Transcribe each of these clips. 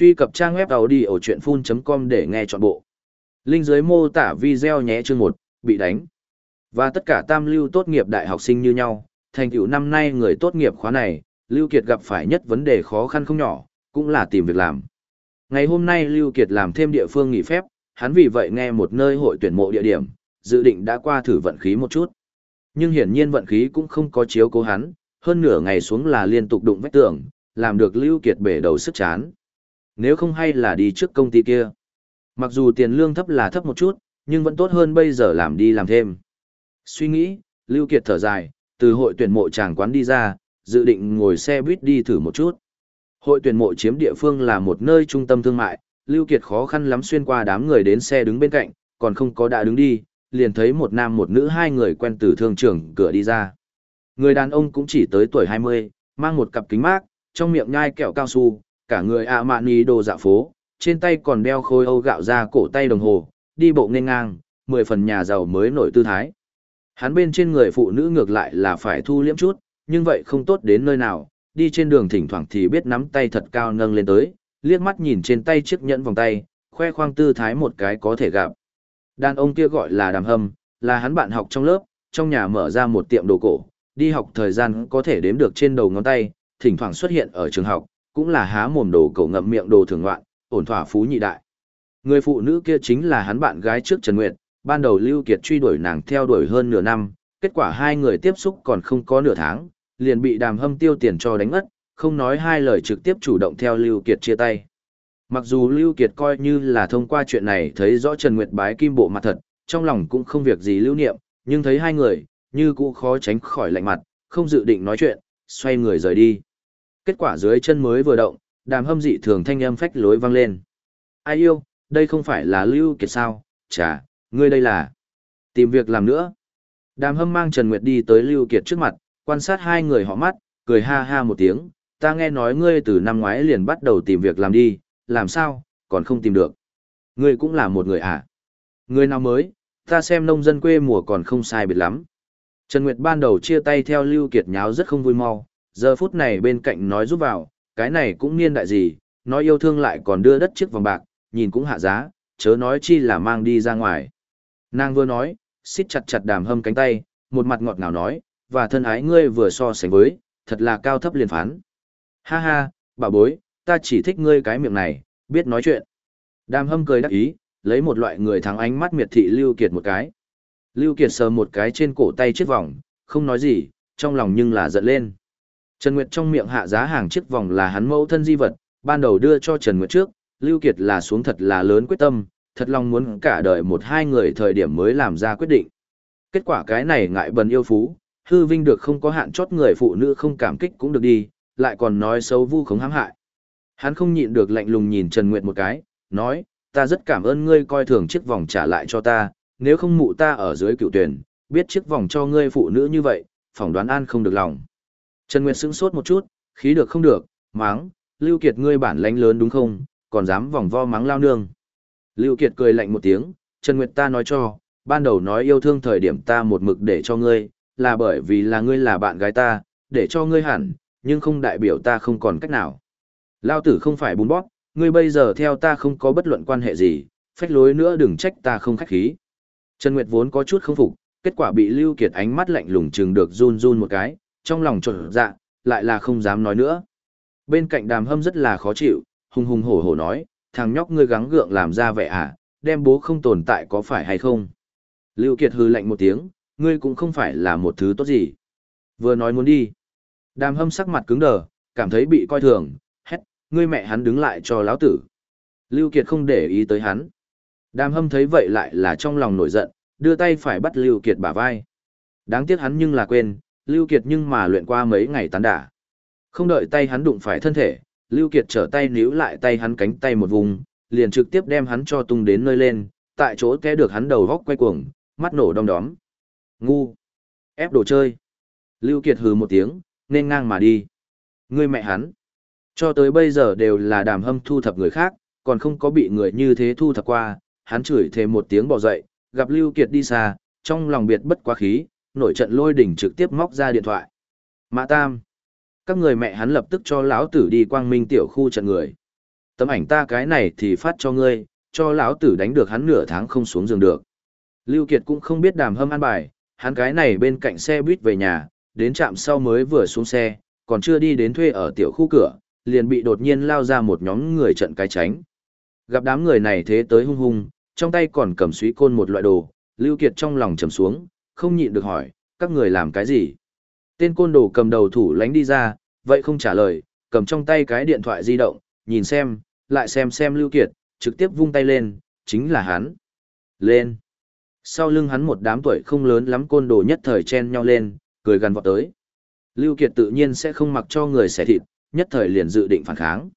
Truy cập trang web đầu đi ở chuyện full.com để nghe trọn bộ. Linh dưới mô tả video nhé chương 1, bị đánh. Và tất cả tam lưu tốt nghiệp đại học sinh như nhau, thành tựu năm nay người tốt nghiệp khóa này, Lưu Kiệt gặp phải nhất vấn đề khó khăn không nhỏ, cũng là tìm việc làm. Ngày hôm nay Lưu Kiệt làm thêm địa phương nghỉ phép, hắn vì vậy nghe một nơi hội tuyển mộ địa điểm, dự định đã qua thử vận khí một chút. Nhưng hiển nhiên vận khí cũng không có chiếu cố hắn, hơn nửa ngày xuống là liên tục đụng vách tường, làm được Lưu Kiệt bể đầu sức chán. Nếu không hay là đi trước công ty kia. Mặc dù tiền lương thấp là thấp một chút, nhưng vẫn tốt hơn bây giờ làm đi làm thêm. Suy nghĩ, Lưu Kiệt thở dài, từ hội tuyển mộ tràng quán đi ra, dự định ngồi xe buýt đi thử một chút. Hội tuyển mộ chiếm địa phương là một nơi trung tâm thương mại, Lưu Kiệt khó khăn lắm xuyên qua đám người đến xe đứng bên cạnh, còn không có đã đứng đi, liền thấy một nam một nữ hai người quen từ thương trường cửa đi ra. Người đàn ông cũng chỉ tới tuổi 20, mang một cặp kính mát, trong miệng nhai kẹo cao su, cả người ạ mạn ni đồ dạ phố, trên tay còn đeo khôi âu gạo ra cổ tay đồng hồ, đi bộ nên ngang, mười phần nhà giàu mới nổi tư thái. Hắn bên trên người phụ nữ ngược lại là phải thu liễm chút, nhưng vậy không tốt đến nơi nào, đi trên đường thỉnh thoảng thì biết nắm tay thật cao nâng lên tới, liếc mắt nhìn trên tay chiếc nhẫn vòng tay, khoe khoang tư thái một cái có thể gặp. Đàn ông kia gọi là đàm hâm, là hắn bạn học trong lớp, trong nhà mở ra một tiệm đồ cổ, đi học thời gian có thể đếm được trên đầu ngón tay, thỉnh thoảng xuất hiện ở trường học, cũng là há mồm đồ cậu ngậm miệng đồ thường ngoạn, ổn thỏa phú nhị đại. Người phụ nữ kia chính là hắn bạn gái trước Trần Nguyệt, ban đầu Lưu Kiệt truy đuổi nàng theo đuổi hơn nửa năm, kết quả hai người tiếp xúc còn không có nửa tháng, liền bị đàm hâm tiêu tiền cho đánh ngất, không nói hai lời trực tiếp chủ động theo Lưu Kiệt chia tay. Mặc dù Lưu Kiệt coi như là thông qua chuyện này thấy rõ Trần Nguyệt bái kim bộ mặt thật, trong lòng cũng không việc gì lưu niệm, nhưng thấy hai người, như cũ khó tránh khỏi lạnh mặt, không dự định nói chuyện, xoay người rời đi. Kết quả dưới chân mới vừa động, đàm hâm dị thường thanh âm phách lối vang lên. Ai yêu, đây không phải là Lưu Kiệt sao, chà, ngươi đây là tìm việc làm nữa. Đàm hâm mang Trần Nguyệt đi tới Lưu Kiệt trước mặt, quan sát hai người họ mắt, cười ha ha một tiếng, ta nghe nói ngươi từ năm ngoái liền bắt đầu tìm việc làm đi, làm sao, còn không tìm được. Ngươi cũng là một người à? Ngươi nào mới, ta xem nông dân quê mùa còn không sai biệt lắm. Trần Nguyệt ban đầu chia tay theo Lưu Kiệt nháo rất không vui mau, giờ phút này bên cạnh nói giúp vào, cái này cũng niên đại gì, nói yêu thương lại còn đưa đất chiếc vòng bạc, nhìn cũng hạ giá, chớ nói chi là mang đi ra ngoài. Nàng vừa nói, xít chặt chặt đàm hâm cánh tay, một mặt ngọt ngào nói, và thân ái ngươi vừa so sánh với, thật là cao thấp liền phán. Ha ha, bà bối, ta chỉ thích ngươi cái miệng này, biết nói chuyện. Đàm hâm cười đắc ý, lấy một loại người thắng ánh mắt miệt thị Lưu Kiệt một cái. Lưu Kiệt sờ một cái trên cổ tay chiếc vòng, không nói gì, trong lòng nhưng là giận lên. Trần Nguyệt trong miệng hạ giá hàng chiếc vòng là hắn mẫu thân di vật, ban đầu đưa cho Trần Nguyệt trước, Lưu Kiệt là xuống thật là lớn quyết tâm, thật lòng muốn cả đời một hai người thời điểm mới làm ra quyết định. Kết quả cái này ngại bần yêu phú, hư vinh được không có hạn chót người phụ nữ không cảm kích cũng được đi, lại còn nói xấu vu khống hãm hại. Hắn không nhịn được lạnh lùng nhìn Trần Nguyệt một cái, nói, ta rất cảm ơn ngươi coi thường chiếc vòng trả lại cho ta, nếu không mụ ta ở dưới cựu tuyển, biết chiếc vòng cho ngươi phụ nữ như vậy, phỏng đoán an không được lòng. Trần Nguyệt sững sốt một chút, khí được không được, máng, Lưu Kiệt ngươi bản lãnh lớn đúng không, còn dám vòng vo mắng lao nương. Lưu Kiệt cười lạnh một tiếng, Trần Nguyệt ta nói cho, ban đầu nói yêu thương thời điểm ta một mực để cho ngươi, là bởi vì là ngươi là bạn gái ta, để cho ngươi hẳn, nhưng không đại biểu ta không còn cách nào. Lao tử không phải bún bóp, ngươi bây giờ theo ta không có bất luận quan hệ gì, phách lối nữa đừng trách ta không khách khí. Trần Nguyệt vốn có chút không phục, kết quả bị Lưu Kiệt ánh mắt lạnh lùng chừng được run run một cái, trong lòng trộn dạ, lại là không dám nói nữa. Bên cạnh đàm hâm rất là khó chịu, hùng hùng hổ hổ nói, thằng nhóc ngươi gắng gượng làm ra vẻ à, đem bố không tồn tại có phải hay không? Lưu Kiệt hừ lạnh một tiếng, ngươi cũng không phải là một thứ tốt gì. Vừa nói muốn đi. Đàm hâm sắc mặt cứng đờ, cảm thấy bị coi thường, hét, ngươi mẹ hắn đứng lại cho lão tử. Lưu Kiệt không để ý tới hắn. Đàm hâm thấy vậy lại là trong lòng nổi giận, đưa tay phải bắt Lưu Kiệt bả vai. Đáng tiếc hắn nhưng là quên, Lưu Kiệt nhưng mà luyện qua mấy ngày tán đả. Không đợi tay hắn đụng phải thân thể, Lưu Kiệt trở tay níu lại tay hắn cánh tay một vùng, liền trực tiếp đem hắn cho tung đến nơi lên, tại chỗ té được hắn đầu góc quay cuồng, mắt nổ đom đóm. Ngu! Ép đồ chơi! Lưu Kiệt hừ một tiếng, nên ngang mà đi. Ngươi mẹ hắn! Cho tới bây giờ đều là đàm hâm thu thập người khác, còn không có bị người như thế thu thập qua, hắn chửi thêm một tiếng bỏ dậy, gặp Lưu Kiệt đi xa, trong lòng biệt bất quá khí, nổi trận lôi đỉnh trực tiếp móc ra điện thoại. Mã Tam! Các người mẹ hắn lập tức cho lão tử đi quang minh tiểu khu trận người. Tấm ảnh ta cái này thì phát cho ngươi, cho lão tử đánh được hắn nửa tháng không xuống giường được. Lưu Kiệt cũng không biết đàm hâm an bài, hắn cái này bên cạnh xe buýt về nhà, đến trạm sau mới vừa xuống xe, còn chưa đi đến thuê ở tiểu khu cửa, liền bị đột nhiên lao ra một nhóm người trận cái tránh. Gặp đám người này thế tới hung hung, trong tay còn cầm suý côn một loại đồ, Lưu Kiệt trong lòng trầm xuống, không nhịn được hỏi, các người làm cái gì? Tên côn đồ cầm đầu thủ lánh đi ra, vậy không trả lời, cầm trong tay cái điện thoại di động, nhìn xem, lại xem xem Lưu Kiệt, trực tiếp vung tay lên, chính là hắn. Lên. Sau lưng hắn một đám tuổi không lớn lắm côn đồ nhất thời chen nhau lên, cười gần vọt tới. Lưu Kiệt tự nhiên sẽ không mặc cho người xẻ thịt, nhất thời liền dự định phản kháng.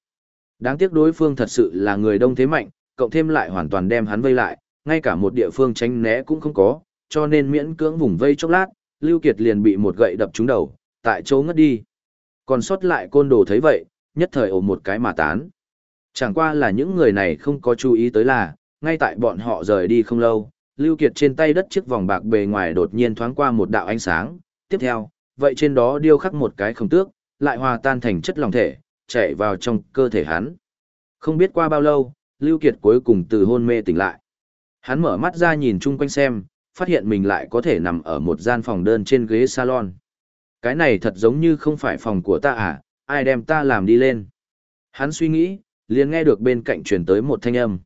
Đáng tiếc đối phương thật sự là người đông thế mạnh, cộng thêm lại hoàn toàn đem hắn vây lại, ngay cả một địa phương tránh né cũng không có, cho nên miễn cưỡng vùng vây chốc lát, Lưu Kiệt liền bị một gậy đập trúng đầu, tại chỗ ngất đi. Còn sót lại côn đồ thấy vậy, nhất thời ổ một cái mà tán. Chẳng qua là những người này không có chú ý tới là, ngay tại bọn họ rời đi không lâu, Lưu Kiệt trên tay đất chiếc vòng bạc bề ngoài đột nhiên thoáng qua một đạo ánh sáng, tiếp theo, vậy trên đó điêu khắc một cái không tước, lại hòa tan thành chất lòng thể, chảy vào trong cơ thể hắn. Không biết qua bao lâu, Lưu Kiệt cuối cùng từ hôn mê tỉnh lại. Hắn mở mắt ra nhìn chung quanh xem, phát hiện mình lại có thể nằm ở một gian phòng đơn trên ghế salon. Cái này thật giống như không phải phòng của ta à, ai đem ta làm đi lên. Hắn suy nghĩ, liền nghe được bên cạnh truyền tới một thanh âm.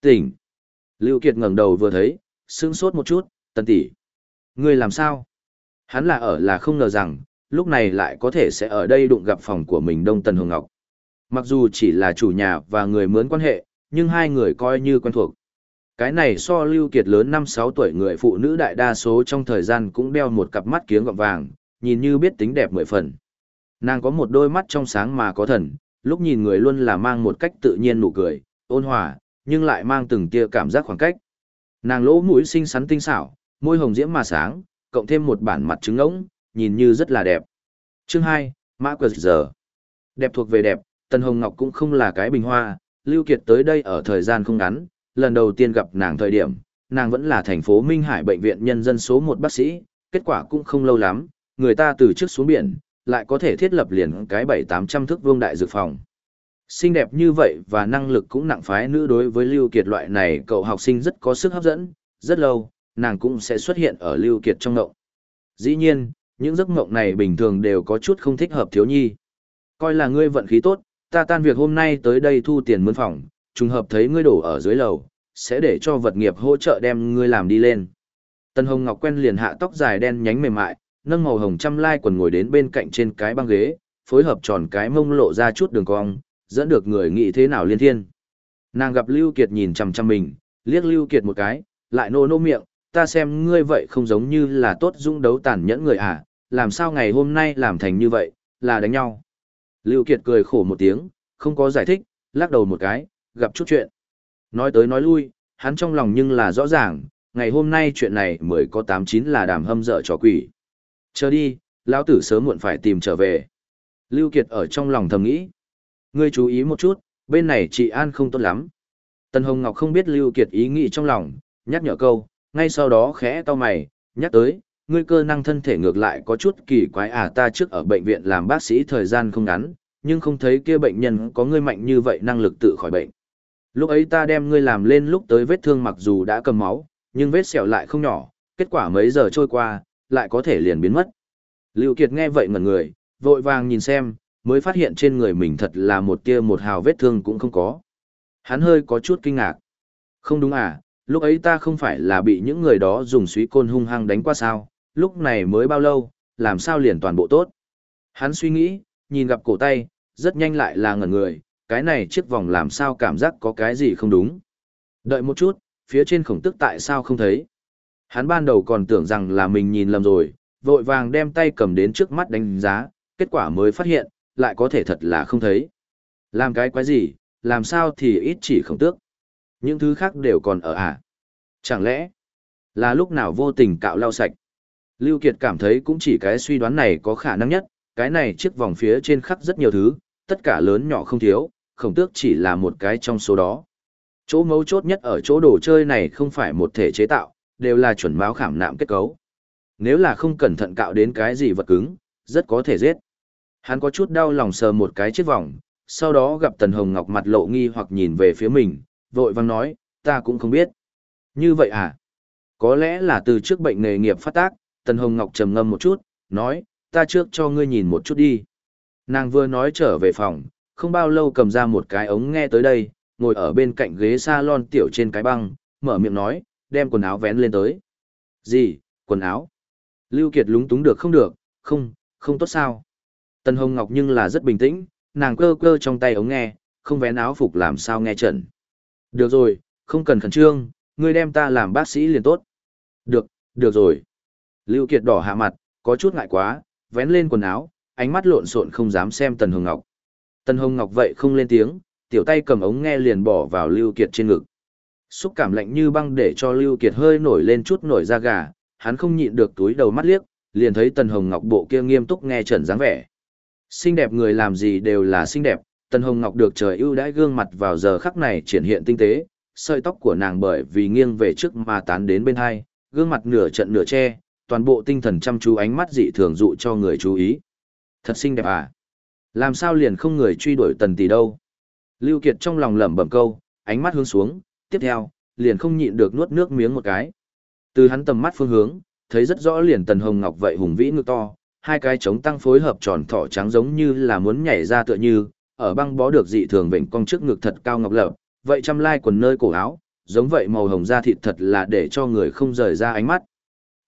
Tỉnh. Lưu Kiệt ngẩng đầu vừa thấy, sững sốt một chút, tần tỷ. Ngươi làm sao? Hắn là ở là không ngờ rằng, lúc này lại có thể sẽ ở đây đụng gặp phòng của mình Đông Tần Hồng Ngọc. Mặc dù chỉ là chủ nhà và người mướn quan hệ, nhưng hai người coi như quen thuộc. Cái này so Lưu Kiệt lớn 5-6 tuổi người phụ nữ đại đa số trong thời gian cũng đeo một cặp mắt kiếng gọng vàng, nhìn như biết tính đẹp mười phần. Nàng có một đôi mắt trong sáng mà có thần, lúc nhìn người luôn là mang một cách tự nhiên nụ cười, ôn hòa, nhưng lại mang từng tia cảm giác khoảng cách. Nàng lỗ mũi xinh xắn tinh xảo, môi hồng diễm mà sáng, cộng thêm một bản mặt trứng ngỗng, nhìn như rất là đẹp. Chương 2, Mã Quật Giờ Đẹp thuộc về đẹp, Tân Hồng Ngọc cũng không là cái bình hoa, Lưu Kiệt tới đây ở thời gian không ngắn, lần đầu tiên gặp nàng thời điểm, nàng vẫn là thành phố Minh Hải Bệnh viện Nhân dân số 1 bác sĩ, kết quả cũng không lâu lắm, người ta từ trước xuống biển, lại có thể thiết lập liền cái 7-800 thước vương đại dược phòng. Xinh đẹp như vậy và năng lực cũng nặng phái nữ đối với Lưu Kiệt loại này cậu học sinh rất có sức hấp dẫn, rất lâu, nàng cũng sẽ xuất hiện ở Lưu Kiệt trong ngộng. Dĩ nhiên, những giấc mộng này bình thường đều có chút không thích hợp thiếu nhi. Coi là ngươi vận khí tốt, ta tan việc hôm nay tới đây thu tiền mướn phòng, trùng hợp thấy ngươi đổ ở dưới lầu, sẽ để cho vật nghiệp hỗ trợ đem ngươi làm đi lên. Tân Hồng Ngọc quen liền hạ tóc dài đen nhánh mềm mại, nâng màu hồng trăm lai quần ngồi đến bên cạnh trên cái băng ghế, phối hợp tròn cái mông lộ ra chút đường cong, dẫn được người nghĩ thế nào liên thiên. Nàng gặp Lưu Kiệt nhìn chằm chằm mình, liếc Lưu Kiệt một cái, lại nô nô miệng, ta xem ngươi vậy không giống như là tốt dũng đấu tàn nhẫn người à, làm sao ngày hôm nay làm thành như vậy, là đánh nhau. Lưu Kiệt cười khổ một tiếng, không có giải thích, lắc đầu một cái, gặp chút chuyện. Nói tới nói lui, hắn trong lòng nhưng là rõ ràng, ngày hôm nay chuyện này mới có tám chín là đàm hâm dở trò quỷ. Chờ đi, lão tử sớm muộn phải tìm trở về. Lưu Kiệt ở trong lòng thầm nghĩ. Ngươi chú ý một chút, bên này chị An không tốt lắm. Tần Hồng Ngọc không biết Lưu Kiệt ý nghĩ trong lòng, nhắc nhở câu, ngay sau đó khẽ to mày, nhắc tới, ngươi cơ năng thân thể ngược lại có chút kỳ quái à ta trước ở bệnh viện làm bác sĩ thời gian không ngắn, nhưng không thấy kia bệnh nhân có ngươi mạnh như vậy năng lực tự khỏi bệnh. Lúc ấy ta đem ngươi làm lên lúc tới vết thương mặc dù đã cầm máu, nhưng vết sẹo lại không nhỏ, kết quả mấy giờ trôi qua, lại có thể liền biến mất. Lưu Kiệt nghe vậy ngẩn người, vội vàng nhìn xem, mới phát hiện trên người mình thật là một tia một hào vết thương cũng không có. Hắn hơi có chút kinh ngạc. Không đúng à, lúc ấy ta không phải là bị những người đó dùng suý côn hung hăng đánh qua sao, lúc này mới bao lâu, làm sao liền toàn bộ tốt. Hắn suy nghĩ, nhìn gặp cổ tay, rất nhanh lại là ngẩn người, cái này chiếc vòng làm sao cảm giác có cái gì không đúng. Đợi một chút, phía trên khổng tức tại sao không thấy. Hắn ban đầu còn tưởng rằng là mình nhìn lầm rồi, vội vàng đem tay cầm đến trước mắt đánh giá, kết quả mới phát hiện, lại có thể thật là không thấy. Làm cái quái gì, làm sao thì ít chỉ khổng tước. Những thứ khác đều còn ở à? Chẳng lẽ, là lúc nào vô tình cạo lau sạch? Lưu Kiệt cảm thấy cũng chỉ cái suy đoán này có khả năng nhất, cái này chiếc vòng phía trên khắc rất nhiều thứ, tất cả lớn nhỏ không thiếu, khổng tước chỉ là một cái trong số đó. Chỗ mấu chốt nhất ở chỗ đồ chơi này không phải một thể chế tạo, đều là chuẩn máu khảm nạm kết cấu. Nếu là không cẩn thận cạo đến cái gì vật cứng, rất có thể giết. Hắn có chút đau lòng sờ một cái chiếc vòng, sau đó gặp Tần Hồng Ngọc mặt lộ nghi hoặc nhìn về phía mình, vội vang nói, ta cũng không biết. Như vậy à? Có lẽ là từ trước bệnh nghề nghiệp phát tác, Tần Hồng Ngọc trầm ngâm một chút, nói, ta trước cho ngươi nhìn một chút đi. Nàng vừa nói trở về phòng, không bao lâu cầm ra một cái ống nghe tới đây, ngồi ở bên cạnh ghế salon tiểu trên cái băng, mở miệng nói, đem quần áo vén lên tới. Gì, quần áo? Lưu Kiệt lúng túng được không được, không, không tốt sao. Tần Hồng Ngọc nhưng là rất bình tĩnh, nàng cơ cơ trong tay ống nghe, không vén áo phục làm sao nghe trận. Được rồi, không cần khẩn trương, ngươi đem ta làm bác sĩ liền tốt. Được, được rồi. Lưu Kiệt đỏ hạ mặt, có chút ngại quá, vén lên quần áo, ánh mắt lộn xộn không dám xem Tần Hồng Ngọc. Tần Hồng Ngọc vậy không lên tiếng, tiểu tay cầm ống nghe liền bỏ vào Lưu Kiệt trên ngực. Xúc cảm lạnh như băng để cho Lưu Kiệt hơi nổi lên chút nổi da gà, hắn không nhịn được túi đầu mắt liếc, liền thấy Tần Hồng Ngọc bộ kia nghiêm túc nghe trần dáng vẻ. Xinh đẹp người làm gì đều là xinh đẹp, Tần Hồng Ngọc được trời ưu đãi gương mặt vào giờ khắc này triển hiện tinh tế, sợi tóc của nàng bởi vì nghiêng về trước mà tán đến bên hai, gương mặt nửa trận nửa che, toàn bộ tinh thần chăm chú ánh mắt dị thường dụ cho người chú ý. Thật xinh đẹp à? Làm sao liền không người truy đuổi tần tỷ đâu? Lưu Kiệt trong lòng lẩm bẩm câu, ánh mắt hướng xuống, tiếp theo, liền không nhịn được nuốt nước miếng một cái. Từ hắn tầm mắt phương hướng, thấy rất rõ liền tần hồng ngọc vậy hùng vĩ ngực to, hai cái trống tăng phối hợp tròn thỏ trắng giống như là muốn nhảy ra tựa như, ở băng bó được dị thường vệnh cong trước ngực thật cao ngọc lập, vậy trăm lai quần nơi cổ áo, giống vậy màu hồng da thịt thật là để cho người không rời ra ánh mắt.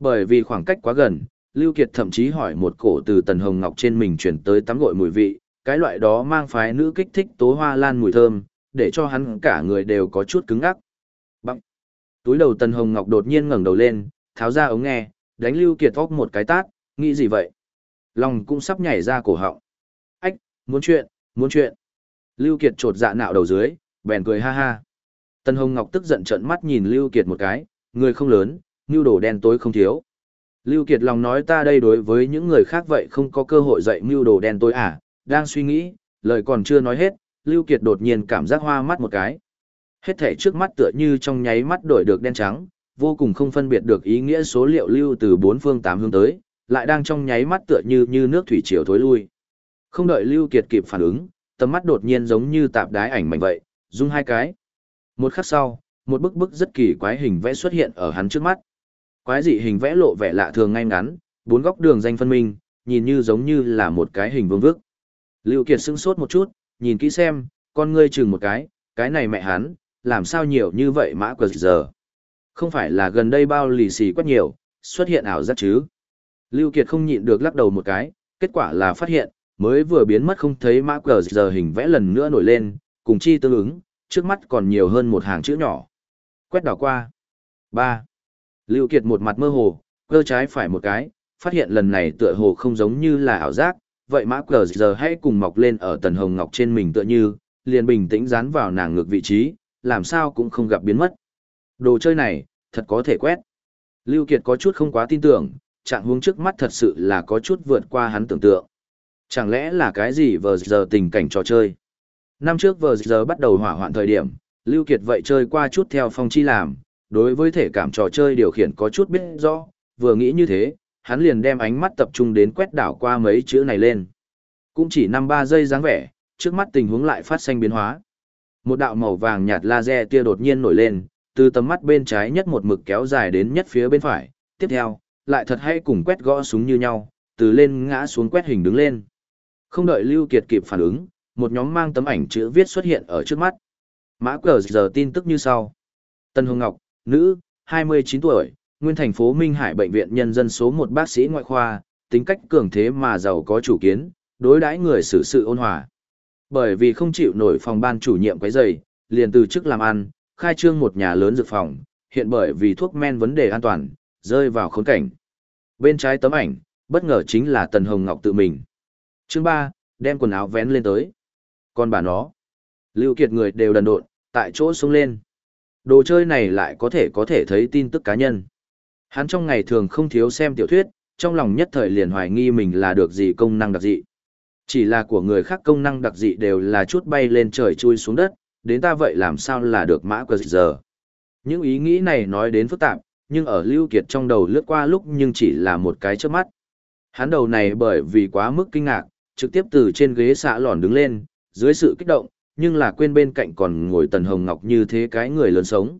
Bởi vì khoảng cách quá gần, Lưu Kiệt thậm chí hỏi một cổ từ tần hồng ngọc trên mình chuyển tới tắm gội mùi vị, cái loại đó mang phái nữ kích thích tố hoa lan mùi thơm, để cho hắn cả người đều có chút cứng ngắc. Bằng. Túi đầu tần hồng ngọc đột nhiên ngẩng đầu lên, tháo ra ống nghe, đánh Lưu Kiệt óc một cái tát, nghĩ gì vậy? Lòng cũng sắp nhảy ra cổ họng. Ách, muốn chuyện, muốn chuyện. Lưu Kiệt trột dạ nạo đầu dưới, bèn cười ha ha. Tần Hồng Ngọc tức giận trợn mắt nhìn Lưu Kiệt một cái, người không lớn, nưu đồ đen tối không thiếu. Lưu Kiệt lòng nói ta đây đối với những người khác vậy không có cơ hội dạy mưu đồ đen tối à, đang suy nghĩ, lời còn chưa nói hết, Lưu Kiệt đột nhiên cảm giác hoa mắt một cái. Hết thể trước mắt tựa như trong nháy mắt đổi được đen trắng, vô cùng không phân biệt được ý nghĩa số liệu lưu từ bốn phương tám hướng tới, lại đang trong nháy mắt tựa như như nước thủy triều thối lui. Không đợi Lưu Kiệt kịp phản ứng, tầm mắt đột nhiên giống như tạp đái ảnh mảnh vậy, rung hai cái. Một khắc sau, một bức bức rất kỳ quái hình vẽ xuất hiện ở hắn trước mắt. Quái dị hình vẽ lộ vẻ lạ thường ngay ngắn, bốn góc đường danh phân minh, nhìn như giống như là một cái hình vương vức. Lưu Kiệt sững sốt một chút, nhìn kỹ xem, con ngươi chừng một cái, cái này mẹ hắn, làm sao nhiều như vậy mã quờ giờ. Không phải là gần đây bao lì xì quét nhiều, xuất hiện ảo giác chứ. Lưu Kiệt không nhịn được lắc đầu một cái, kết quả là phát hiện, mới vừa biến mất không thấy mã cờ giờ hình vẽ lần nữa nổi lên, cùng chi tương ứng, trước mắt còn nhiều hơn một hàng chữ nhỏ. Quét đảo qua. 3. Lưu Kiệt một mặt mơ hồ, cơ trái phải một cái, phát hiện lần này tựa hồ không giống như là ảo giác, vậy mã cờ giờ hãy cùng mọc lên ở tần hồng ngọc trên mình tựa như, liền bình tĩnh dán vào nàng ngược vị trí, làm sao cũng không gặp biến mất. Đồ chơi này, thật có thể quét. Lưu Kiệt có chút không quá tin tưởng, trạng huống trước mắt thật sự là có chút vượt qua hắn tưởng tượng. Chẳng lẽ là cái gì vờ giờ tình cảnh trò chơi? Năm trước vờ giờ bắt đầu hỏa hoạn thời điểm, Lưu Kiệt vậy chơi qua chút theo phong chi làm, đối với thể cảm trò chơi điều khiển có chút biết rõ, vừa nghĩ như thế, hắn liền đem ánh mắt tập trung đến quét đảo qua mấy chữ này lên. Cũng chỉ 5-3 giây dáng vẻ, trước mắt tình huống lại phát sinh biến hóa. Một đạo màu vàng nhạt laser tia đột nhiên nổi lên, từ tầm mắt bên trái nhất một mực kéo dài đến nhất phía bên phải, tiếp theo, lại thật hay cùng quét gõ súng như nhau, từ lên ngã xuống quét hình đứng lên. Không đợi Lưu Kiệt kịp phản ứng, một nhóm mang tấm ảnh chữ viết xuất hiện ở trước mắt. Mã cờ giờ tin tức như sau. Tân Hồng Ngọc, nữ, 29 tuổi, nguyên thành phố Minh Hải Bệnh viện Nhân dân số 1 bác sĩ ngoại khoa, tính cách cường thế mà giàu có chủ kiến, đối đãi người xử sự ôn hòa. Bởi vì không chịu nổi phòng ban chủ nhiệm quấy rầy, liền từ chức làm ăn, khai trương một nhà lớn dược phòng, hiện bởi vì thuốc men vấn đề an toàn, rơi vào khốn cảnh. Bên trái tấm ảnh, bất ngờ chính là Tần Hồng Ngọc tự mình. Chương 3, đem quần áo vén lên tới. Còn bà nó, Lưu Kiệt người đều đần độn, tại chỗ xuống lên. Đồ chơi này lại có thể có thể thấy tin tức cá nhân. Hắn trong ngày thường không thiếu xem tiểu thuyết, trong lòng nhất thời liền hoài nghi mình là được gì công năng đặc dị. Chỉ là của người khác công năng đặc dị đều là chút bay lên trời chui xuống đất, đến ta vậy làm sao là được mã quờ giờ. Những ý nghĩ này nói đến phức tạp, nhưng ở Lưu Kiệt trong đầu lướt qua lúc nhưng chỉ là một cái chớp mắt. Hắn đầu này bởi vì quá mức kinh ngạc, trực tiếp từ trên ghế xạ lòn đứng lên, dưới sự kích động, nhưng là quên bên cạnh còn ngồi Tần Hồng Ngọc như thế cái người lớn sống.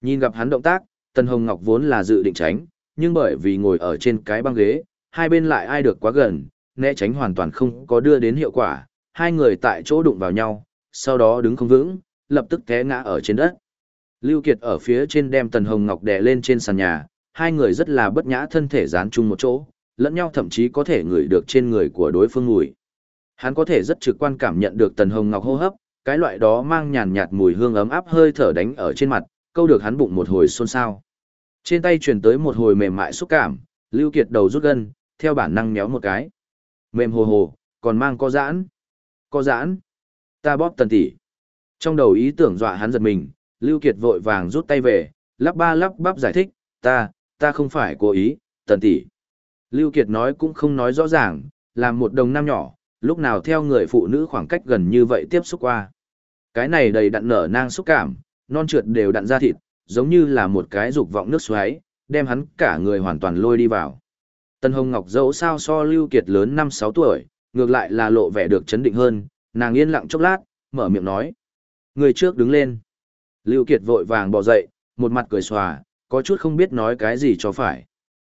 Nhìn gặp hắn động tác, Tần Hồng Ngọc vốn là dự định tránh, nhưng bởi vì ngồi ở trên cái băng ghế, hai bên lại ai được quá gần, né tránh hoàn toàn không có đưa đến hiệu quả, hai người tại chỗ đụng vào nhau, sau đó đứng không vững, lập tức té ngã ở trên đất. Lưu Kiệt ở phía trên đem Tần Hồng Ngọc đè lên trên sàn nhà, hai người rất là bất nhã thân thể dán chung một chỗ, lẫn nhau thậm chí có thể ngửi được trên người của đối phương mùi. Hắn có thể rất trực quan cảm nhận được Tần Hồng Ngọc hô hấp, cái loại đó mang nhàn nhạt mùi hương ấm áp hơi thở đánh ở trên mặt, câu được hắn bụng một hồi xôn xao. Trên tay truyền tới một hồi mềm mại xúc cảm, Lưu Kiệt đầu rút gân, theo bản năng méo một cái. Mềm hồ hồ, còn mang có giãn. Có giãn. Ta bóp tần tỷ. Trong đầu ý tưởng dọa hắn giật mình, Lưu Kiệt vội vàng rút tay về, lắp ba lắp bắp giải thích, ta, ta không phải cố ý, tần tỷ. Lưu Kiệt nói cũng không nói rõ ràng, làm một đồng nam nhỏ, lúc nào theo người phụ nữ khoảng cách gần như vậy tiếp xúc qua. Cái này đầy đặn nở nang xúc cảm, non trượt đều đặn ra thịt, giống như là một cái dục vọng nước xoáy, đem hắn cả người hoàn toàn lôi đi vào. Tân Hồng Ngọc dẫu sao so Lưu Kiệt lớn 5-6 tuổi, ngược lại là lộ vẻ được chấn định hơn, nàng yên lặng chốc lát, mở miệng nói. Người trước đứng lên. Lưu Kiệt vội vàng bò dậy, một mặt cười xòa, có chút không biết nói cái gì cho phải.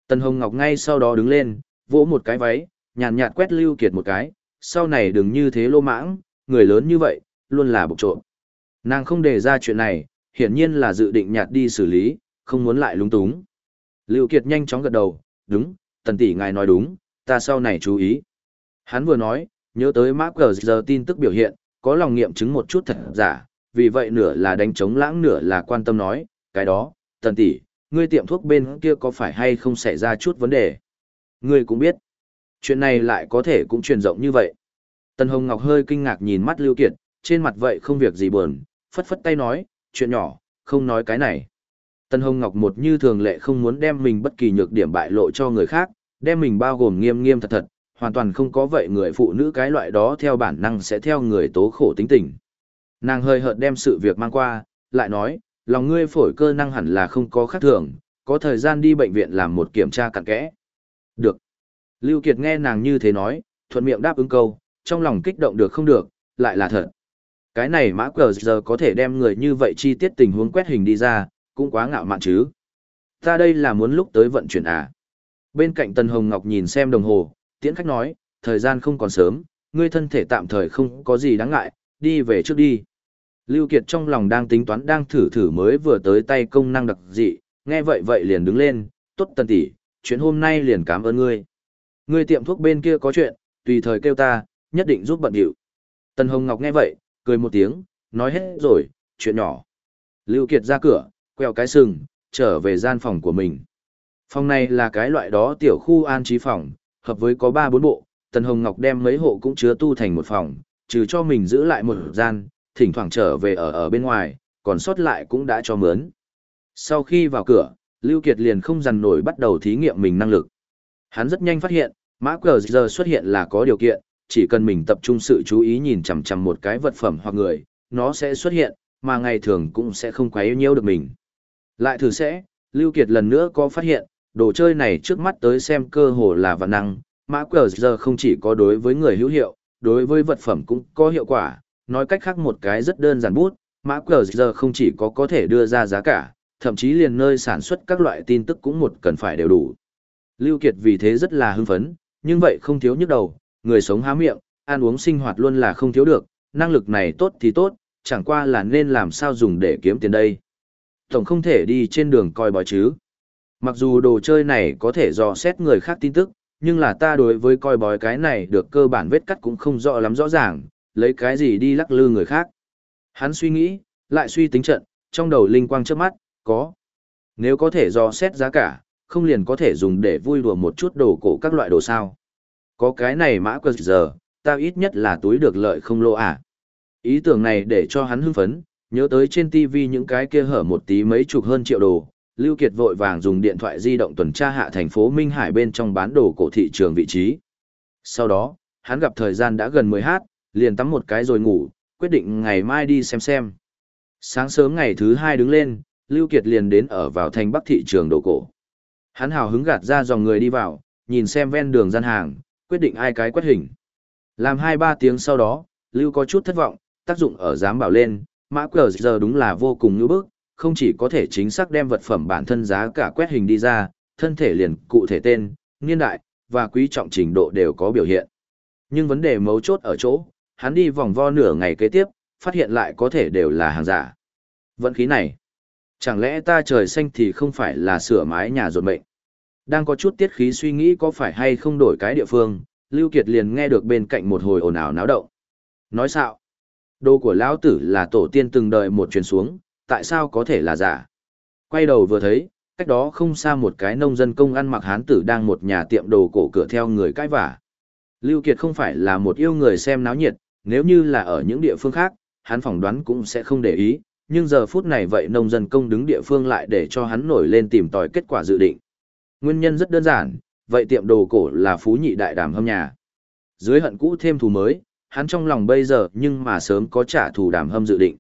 Tân Hồng Ngọc ngay sau đó đứng lên, vỗ một cái váy, nhàn nhạt quét Lưu Kiệt một cái, sau này đừng như thế lô mãng, người lớn như vậy, luôn là bộc trộm. Nàng không đề ra chuyện này, hiển nhiên là dự định nhạt đi xử lý, không muốn lại lung túng. Lưu Kiệt nhanh chóng gật đầu, đúng, tần tỷ ngài nói đúng, ta sau này chú ý. Hắn vừa nói, nhớ tới mã cờ giờ tin tức biểu hiện, có lòng nghiệm chứng một chút thật giả, vì vậy nửa là đánh chống lãng nửa là quan tâm nói, cái đó, tần tỷ, ngươi tiệm thuốc bên kia có phải hay không xảy ra chút vấn đề? Ngươi cũng biết, chuyện này lại có thể cũng truyền rộng như vậy. Tần Hồng Ngọc hơi kinh ngạc nhìn mắt Lưu Kiệt, trên mặt vậy không việc gì buồn, phất phất tay nói, chuyện nhỏ, không nói cái này. Tân Hồng Ngọc một như thường lệ không muốn đem mình bất kỳ nhược điểm bại lộ cho người khác, đem mình bao gồm nghiêm nghiêm thật thật, hoàn toàn không có vậy người phụ nữ cái loại đó theo bản năng sẽ theo người tố khổ tính tình. Nàng hơi hợt đem sự việc mang qua, lại nói, lòng ngươi phổi cơ năng hẳn là không có khác thường, có thời gian đi bệnh viện làm một kiểm tra cặn kẽ. Được. Lưu Kiệt nghe nàng như thế nói, thuận miệng đáp ứng câu, trong lòng kích động được không được, lại là thật. Cái này mã cờ giờ có thể đem người như vậy chi tiết tình huống quét hình đi ra, cũng quá ngạo mạn chứ. Ta đây là muốn lúc tới vận chuyển à. Bên cạnh Tần Hồng Ngọc nhìn xem đồng hồ, tiễn khách nói, thời gian không còn sớm, ngươi thân thể tạm thời không có gì đáng ngại, đi về trước đi. Lưu Kiệt trong lòng đang tính toán đang thử thử mới vừa tới tay công năng đặc dị, nghe vậy vậy liền đứng lên, tốt tần tỷ, chuyện hôm nay liền cảm ơn ngươi. Người tiệm thuốc bên kia có chuyện, tùy thời kêu ta, nhất định giúp bận điệu. Tần Hồng Ngọc nghe vậy, cười một tiếng, nói hết rồi, chuyện nhỏ. Lưu Kiệt ra cửa, quẹo cái sừng, trở về gian phòng của mình. Phòng này là cái loại đó tiểu khu an trí phòng, hợp với có 3-4 bộ, Tần Hồng Ngọc đem mấy hộ cũng chứa tu thành một phòng, trừ cho mình giữ lại một gian, thỉnh thoảng trở về ở ở bên ngoài, còn sót lại cũng đã cho mướn. Sau khi vào cửa, Lưu Kiệt liền không dằn nổi bắt đầu thí nghiệm mình năng lực. Hắn rất nhanh phát hiện, mã cờ giờ xuất hiện là có điều kiện, chỉ cần mình tập trung sự chú ý nhìn chằm chằm một cái vật phẩm hoặc người, nó sẽ xuất hiện, mà ngày thường cũng sẽ không quá yêu nhiêu được mình. Lại thử sẽ, Lưu Kiệt lần nữa có phát hiện, đồ chơi này trước mắt tới xem cơ hồ là vạn năng, mã cờ giờ không chỉ có đối với người hữu hiệu, đối với vật phẩm cũng có hiệu quả, nói cách khác một cái rất đơn giản bút, mã cờ giờ không chỉ có có thể đưa ra giá cả, thậm chí liền nơi sản xuất các loại tin tức cũng một cần phải đều đủ. Lưu Kiệt vì thế rất là hưng phấn, nhưng vậy không thiếu nhức đầu, người sống há miệng, ăn uống sinh hoạt luôn là không thiếu được, năng lực này tốt thì tốt, chẳng qua là nên làm sao dùng để kiếm tiền đây. Tổng không thể đi trên đường coi bói chứ. Mặc dù đồ chơi này có thể dò xét người khác tin tức, nhưng là ta đối với coi bói cái này được cơ bản vết cắt cũng không rõ lắm rõ ràng, lấy cái gì đi lắc lư người khác. Hắn suy nghĩ, lại suy tính trận, trong đầu linh quang trước mắt, có. Nếu có thể dò xét giá cả, không liền có thể dùng để vui đùa một chút đồ cổ các loại đồ sao. Có cái này mã quật giờ, tao ít nhất là túi được lợi không lô à. Ý tưởng này để cho hắn hưng phấn, nhớ tới trên TV những cái kia hở một tí mấy chục hơn triệu đồ, Lưu Kiệt vội vàng dùng điện thoại di động tuần tra hạ thành phố Minh Hải bên trong bán đồ cổ thị trường vị trí. Sau đó, hắn gặp thời gian đã gần 10 h, liền tắm một cái rồi ngủ, quyết định ngày mai đi xem xem. Sáng sớm ngày thứ hai đứng lên, Lưu Kiệt liền đến ở vào thành Bắc thị trường đồ cổ. Hắn hào hứng gạt ra dòng người đi vào, nhìn xem ven đường gian hàng, quyết định ai cái quét hình. Làm hai ba tiếng sau đó, Lưu có chút thất vọng, tác dụng ở giám bảo lên, mã cờ giờ đúng là vô cùng ngữ bức, không chỉ có thể chính xác đem vật phẩm bản thân giá cả quét hình đi ra, thân thể liền cụ thể tên, niên đại, và quý trọng trình độ đều có biểu hiện. Nhưng vấn đề mấu chốt ở chỗ, hắn đi vòng vo nửa ngày kế tiếp, phát hiện lại có thể đều là hàng giả. Vận khí này, chẳng lẽ ta trời xanh thì không phải là sửa mái nhà rột mệnh. Đang có chút tiết khí suy nghĩ có phải hay không đổi cái địa phương, Lưu Kiệt liền nghe được bên cạnh một hồi ồn ào náo động. Nói sao? Đồ của lão tử là tổ tiên từng đời một truyền xuống, tại sao có thể là giả? Quay đầu vừa thấy, cách đó không xa một cái nông dân công ăn mặc hán tử đang một nhà tiệm đồ cổ cửa theo người cãi vả. Lưu Kiệt không phải là một yêu người xem náo nhiệt, nếu như là ở những địa phương khác, hắn phỏng đoán cũng sẽ không để ý, nhưng giờ phút này vậy nông dân công đứng địa phương lại để cho hắn nổi lên tìm tòi kết quả dự định. Nguyên nhân rất đơn giản, vậy tiệm đồ cổ là phú nhị đại đàm hâm nhà. Dưới hận cũ thêm thù mới, hắn trong lòng bây giờ nhưng mà sớm có trả thù đàm hâm dự định.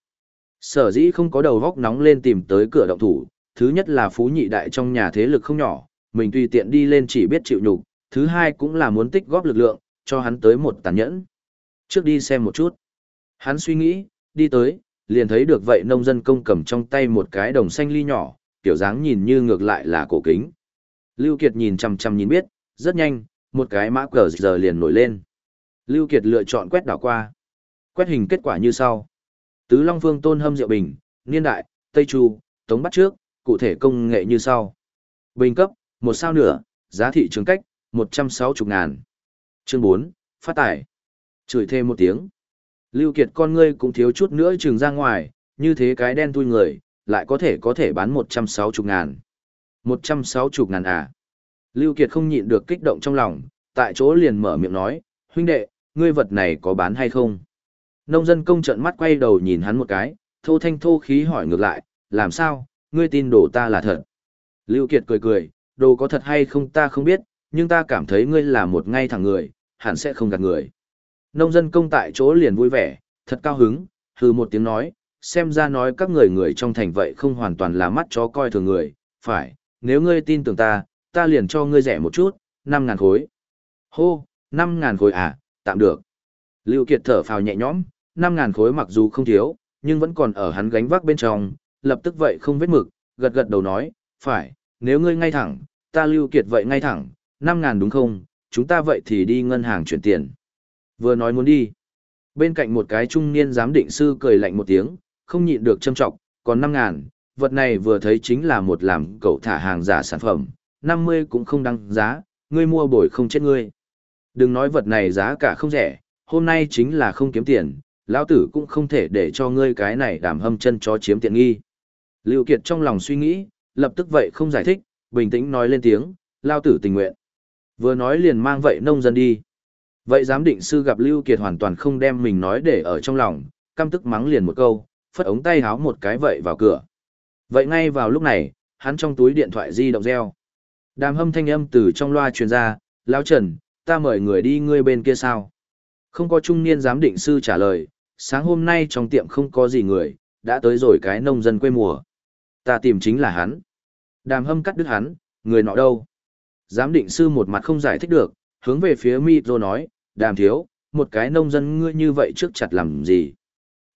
Sở dĩ không có đầu góc nóng lên tìm tới cửa động thủ, thứ nhất là phú nhị đại trong nhà thế lực không nhỏ, mình tùy tiện đi lên chỉ biết chịu nhục, thứ hai cũng là muốn tích góp lực lượng, cho hắn tới một tàn nhẫn. Trước đi xem một chút. Hắn suy nghĩ, đi tới, liền thấy được vậy nông dân công cầm trong tay một cái đồng xanh ly nhỏ, kiểu dáng nhìn như ngược lại là cổ kính. Lưu Kiệt nhìn chăm chăm nhìn biết, rất nhanh, một cái mã cờ giờ liền nổi lên. Lưu Kiệt lựa chọn quét đảo qua. Quét hình kết quả như sau. Tứ Long Vương Tôn Hâm Diệu Bình, Niên Đại, Tây Chu, Tống Bắt Trước, cụ thể công nghệ như sau. Bình cấp, một sao nửa, giá thị trường cách, 160 ngàn. Chương 4, phát tải. Chửi thêm một tiếng. Lưu Kiệt con ngươi cũng thiếu chút nữa trường ra ngoài, như thế cái đen tui người, lại có thể có thể bán 160 ngàn. 160 ngàn à. Lưu Kiệt không nhịn được kích động trong lòng, tại chỗ liền mở miệng nói, huynh đệ, ngươi vật này có bán hay không? Nông dân công trợn mắt quay đầu nhìn hắn một cái, thô thanh thô khí hỏi ngược lại, làm sao, ngươi tin đồ ta là thật. Lưu Kiệt cười cười, đồ có thật hay không ta không biết, nhưng ta cảm thấy ngươi là một ngay thẳng người, hẳn sẽ không gạt người. Nông dân công tại chỗ liền vui vẻ, thật cao hứng, hừ một tiếng nói, xem ra nói các người người trong thành vậy không hoàn toàn là mắt chó coi thường người, phải, nếu ngươi tin tưởng ta, ta liền cho ngươi rẻ một chút, 5.000 khối. Hô, 5.000 khối à, tạm được. Lưu Kiệt thở phào nhẹ nhõm, 5.000 khối mặc dù không thiếu, nhưng vẫn còn ở hắn gánh vác bên trong, lập tức vậy không vết mực, gật gật đầu nói, phải, nếu ngươi ngay thẳng, ta Lưu Kiệt vậy ngay thẳng, 5.000 đúng không, chúng ta vậy thì đi ngân hàng chuyển tiền. Vừa nói muốn đi. Bên cạnh một cái trung niên giám định sư cười lạnh một tiếng, không nhịn được châm trọng, còn 5 ngàn, vật này vừa thấy chính là một làm cậu thả hàng giả sản phẩm, 50 cũng không đăng giá, ngươi mua bồi không chết ngươi. Đừng nói vật này giá cả không rẻ, hôm nay chính là không kiếm tiền, lão tử cũng không thể để cho ngươi cái này đảm hâm chân chó chiếm tiện nghi. Lưu Kiệt trong lòng suy nghĩ, lập tức vậy không giải thích, bình tĩnh nói lên tiếng, lao tử tình nguyện. Vừa nói liền mang vậy nông dân đi. Vậy giám định sư gặp Lưu Kiệt hoàn toàn không đem mình nói để ở trong lòng, căm tức mắng liền một câu, phất ống tay háo một cái vậy vào cửa. Vậy ngay vào lúc này, hắn trong túi điện thoại di động reo. Đàm hâm thanh âm từ trong loa truyền ra, lão Trần, ta mời người đi ngươi bên kia sao? Không có trung niên giám định sư trả lời, sáng hôm nay trong tiệm không có gì người, đã tới rồi cái nông dân quê mùa. Ta tìm chính là hắn. Đàm hâm cắt đứt hắn, người nọ đâu? Giám định sư một mặt không giải thích được, hướng về phía Mito nói, đàm thiếu, một cái nông dân ngươi như vậy trước chặt làm gì?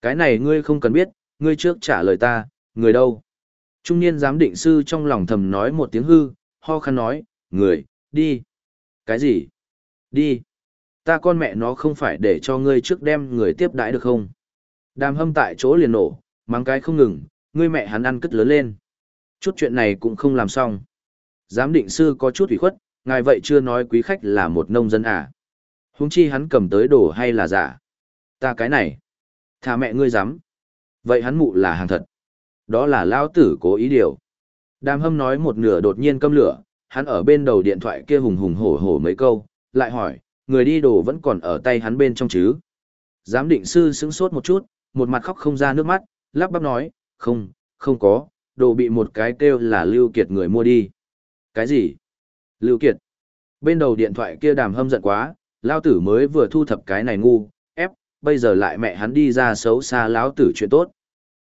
Cái này ngươi không cần biết, ngươi trước trả lời ta, người đâu? Trung niên giám định sư trong lòng thầm nói một tiếng hư, ho khăn nói, người, đi. Cái gì? Đi. Ta con mẹ nó không phải để cho ngươi trước đem người tiếp đãi được không? Đàm hâm tại chỗ liền nổ, mang cái không ngừng, ngươi mẹ hắn ăn cất lớn lên. Chút chuyện này cũng không làm xong. Giám định sư có chút ủy khuất, ngài vậy chưa nói quý khách là một nông dân à. Huống chi hắn cầm tới đồ hay là giả. Ta cái này. Thà mẹ ngươi dám. Vậy hắn mụ là hàng thật. Đó là lao tử cố ý điều. Đàm hâm nói một nửa đột nhiên câm lửa, hắn ở bên đầu điện thoại kia hùng hùng hổ hổ mấy câu, lại hỏi, người đi đồ vẫn còn ở tay hắn bên trong chứ. Giám định sư sững sốt một chút, một mặt khóc không ra nước mắt, lắp bắp nói, không, không có, đồ bị một cái kêu là Lưu Kiệt người mua đi. Cái gì? Lưu Kiệt. Bên đầu điện thoại kia đàm hâm giận quá, lao tử mới vừa thu thập cái này ngu, ép, bây giờ lại mẹ hắn đi ra xấu xa lão tử chuyện tốt.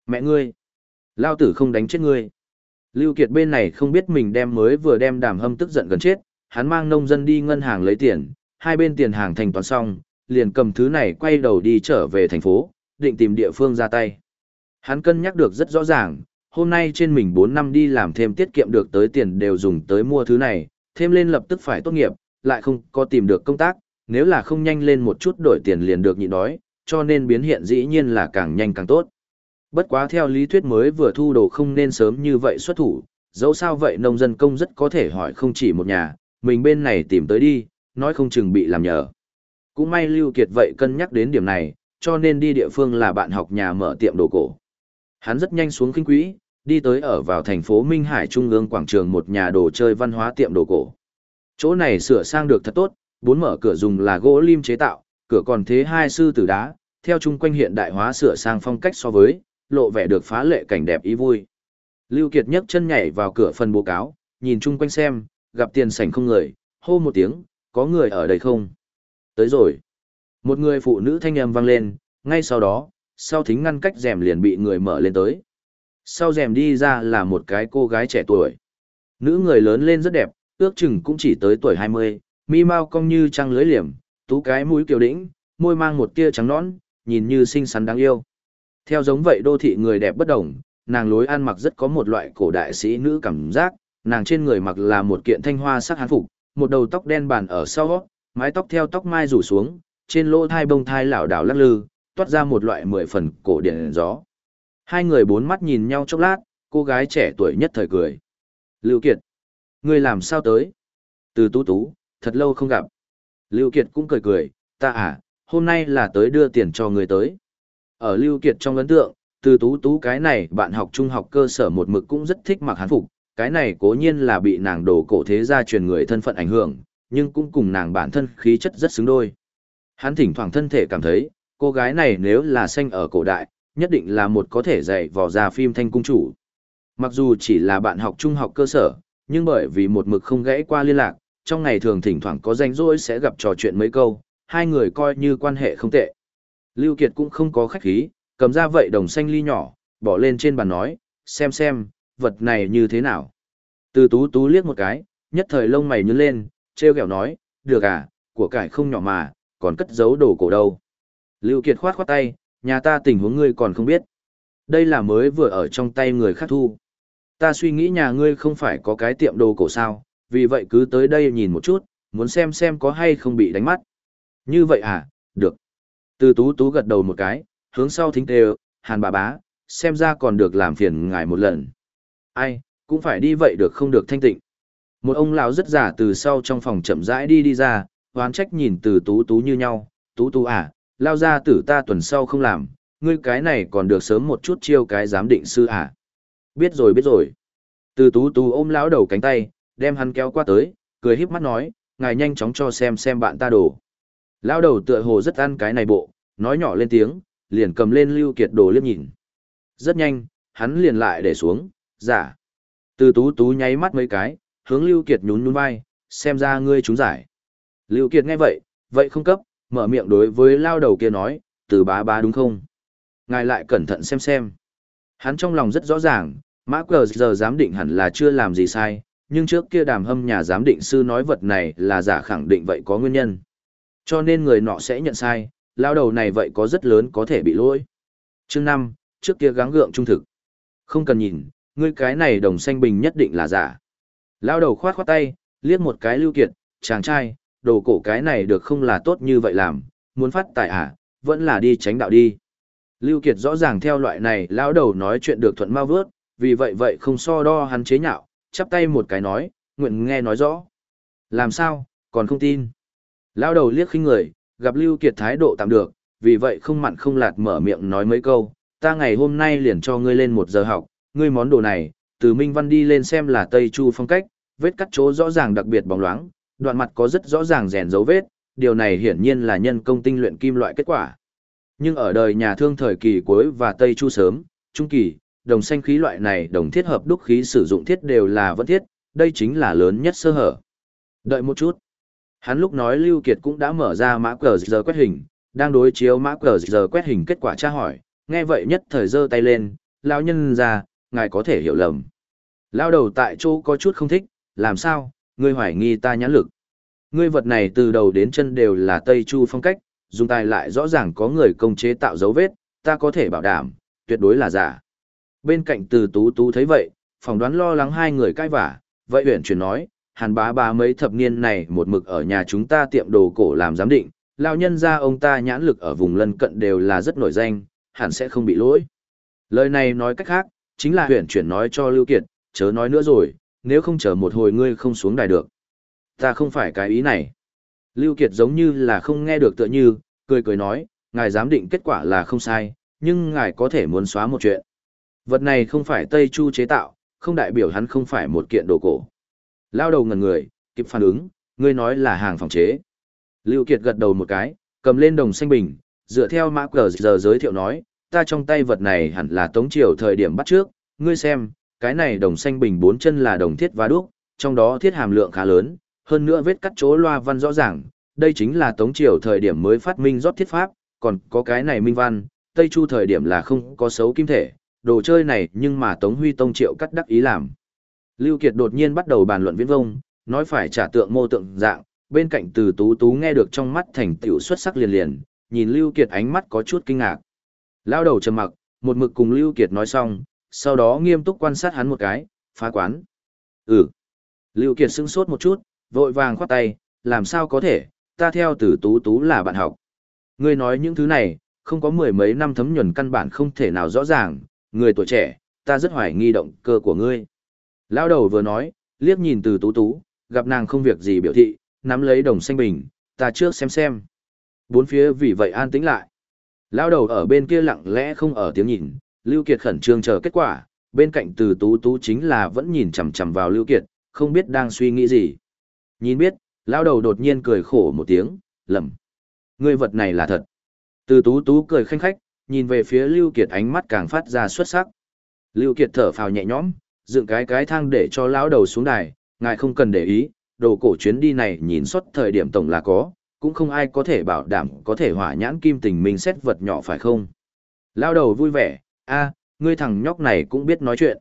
Mẹ ngươi. Lao tử không đánh chết ngươi. Lưu Kiệt bên này không biết mình đem mới vừa đem đàm hâm tức giận gần chết, hắn mang nông dân đi ngân hàng lấy tiền, hai bên tiền hàng thành toán xong, liền cầm thứ này quay đầu đi trở về thành phố, định tìm địa phương ra tay. Hắn cân nhắc được rất rõ ràng, hôm nay trên mình 4 năm đi làm thêm tiết kiệm được tới tiền đều dùng tới mua thứ này, thêm lên lập tức phải tốt nghiệp, lại không có tìm được công tác, nếu là không nhanh lên một chút đổi tiền liền được nhịn đói, cho nên biến hiện dĩ nhiên là càng nhanh càng tốt. Bất quá theo lý thuyết mới vừa thu đồ không nên sớm như vậy xuất thủ, dẫu sao vậy nông dân công rất có thể hỏi không chỉ một nhà, mình bên này tìm tới đi, nói không chừng bị làm nhờ. Cũng may Lưu Kiệt vậy cân nhắc đến điểm này, cho nên đi địa phương là bạn học nhà mở tiệm đồ cổ. Hắn rất nhanh xuống kinh quỹ, đi tới ở vào thành phố Minh Hải Trung ương quảng trường một nhà đồ chơi văn hóa tiệm đồ cổ. Chỗ này sửa sang được thật tốt, bốn mở cửa dùng là gỗ lim chế tạo, cửa còn thế hai sư tử đá, theo chung quanh hiện đại hóa sửa sang phong cách so với, lộ vẻ được phá lệ cảnh đẹp ý vui. Lưu Kiệt nhấc chân nhảy vào cửa phần bố cáo, nhìn chung quanh xem, gặp tiền sảnh không người, hô một tiếng, có người ở đây không? Tới rồi. Một người phụ nữ thanh âm vang lên, ngay sau đó, sau thính ngăn cách rèm liền bị người mở lên tới. Sau rèm đi ra là một cái cô gái trẻ tuổi. Nữ người lớn lên rất đẹp, ước chừng cũng chỉ tới tuổi 20, mi mau cong như trăng lưới liềm, tú cái mũi kiều đĩnh, môi mang một tia trắng nõn, nhìn như xinh xắn đáng yêu. Theo giống vậy đô thị người đẹp bất đồng, nàng lối ăn mặc rất có một loại cổ đại sĩ nữ cảm giác, nàng trên người mặc là một kiện thanh hoa sắc hán phục, một đầu tóc đen bàn ở sau, mái tóc theo tóc mai rủ xuống, trên lỗ thai bông thai lảo đảo lắc lư, toát ra một loại mười phần cổ điển gió. Hai người bốn mắt nhìn nhau chốc lát, cô gái trẻ tuổi nhất thời cười. Lưu Kiệt, ngươi làm sao tới? Từ tú tú, thật lâu không gặp. Lưu Kiệt cũng cười cười, ta à, hôm nay là tới đưa tiền cho người tới. Ở Lưu Kiệt trong ấn tượng, từ tú tú cái này bạn học trung học cơ sở một mực cũng rất thích mặc hán phục, cái này cố nhiên là bị nàng đồ cổ thế gia truyền người thân phận ảnh hưởng, nhưng cũng cùng nàng bản thân khí chất rất xứng đôi. Hắn thỉnh thoảng thân thể cảm thấy, cô gái này nếu là sinh ở cổ đại, nhất định là một có thể dạy vò ra phim thanh cung chủ. Mặc dù chỉ là bạn học trung học cơ sở, nhưng bởi vì một mực không gãy qua liên lạc, trong ngày thường thỉnh thoảng có rảnh rỗi sẽ gặp trò chuyện mấy câu, hai người coi như quan hệ không tệ. Lưu Kiệt cũng không có khách khí, cầm ra vậy đồng xanh ly nhỏ, bỏ lên trên bàn nói, xem xem, vật này như thế nào. Từ tú tú liếc một cái, nhất thời lông mày nhướng lên, treo kẹo nói, được à, của cải không nhỏ mà, còn cất giấu đồ cổ đâu. Lưu Kiệt khoát khoát tay, nhà ta tình huống ngươi còn không biết. Đây là mới vừa ở trong tay người khác thu. Ta suy nghĩ nhà ngươi không phải có cái tiệm đồ cổ sao, vì vậy cứ tới đây nhìn một chút, muốn xem xem có hay không bị đánh mắt. Như vậy à, được. Từ tú tú gật đầu một cái, hướng sau thính tê hàn bà bá, xem ra còn được làm phiền ngài một lần. Ai, cũng phải đi vậy được không được thanh tịnh. Một ông lão rất giả từ sau trong phòng chậm rãi đi đi ra, hoán trách nhìn từ tú tú như nhau, tú tú à, lao ra tử ta tuần sau không làm, ngươi cái này còn được sớm một chút chiêu cái giám định sư à. Biết rồi biết rồi. Từ tú tú ôm lão đầu cánh tay, đem hắn kéo qua tới, cười híp mắt nói, ngài nhanh chóng cho xem xem bạn ta đồ. Lão đầu tựa hồ rất ăn cái này bộ, nói nhỏ lên tiếng, liền cầm lên Lưu Kiệt đồ liếc nhìn. Rất nhanh, hắn liền lại để xuống, giả. Từ tú tú nháy mắt mấy cái, hướng Lưu Kiệt nhún nhún vai, xem ra ngươi trúng giải. Lưu Kiệt nghe vậy, vậy không cấp, mở miệng đối với lao đầu kia nói, từ bá bá đúng không? Ngài lại cẩn thận xem xem. Hắn trong lòng rất rõ ràng, mã cờ giờ giám định hẳn là chưa làm gì sai, nhưng trước kia đàm hâm nhà giám định sư nói vật này là giả khẳng định vậy có nguyên nhân. Cho nên người nọ sẽ nhận sai, lao đầu này vậy có rất lớn có thể bị lỗi. Chương năm, trước kia gắng gượng trung thực. Không cần nhìn, ngươi cái này đồng xanh bình nhất định là giả. Lao đầu khoát khoát tay, liếc một cái lưu kiệt, chàng trai, đồ cổ cái này được không là tốt như vậy làm, muốn phát tài à, vẫn là đi tránh đạo đi. Lưu Kiệt rõ ràng theo loại này lão đầu nói chuyện được thuận mau vớt, vì vậy vậy không so đo hắn chế nhạo, chắp tay một cái nói, nguyện nghe nói rõ. Làm sao, còn không tin. Lao đầu liếc khinh người, gặp Lưu Kiệt thái độ tạm được, vì vậy không mặn không lạt mở miệng nói mấy câu, ta ngày hôm nay liền cho ngươi lên một giờ học, ngươi món đồ này, từ Minh Văn đi lên xem là Tây Chu phong cách, vết cắt chỗ rõ ràng đặc biệt bóng loáng, đoạn mặt có rất rõ ràng rèn dấu vết, điều này hiển nhiên là nhân công tinh luyện kim loại kết quả. Nhưng ở đời nhà thương thời kỳ cuối và Tây Chu sớm, trung kỳ, đồng xanh khí loại này đồng thiết hợp đúc khí sử dụng thiết đều là vẫn thiết, đây chính là lớn nhất sơ hở. Đợi một chút. Hắn lúc nói Lưu Kiệt cũng đã mở ra mã cờ giờ quét hình, đang đối chiếu mã cờ giờ quét hình kết quả tra hỏi, nghe vậy nhất thời giơ tay lên, lão nhân ra, ngài có thể hiểu lầm. Lão đầu tại chỗ có chút không thích, làm sao, ngươi hoài nghi ta nhãn lực. Ngươi vật này từ đầu đến chân đều là Tây Chu phong cách, dùng tài lại rõ ràng có người công chế tạo dấu vết, ta có thể bảo đảm, tuyệt đối là giả. Bên cạnh từ tú tú thấy vậy, phỏng đoán lo lắng hai người cãi vả, vậy huyện chuyển nói, hàn bá bá mấy thập niên này một mực ở nhà chúng ta tiệm đồ cổ làm giám định, lao nhân ra ông ta nhãn lực ở vùng lân cận đều là rất nổi danh, hẳn sẽ không bị lỗi. Lời này nói cách khác, chính là huyện chuyển nói cho Lưu Kiệt, chớ nói nữa rồi, nếu không chờ một hồi ngươi không xuống đài được. Ta không phải cái ý này. Lưu Kiệt giống như là không nghe được tựa như, cười cười nói, ngài giám định kết quả là không sai, nhưng ngài có thể muốn xóa một chuyện. Vật này không phải Tây Chu chế tạo, không đại biểu hắn không phải một kiện đồ cổ. Lao đầu ngần người, kịp phản ứng, ngươi nói là hàng phòng chế. Lưu Kiệt gật đầu một cái, cầm lên đồng xanh bình, dựa theo mã cờ giờ giới thiệu nói, ta trong tay vật này hẳn là tống triều thời điểm bắt trước, ngươi xem, cái này đồng xanh bình bốn chân là đồng thiết và đúc, trong đó thiết hàm lượng khá lớn, hơn nữa vết cắt chỗ loa văn rõ ràng, đây chính là tống triều thời điểm mới phát minh rót thiết pháp, còn có cái này minh văn, Tây Chu thời điểm là không có xấu kim thể, đồ chơi này nhưng mà Tống Huy Tông triệu cắt đắc ý làm. Lưu Kiệt đột nhiên bắt đầu bàn luận viễn vông, nói phải trả tượng mô tượng dạng, bên cạnh từ tú tú nghe được trong mắt thành tiểu xuất sắc liền liền, nhìn Lưu Kiệt ánh mắt có chút kinh ngạc. Lao đầu trầm mặc, một mực cùng Lưu Kiệt nói xong, sau đó nghiêm túc quan sát hắn một cái, phá quán. Ừ. Lưu Kiệt sững sốt một chút, vội vàng khoát tay, làm sao có thể, ta theo từ tú tú là bạn học. Ngươi nói những thứ này, không có mười mấy năm thấm nhuần căn bản không thể nào rõ ràng, người tuổi trẻ, ta rất hoài nghi động cơ của ngươi. Lão đầu vừa nói, liếc nhìn từ tú tú, gặp nàng không việc gì biểu thị, nắm lấy đồng xanh bình, ta trước xem xem. Bốn phía vì vậy an tĩnh lại. Lão đầu ở bên kia lặng lẽ không ở tiếng nhìn, Lưu Kiệt khẩn trương chờ kết quả, bên cạnh từ tú tú chính là vẫn nhìn chằm chằm vào Lưu Kiệt, không biết đang suy nghĩ gì. Nhìn biết, lão đầu đột nhiên cười khổ một tiếng, lầm. Ngươi vật này là thật. Từ tú tú cười khanh khách, nhìn về phía Lưu Kiệt ánh mắt càng phát ra xuất sắc. Lưu Kiệt thở phào nhẹ nhõm, dựng cái cái thang để cho lão đầu xuống đài, ngài không cần để ý, đồ cổ chuyến đi này nhìn xuất thời điểm tổng là có, cũng không ai có thể bảo đảm có thể hỏa nhãn kim tình mình xét vật nhỏ phải không. Lão đầu vui vẻ, a, ngươi thằng nhóc này cũng biết nói chuyện.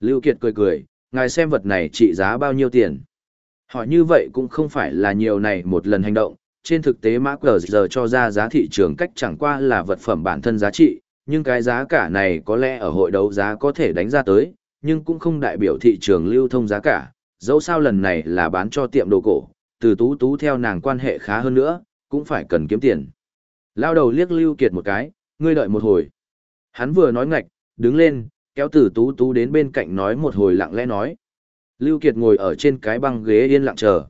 Lưu Kiệt cười cười, ngài xem vật này trị giá bao nhiêu tiền. Hỏi như vậy cũng không phải là nhiều này một lần hành động, trên thực tế mã cờ giờ cho ra giá thị trường cách chẳng qua là vật phẩm bản thân giá trị, nhưng cái giá cả này có lẽ ở hội đấu giá có thể đánh ra tới, nhưng cũng không đại biểu thị trường lưu thông giá cả, dẫu sao lần này là bán cho tiệm đồ cổ, từ tú tú theo nàng quan hệ khá hơn nữa, cũng phải cần kiếm tiền. Lao đầu liếc Lưu Kiệt một cái, ngươi đợi một hồi. Hắn vừa nói ngạch, đứng lên, kéo từ tú tú đến bên cạnh nói một hồi lặng lẽ nói. Lưu Kiệt ngồi ở trên cái băng ghế yên lặng chờ.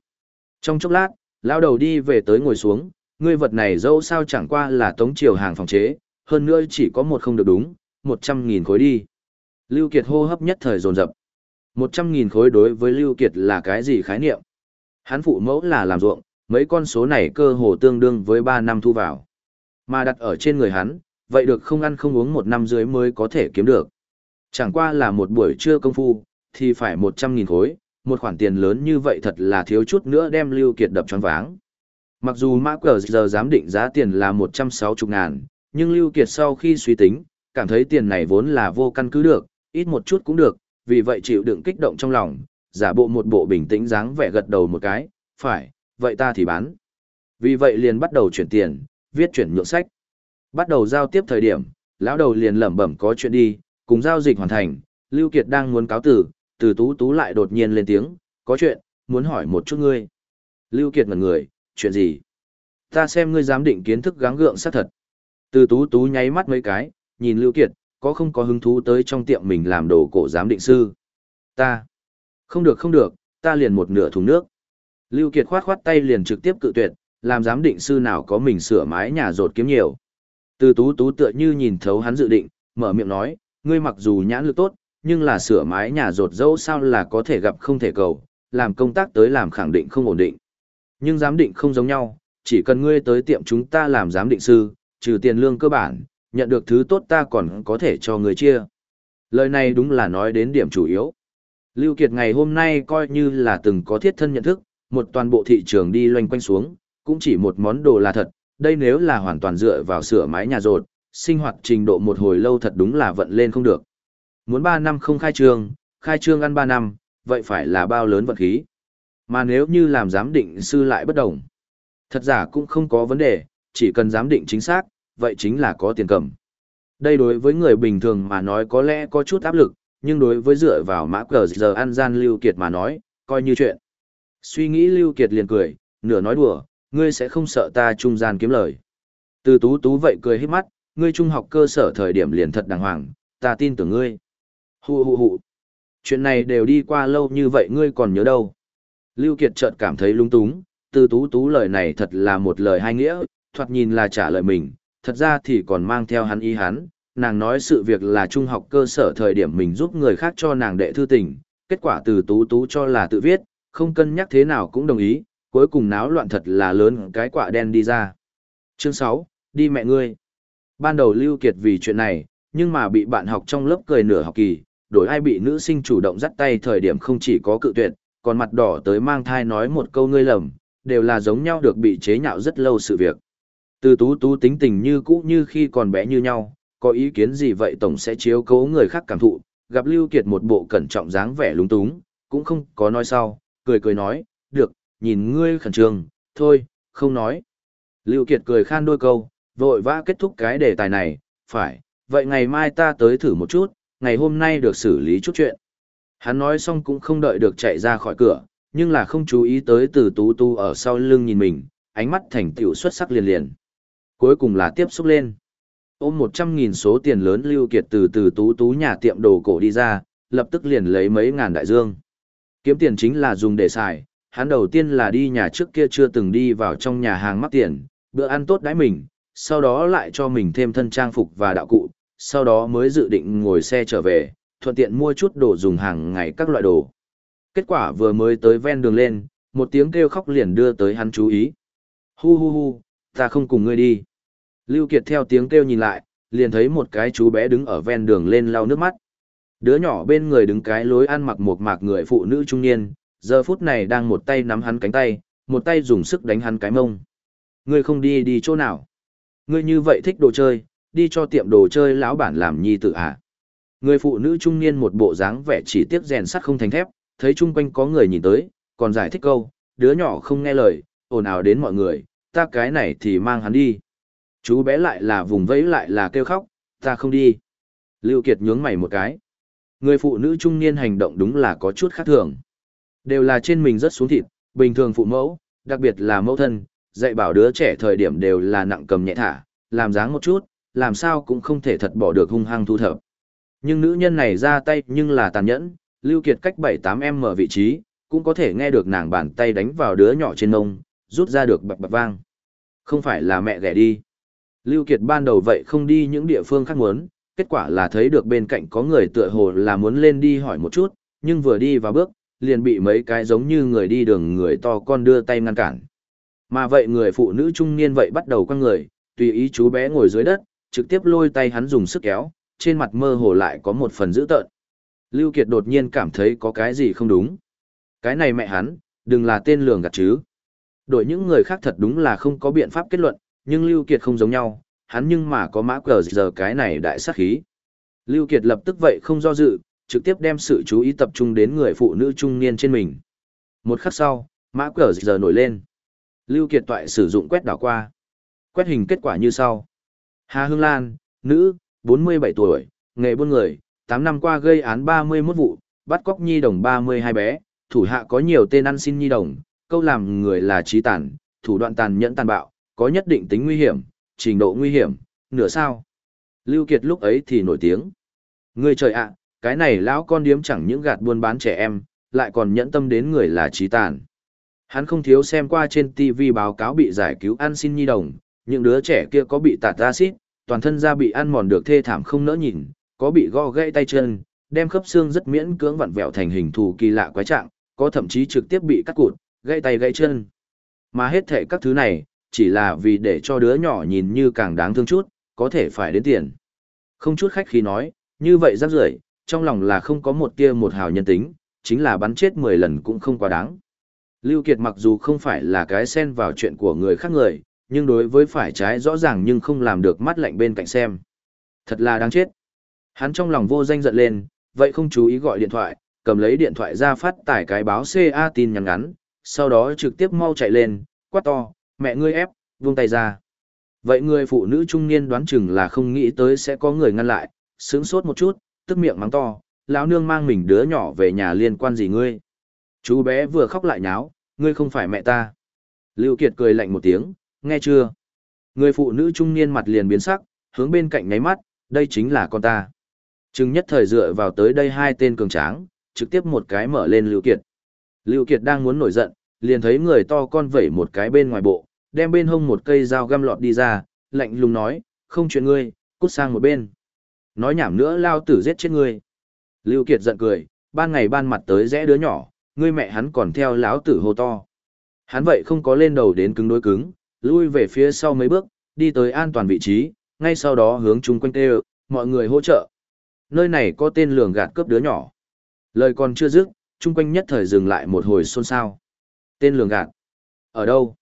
Trong chốc lát, Lao đầu đi về tới ngồi xuống, ngươi vật này dẫu sao chẳng qua là tống triều hàng phòng chế, hơn nữa chỉ có một không được đúng, một trăm nghìn khối đi. Lưu Kiệt hô hấp nhất thời dồn dập. Một trăm nghìn khối đối với Lưu Kiệt là cái gì khái niệm? Hắn phụ mẫu là làm ruộng, mấy con số này cơ hồ tương đương với ba năm thu vào. Mà đặt ở trên người hắn, vậy được không ăn không uống một năm dưới mới có thể kiếm được. Chẳng qua là một buổi trưa công phu, thì phải một trăm nghìn khối, một khoản tiền lớn như vậy thật là thiếu chút nữa đem Lưu Kiệt đập choáng váng. Mặc dù Mã Cờ giờ dám định giá tiền là 160 ngàn, nhưng Lưu Kiệt sau khi suy tính, cảm thấy tiền này vốn là vô căn cứ được, ít một chút cũng được, vì vậy chịu đựng kích động trong lòng, giả bộ một bộ bình tĩnh dáng vẻ gật đầu một cái, phải, vậy ta thì bán. Vì vậy liền bắt đầu chuyển tiền, viết chuyển nhượng sách. Bắt đầu giao tiếp thời điểm, lão đầu liền lẩm bẩm có chuyện đi, cùng giao dịch hoàn thành, Lưu Kiệt đang muốn cáo tử, từ tú tú lại đột nhiên lên tiếng, có chuyện, muốn hỏi một chút ngươi. Lưu Kiệt ngẩn người, chuyện gì? Ta xem ngươi dám định kiến thức gắng gượng xác thật. Từ tú tú nháy mắt mấy cái, nhìn Lưu Kiệt, có không có hứng thú tới trong tiệm mình làm đồ cổ giám định sư. Ta. Không được không được, ta liền một nửa thùng nước. Lưu Kiệt khoát khoát tay liền trực tiếp cự tuyệt, làm giám định sư nào có mình sửa mái nhà rột kiếm nhiều. Từ tú tú tựa như nhìn thấu hắn dự định, mở miệng nói, ngươi mặc dù nhãn lực tốt, nhưng là sửa mái nhà rột dẫu sao là có thể gặp không thể cầu, làm công tác tới làm khẳng định không ổn định. Nhưng giám định không giống nhau, chỉ cần ngươi tới tiệm chúng ta làm giám định sư, trừ tiền lương cơ bản, nhận được thứ tốt ta còn có thể cho người chia. Lời này đúng là nói đến điểm chủ yếu. Lưu Kiệt ngày hôm nay coi như là từng có thiết thân nhận thức, một toàn bộ thị trường đi loanh quanh xuống, cũng chỉ một món đồ là thật, đây nếu là hoàn toàn dựa vào sửa mái nhà rột, sinh hoạt trình độ một hồi lâu thật đúng là vận lên không được. Muốn 3 năm không khai trương, khai trương ăn 3 năm, vậy phải là bao lớn vật khí. Mà nếu như làm giám định sư lại bất đồng. Thật giả cũng không có vấn đề, chỉ cần giám định chính xác, vậy chính là có tiền cầm. Đây đối với người bình thường mà nói có lẽ có chút áp lực, nhưng đối với dựa vào mã cờ giờ ăn gian Lưu Kiệt mà nói, coi như chuyện. Suy nghĩ Lưu Kiệt liền cười, nửa nói đùa, ngươi sẽ không sợ ta trung gian kiếm lời. Từ tú tú vậy cười hết mắt, ngươi trung học cơ sở thời điểm liền thật đàng hoàng, ta tin tưởng ngươi. Hù hù hù. Chuyện này đều đi qua lâu như vậy ngươi còn nhớ đâu. Lưu Kiệt chợt cảm thấy lung túng, từ tú tú lời này thật là một lời hai nghĩa, thoạt nhìn là trả lời mình, thật ra thì còn mang theo hắn ý hắn, nàng nói sự việc là trung học cơ sở thời điểm mình giúp người khác cho nàng đệ thư tình, kết quả từ tú tú cho là tự viết, không cân nhắc thế nào cũng đồng ý, cuối cùng náo loạn thật là lớn cái quả đen đi ra. Chương 6, đi mẹ ngươi. Ban đầu Lưu Kiệt vì chuyện này, nhưng mà bị bạn học trong lớp cười nửa học kỳ, đổi ai bị nữ sinh chủ động dắt tay thời điểm không chỉ có cự tuyệt, còn mặt đỏ tới mang thai nói một câu ngươi lầm, đều là giống nhau được bị chế nhạo rất lâu sự việc. Từ tú tú tính tình như cũ như khi còn bé như nhau, có ý kiến gì vậy tổng sẽ chiếu cố người khác cảm thụ, gặp Lưu Kiệt một bộ cẩn trọng dáng vẻ lúng túng, cũng không có nói sau, cười cười nói, được, nhìn ngươi khẩn trương, thôi, không nói. Lưu Kiệt cười khan đôi câu, vội vã kết thúc cái đề tài này, phải, vậy ngày mai ta tới thử một chút, ngày hôm nay được xử lý chút chuyện. Hắn nói xong cũng không đợi được chạy ra khỏi cửa, nhưng là không chú ý tới từ tú tu ở sau lưng nhìn mình, ánh mắt thành tiểu xuất sắc liền liền. Cuối cùng là tiếp xúc lên. Ôm một trăm nghìn số tiền lớn lưu kiệt từ từ tú tú nhà tiệm đồ cổ đi ra, lập tức liền lấy mấy ngàn đại dương. Kiếm tiền chính là dùng để xài, hắn đầu tiên là đi nhà trước kia chưa từng đi vào trong nhà hàng mắc tiền, bữa ăn tốt đãi mình, sau đó lại cho mình thêm thân trang phục và đạo cụ, sau đó mới dự định ngồi xe trở về, thuận tiện mua chút đồ dùng hàng ngày các loại đồ. Kết quả vừa mới tới ven đường lên, một tiếng kêu khóc liền đưa tới hắn chú ý. Hu hu hu, ta không cùng ngươi đi. Lưu Kiệt theo tiếng kêu nhìn lại, liền thấy một cái chú bé đứng ở ven đường lên lau nước mắt. Đứa nhỏ bên người đứng cái lối ăn mặc một mạc người phụ nữ trung niên, giờ phút này đang một tay nắm hắn cánh tay, một tay dùng sức đánh hắn cái mông. Ngươi không đi đi chỗ nào? Ngươi như vậy thích đồ chơi, đi cho tiệm đồ chơi lão bản làm nhi tự à? Người phụ nữ trung niên một bộ dáng vẻ chỉ tiếc rèn sắt không thành thép, thấy chung quanh có người nhìn tới, còn giải thích câu, đứa nhỏ không nghe lời, ồn ào đến mọi người, ta cái này thì mang hắn đi. Chú bé lại là vùng vẫy lại là kêu khóc, ta không đi. Lưu Kiệt nhướng mày một cái. Người phụ nữ trung niên hành động đúng là có chút khác thường. Đều là trên mình rất xuống thịt, bình thường phụ mẫu, đặc biệt là mẫu thân, dạy bảo đứa trẻ thời điểm đều là nặng cầm nhẹ thả, làm dáng một chút, làm sao cũng không thể thật bỏ được hung hăng thu thập. Nhưng nữ nhân này ra tay nhưng là tàn nhẫn, Lưu Kiệt cách 7-8 em mở vị trí, cũng có thể nghe được nàng bàn tay đánh vào đứa nhỏ trên nông, rút ra được bập bập vang. Không phải là mẹ ghẻ đi. Lưu Kiệt ban đầu vậy không đi những địa phương khác muốn, kết quả là thấy được bên cạnh có người tựa hồ là muốn lên đi hỏi một chút, nhưng vừa đi vào bước, liền bị mấy cái giống như người đi đường người to con đưa tay ngăn cản. Mà vậy người phụ nữ trung niên vậy bắt đầu quăng người, tùy ý chú bé ngồi dưới đất, trực tiếp lôi tay hắn dùng sức kéo, trên mặt mơ hồ lại có một phần dữ tợn. Lưu Kiệt đột nhiên cảm thấy có cái gì không đúng. Cái này mẹ hắn, đừng là tên lường gạt chứ. Đổi những người khác thật đúng là không có biện pháp kết luận, nhưng Lưu Kiệt không giống nhau, hắn nhưng mà có mã cờ giờ cái này đại sát khí. Lưu Kiệt lập tức vậy không do dự, trực tiếp đem sự chú ý tập trung đến người phụ nữ trung niên trên mình. Một khắc sau, mã cờ giờ nổi lên. Lưu Kiệt toại sử dụng quét đảo qua. Quét hình kết quả như sau. Hà Hương Lan, nữ, 47 tuổi, nghề buôn người, 8 năm qua gây án 31 vụ, bắt cóc nhi đồng 32 bé, thủ hạ có nhiều tên ăn xin nhi đồng, câu làm người là trí tàn, thủ đoạn tàn nhẫn tàn bạo, có nhất định tính nguy hiểm, trình độ nguy hiểm, nửa sao. Lưu Kiệt lúc ấy thì nổi tiếng. Người trời ạ, cái này lão con điếm chẳng những gạt buôn bán trẻ em, lại còn nhẫn tâm đến người là trí tàn. Hắn không thiếu xem qua trên TV báo cáo bị giải cứu ăn xin nhi đồng, những đứa trẻ kia có bị tạt acid, toàn thân da bị ăn mòn được thê thảm không nỡ nhìn, có bị go gãy tay chân, đem khớp xương rất miễn cưỡng vặn vẹo thành hình thù kỳ lạ quái trạng, có thậm chí trực tiếp bị cắt cụt, gãy tay gãy chân. Mà hết thệ các thứ này, chỉ là vì để cho đứa nhỏ nhìn như càng đáng thương chút, có thể phải đến tiền. Không chút khách khí nói, như vậy rắc rưởi, trong lòng là không có một tia một hào nhân tính, chính là bắn chết 10 lần cũng không quá đáng. Lưu Kiệt mặc dù không phải là cái xen vào chuyện của người khác người, nhưng đối với phải trái rõ ràng nhưng không làm được mắt lạnh bên cạnh xem. Thật là đáng chết. Hắn trong lòng vô danh giận lên, vậy không chú ý gọi điện thoại, cầm lấy điện thoại ra phát tải cái báo CA tin nhắn ngắn, sau đó trực tiếp mau chạy lên, quát to, mẹ ngươi ép, vung tay ra. Vậy người phụ nữ trung niên đoán chừng là không nghĩ tới sẽ có người ngăn lại, sướng sốt một chút, tức miệng mắng to, lão nương mang mình đứa nhỏ về nhà liên quan gì ngươi. Chú bé vừa khóc lại nháo, ngươi không phải mẹ ta. Lưu Kiệt cười lạnh một tiếng, nghe chưa? Người phụ nữ trung niên mặt liền biến sắc, hướng bên cạnh nháy mắt, đây chính là con ta. Trừng nhất thời dựa vào tới đây hai tên cường tráng, trực tiếp một cái mở lên Lưu Kiệt. Lưu Kiệt đang muốn nổi giận, liền thấy người to con vẩy một cái bên ngoài bộ, đem bên hông một cây dao găm lọt đi ra, lạnh lùng nói, không chuyện ngươi, cút sang một bên. Nói nhảm nữa lao tử giết chết ngươi. Lưu Kiệt giận cười, ban ngày ban mặt tới rẽ đứa nhỏ, ngươi mẹ hắn còn theo lão tử hô to. Hắn vậy không có lên đầu đến cứng đối cứng, lui về phía sau mấy bước, đi tới an toàn vị trí, ngay sau đó hướng chung quanh kêu, mọi người hỗ trợ. Nơi này có tên lường gạt cướp đứa nhỏ. Lời còn chưa dứt, chung quanh nhất thời dừng lại một hồi xôn xao. Tên lường gạt. Ở đâu?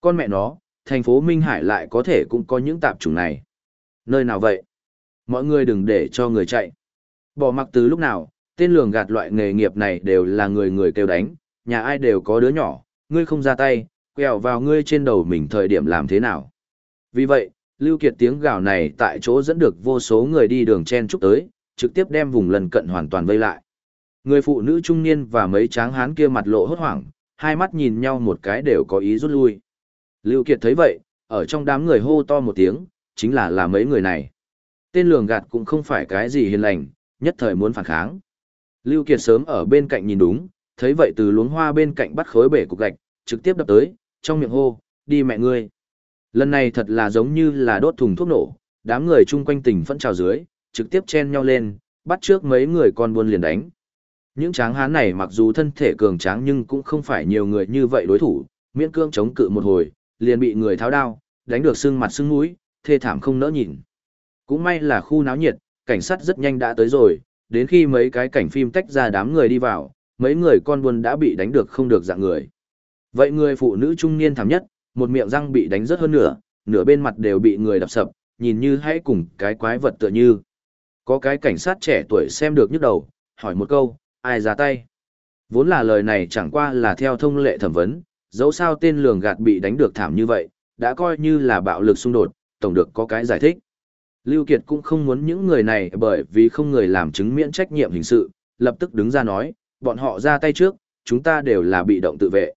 Con mẹ nó, thành phố Minh Hải lại có thể cũng có những tạp chủng này. Nơi nào vậy? Mọi người đừng để cho người chạy. Bỏ mặc từ lúc nào, tên lường gạt loại nghề nghiệp này đều là người người kêu đánh, nhà ai đều có đứa nhỏ, ngươi không ra tay, quẹo vào ngươi trên đầu mình thời điểm làm thế nào. Vì vậy, Lưu Kiệt tiếng gào này tại chỗ dẫn được vô số người đi đường chen chúc tới, trực tiếp đem vùng lân cận hoàn toàn vây lại. Người phụ nữ trung niên và mấy tráng hán kia mặt lộ hốt hoảng, hai mắt nhìn nhau một cái đều có ý rút lui. Lưu Kiệt thấy vậy, ở trong đám người hô to một tiếng, chính là là mấy người này. Tên lường gạt cũng không phải cái gì hiền lành, nhất thời muốn phản kháng. Lưu Kiệt sớm ở bên cạnh nhìn đúng, thấy vậy từ luống hoa bên cạnh bắt khối bể cục gạch, trực tiếp đập tới, trong miệng hô, đi mẹ ngươi. Lần này thật là giống như là đốt thùng thuốc nổ, đám người chung quanh tỉnh phẫn trào dưới, trực tiếp chen nhau lên, bắt trước mấy người con buôn liền đánh. Những tráng hán này mặc dù thân thể cường tráng nhưng cũng không phải nhiều người như vậy đối thủ, miễn cương chống cự một hồi, liền bị người tháo đao, đánh được xương mặt xương mũi, thê thảm không nỡ nhìn. Cũng may là khu náo nhiệt, cảnh sát rất nhanh đã tới rồi, đến khi mấy cái cảnh phim tách ra đám người đi vào, mấy người con buôn đã bị đánh được không được dạng người. Vậy người phụ nữ trung niên thảm nhất, một miệng răng bị đánh rất hơn nửa, nửa bên mặt đều bị người đập sập, nhìn như hãy cùng cái quái vật tựa như. Có cái cảnh sát trẻ tuổi xem được nhức đầu, hỏi một câu, ai ra tay? Vốn là lời này chẳng qua là theo thông lệ thẩm vấn, dẫu sao tên lường gạt bị đánh được thảm như vậy, đã coi như là bạo lực xung đột, tổng được có cái giải thích. Lưu Kiệt cũng không muốn những người này bởi vì không người làm chứng miễn trách nhiệm hình sự, lập tức đứng ra nói, bọn họ ra tay trước, chúng ta đều là bị động tự vệ.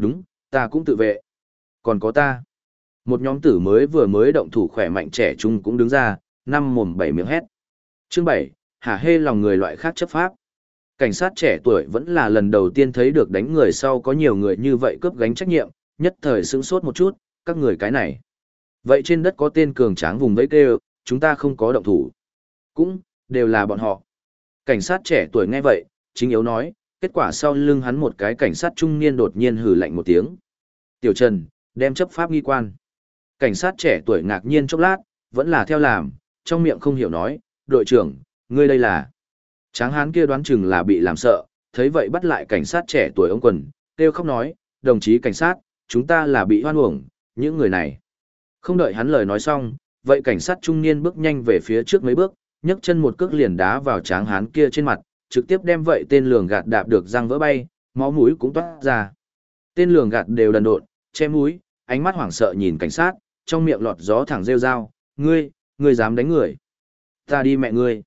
Đúng, ta cũng tự vệ. Còn có ta. Một nhóm tử mới vừa mới động thủ khỏe mạnh trẻ trung cũng đứng ra, năm mồm bảy miệng hét. Chương bảy, hả hê lòng người loại khác chấp pháp. Cảnh sát trẻ tuổi vẫn là lần đầu tiên thấy được đánh người sau có nhiều người như vậy cướp gánh trách nhiệm, nhất thời sững sốt một chút, các người cái này. Vậy trên đất có tên cường tráng vùng vẫy kêu, chúng ta không có động thủ. Cũng, đều là bọn họ. Cảnh sát trẻ tuổi nghe vậy, chính yếu nói, kết quả sau lưng hắn một cái cảnh sát trung niên đột nhiên hử lạnh một tiếng. Tiểu Trần, đem chấp pháp nghi quan. Cảnh sát trẻ tuổi ngạc nhiên chốc lát, vẫn là theo làm, trong miệng không hiểu nói, đội trưởng, ngươi đây là. Tráng hán kia đoán chừng là bị làm sợ, thấy vậy bắt lại cảnh sát trẻ tuổi ông quần, kêu khóc nói, đồng chí cảnh sát, chúng ta là bị hoan uổng, những người này. Không đợi hắn lời nói xong, vậy cảnh sát trung niên bước nhanh về phía trước mấy bước, nhấc chân một cước liền đá vào tráng hán kia trên mặt, trực tiếp đem vậy tên lường gạt đạp được răng vỡ bay, máu mũi cũng toát ra. Tên lường gạt đều đần độn, che mũi, ánh mắt hoảng sợ nhìn cảnh sát, trong miệng lọt gió thẳng rêu rao, ngươi, ngươi dám đánh người. Ta đi mẹ ngươi.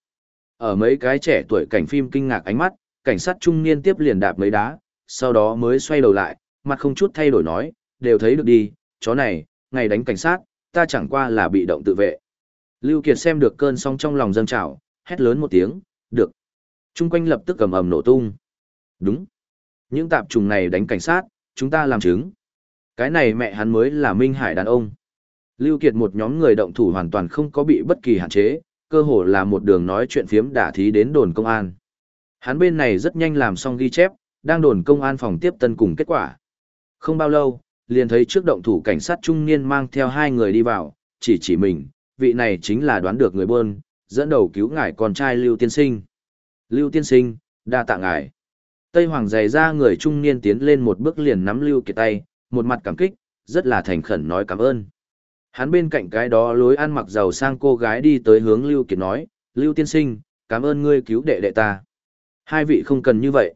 Ở mấy cái trẻ tuổi cảnh phim kinh ngạc ánh mắt, cảnh sát trung niên tiếp liền đạp mấy đá, sau đó mới xoay đầu lại, mặt không chút thay đổi nói, đều thấy được đi, chó này, ngày đánh cảnh sát, ta chẳng qua là bị động tự vệ. Lưu Kiệt xem được cơn sóng trong lòng dâng trào, hét lớn một tiếng, được. Trung quanh lập tức cầm ầm nổ tung. Đúng. Những tạp trùng này đánh cảnh sát, chúng ta làm chứng. Cái này mẹ hắn mới là Minh Hải đàn ông. Lưu Kiệt một nhóm người động thủ hoàn toàn không có bị bất kỳ hạn chế, cơ hồ là một đường nói chuyện phiếm đả thí đến đồn công an. Hắn bên này rất nhanh làm xong ghi chép, đang đồn công an phòng tiếp tân cùng kết quả. Không bao lâu, liền thấy trước động thủ cảnh sát trung niên mang theo hai người đi vào, chỉ chỉ mình, vị này chính là đoán được người buôn, dẫn đầu cứu ngải con trai Lưu Tiên Sinh. Lưu Tiên Sinh, đa tạ ngài. Tây Hoàng giày ra người trung niên tiến lên một bước liền nắm Lưu Kiệt tay, một mặt cảm kích, rất là thành khẩn nói cảm ơn. Hắn bên cạnh cái đó lối ăn mặc giàu sang cô gái đi tới hướng Lưu Kiệt nói, Lưu Tiên Sinh, cảm ơn ngươi cứu đệ đệ ta. Hai vị không cần như vậy.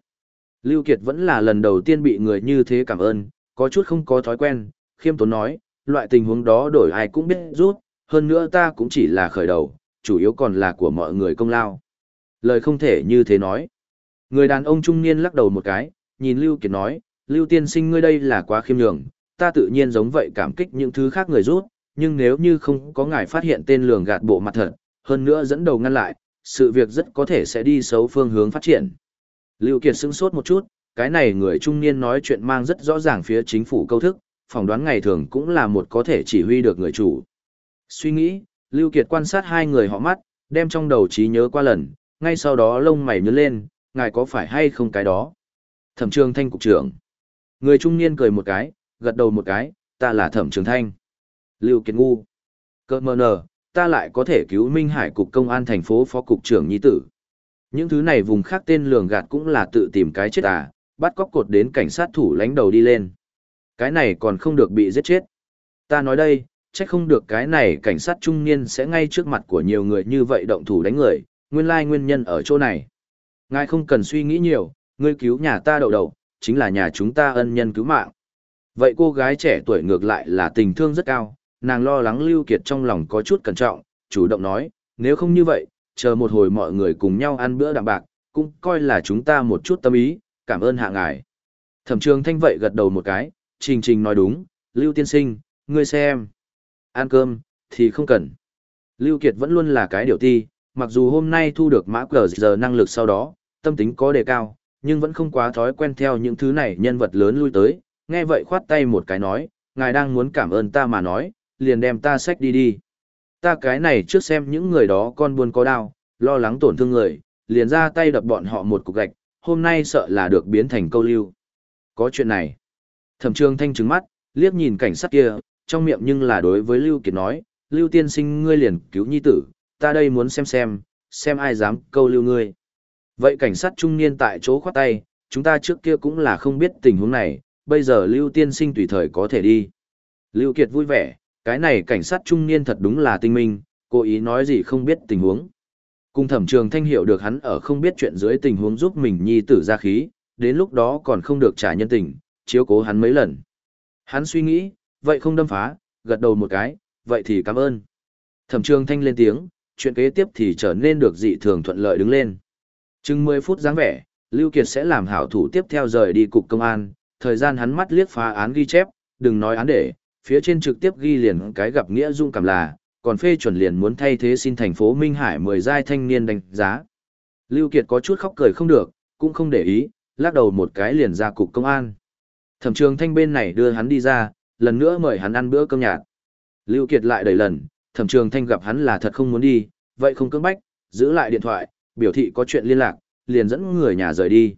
Lưu Kiệt vẫn là lần đầu tiên bị người như thế cảm ơn, có chút không có thói quen, khiêm tốn nói, loại tình huống đó đổi ai cũng biết rút, hơn nữa ta cũng chỉ là khởi đầu, chủ yếu còn là của mọi người công lao. Lời không thể như thế nói. Người đàn ông trung niên lắc đầu một cái, nhìn Lưu Kiệt nói, Lưu tiên sinh ngươi đây là quá khiêm nhường, ta tự nhiên giống vậy cảm kích những thứ khác người rút, nhưng nếu như không có ngài phát hiện tên lường gạt bộ mặt thật, hơn nữa dẫn đầu ngăn lại, sự việc rất có thể sẽ đi xấu phương hướng phát triển. Lưu Kiệt sững sốt một chút, cái này người trung niên nói chuyện mang rất rõ ràng phía chính phủ câu thức, phỏng đoán ngày thường cũng là một có thể chỉ huy được người chủ. Suy nghĩ, Lưu Kiệt quan sát hai người họ mắt, đem trong đầu trí nhớ qua lần, ngay sau đó lông mày nhớ lên, ngài có phải hay không cái đó? Thẩm trường thanh cục trưởng. Người trung niên cười một cái, gật đầu một cái, ta là thẩm trường thanh. Lưu Kiệt ngu. Cơ mơ nờ, ta lại có thể cứu Minh Hải cục công an thành phố phó cục trưởng nhi tử. Những thứ này vùng khác tên lường gạt cũng là tự tìm cái chết à, bắt cóc cột đến cảnh sát thủ lãnh đầu đi lên. Cái này còn không được bị giết chết. Ta nói đây, chắc không được cái này cảnh sát trung niên sẽ ngay trước mặt của nhiều người như vậy động thủ đánh người, nguyên lai nguyên nhân ở chỗ này. Ngài không cần suy nghĩ nhiều, ngươi cứu nhà ta đầu đầu, chính là nhà chúng ta ân nhân cứu mạng. Vậy cô gái trẻ tuổi ngược lại là tình thương rất cao, nàng lo lắng Lưu Kiệt trong lòng có chút cẩn trọng, chủ động nói, nếu không như vậy, chờ một hồi mọi người cùng nhau ăn bữa đạm bạc, cũng coi là chúng ta một chút tâm ý, cảm ơn hạ ngài. Thẩm trường thanh vậy gật đầu một cái, trình trình nói đúng, Lưu tiên sinh, ngươi xem. Ăn cơm, thì không cần. Lưu Kiệt vẫn luôn là cái điều ti, mặc dù hôm nay thu được mã cờ giờ năng lực sau đó, tâm tính có đề cao, nhưng vẫn không quá thói quen theo những thứ này nhân vật lớn lui tới, nghe vậy khoát tay một cái nói, ngài đang muốn cảm ơn ta mà nói, liền đem ta sách đi đi. Ta cái này trước xem những người đó con buôn có đau, lo lắng tổn thương người, liền ra tay đập bọn họ một cục gạch, hôm nay sợ là được biến thành câu lưu. Có chuyện này. Thẩm trường thanh trứng mắt, liếc nhìn cảnh sát kia, trong miệng nhưng là đối với Lưu Kiệt nói, Lưu tiên sinh ngươi liền cứu nhi tử, ta đây muốn xem xem, xem ai dám câu lưu ngươi. Vậy cảnh sát trung niên tại chỗ khoát tay, chúng ta trước kia cũng là không biết tình huống này, bây giờ Lưu tiên sinh tùy thời có thể đi. Lưu Kiệt vui vẻ, cái này cảnh sát trung niên thật đúng là tinh minh, cố ý nói gì không biết tình huống. Cùng thẩm trường thanh hiểu được hắn ở không biết chuyện dưới tình huống giúp mình nhi tử ra khí, đến lúc đó còn không được trả nhân tình, chiếu cố hắn mấy lần. Hắn suy nghĩ, vậy không đâm phá, gật đầu một cái, vậy thì cảm ơn. Thẩm trường thanh lên tiếng, chuyện kế tiếp thì trở nên được dị thường thuận lợi đứng lên. Chừng 10 phút dáng vẻ, Lưu Kiệt sẽ làm hảo thủ tiếp theo rời đi cục công an, thời gian hắn mắt liếc phá án ghi chép, đừng nói án để, phía trên trực tiếp ghi liền cái gặp nghĩa dung cảm là, còn phê chuẩn liền muốn thay thế xin thành phố Minh Hải mười giai thanh niên đánh giá. Lưu Kiệt có chút khóc cười không được, cũng không để ý, lắc đầu một cái liền ra cục công an. Thẩm trường thanh bên này đưa hắn đi ra, lần nữa mời hắn ăn bữa cơm nhạt. Lưu Kiệt lại đẩy lần, thẩm trường thanh gặp hắn là thật không muốn đi, vậy không cưỡng bách, giữ lại điện thoại, biểu thị có chuyện liên lạc, liền dẫn người nhà rời đi.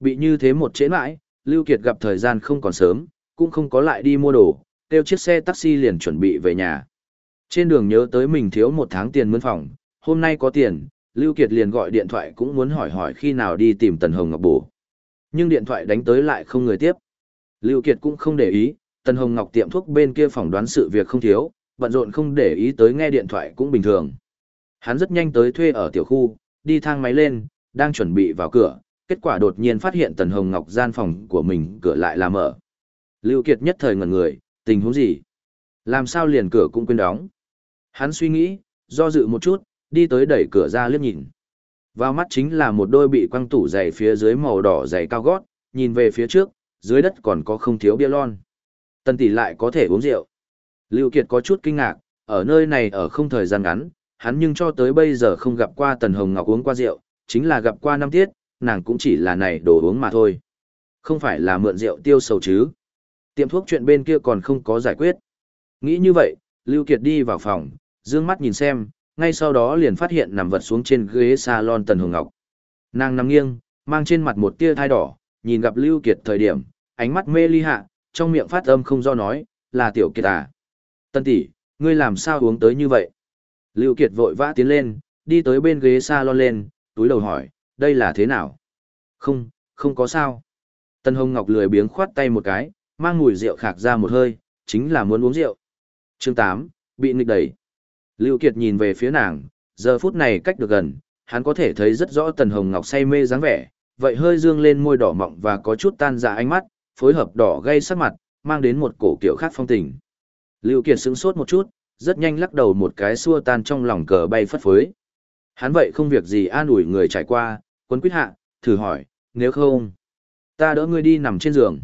Bị như thế một chế mãi, Lưu Kiệt gặp thời gian không còn sớm, cũng không có lại đi mua đồ, kêu chiếc xe taxi liền chuẩn bị về nhà. Trên đường nhớ tới mình thiếu một tháng tiền mướn phòng, hôm nay có tiền, Lưu Kiệt liền gọi điện thoại cũng muốn hỏi hỏi khi nào đi tìm Tần Hồng Ngọc bổ. Nhưng điện thoại đánh tới lại không người tiếp. Lưu Kiệt cũng không để ý, Tần Hồng Ngọc tiệm thuốc bên kia phỏng đoán sự việc không thiếu, bận rộn không để ý tới nghe điện thoại cũng bình thường. Hắn rất nhanh tới thuê ở tiểu khu, đi thang máy lên, đang chuẩn bị vào cửa, kết quả đột nhiên phát hiện Tần Hồng Ngọc gian phòng của mình cửa lại là mở. Lưu Kiệt nhất thời ngẩn người, tình huống gì? Làm sao liền cửa cũng quên đóng? Hắn suy nghĩ, do dự một chút, đi tới đẩy cửa ra liếc nhìn. Vào mắt chính là một đôi bị quăng tủ giày phía dưới màu đỏ giày cao gót, nhìn về phía trước, dưới đất còn có không thiếu bia lon. Tần tỷ lại có thể uống rượu. Lưu Kiệt có chút kinh ngạc, ở nơi này ở không thời gian ngắn, hắn nhưng cho tới bây giờ không gặp qua Tần Hồng Ngọc uống qua rượu, chính là gặp qua năm tiết, nàng cũng chỉ là này đồ uống mà thôi. Không phải là mượn rượu tiêu sầu chứ. Tiệm thuốc chuyện bên kia còn không có giải quyết. Nghĩ như vậy, Lưu Kiệt đi vào phòng, dương mắt nhìn xem, ngay sau đó liền phát hiện nằm vật xuống trên ghế salon Tần Hồng Ngọc. Nàng nằm nghiêng, mang trên mặt một tia thai đỏ, nhìn gặp Lưu Kiệt thời điểm, ánh mắt mê ly hạ, trong miệng phát âm không do nói, là tiểu kiệt à. Tân tỷ, ngươi làm sao uống tới như vậy? Lưu Kiệt vội vã tiến lên, đi tới bên ghế salon lên, túi đầu hỏi, đây là thế nào? Không, không có sao. Tân Hồng Ngọc lười biếng khoát tay một cái, mang mùi rượu khạc ra một hơi, chính là muốn uống rượu. Chương 8, bị nghịch đẩy. Lưu Kiệt nhìn về phía nàng, giờ phút này cách được gần, hắn có thể thấy rất rõ Tần Hồng Ngọc say mê dáng vẻ, vậy hơi dương lên môi đỏ mọng và có chút tan dạ ánh mắt, phối hợp đỏ gây sắc mặt, mang đến một cổ kiểu khác phong tình. Lưu Kiệt sững sốt một chút, rất nhanh lắc đầu một cái xua tan trong lòng cờ bay phất phới. Hắn vậy không việc gì an ủi người trải qua, quấn quyết hạ, thử hỏi, nếu không, ta đỡ ngươi đi nằm trên giường.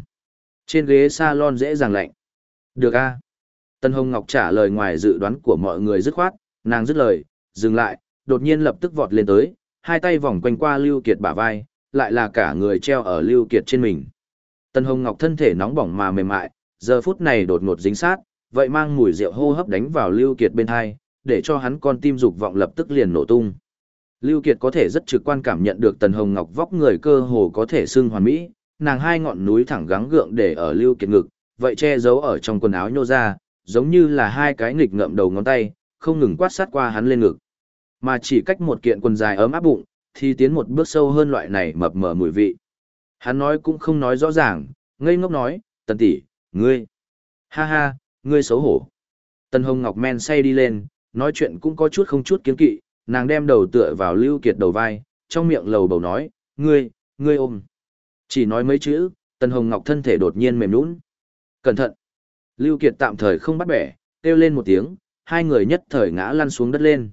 Trên ghế salon dễ dàng lạnh. Được a. Tân Hồng Ngọc trả lời ngoài dự đoán của mọi người dứt khoát, nàng dứt lời, dừng lại, đột nhiên lập tức vọt lên tới, hai tay vòng quanh qua Lưu Kiệt bả vai, lại là cả người treo ở Lưu Kiệt trên mình. Tân Hồng Ngọc thân thể nóng bỏng mà mềm mại, giờ phút này đột ngột dính sát, vậy mang mùi rượu hô hấp đánh vào Lưu Kiệt bên hai, để cho hắn con tim dục vọng lập tức liền nổ tung. Lưu Kiệt có thể rất trực quan cảm nhận được Tần Hồng Ngọc vóc người cơ hồ có thể xưng hoàn mỹ, nàng hai ngọn núi thẳng gắng gượng để ở Lưu Kiệt ngực, vậy che giấu ở trong quần áo nhô ra, giống như là hai cái nghịch ngậm đầu ngón tay, không ngừng quát sát qua hắn lên ngực. Mà chỉ cách một kiện quần dài ấm áp bụng, thì tiến một bước sâu hơn loại này mập mờ mùi vị. Hắn nói cũng không nói rõ ràng, ngây ngốc nói, tần tỷ, ngươi, ha ha, ngươi xấu hổ. Tần Hồng Ngọc men say đi lên, nói chuyện cũng có chút không chút kiến kỵ, nàng đem đầu tựa vào Lưu Kiệt đầu vai, trong miệng lầu bầu nói, ngươi, ngươi ôm. Chỉ nói mấy chữ, Tần Hồng Ngọc thân thể đột nhiên mềm nũng. Cẩn thận. Lưu Kiệt tạm thời không bắt bẻ, kêu lên một tiếng, hai người nhất thời ngã lăn xuống đất lên.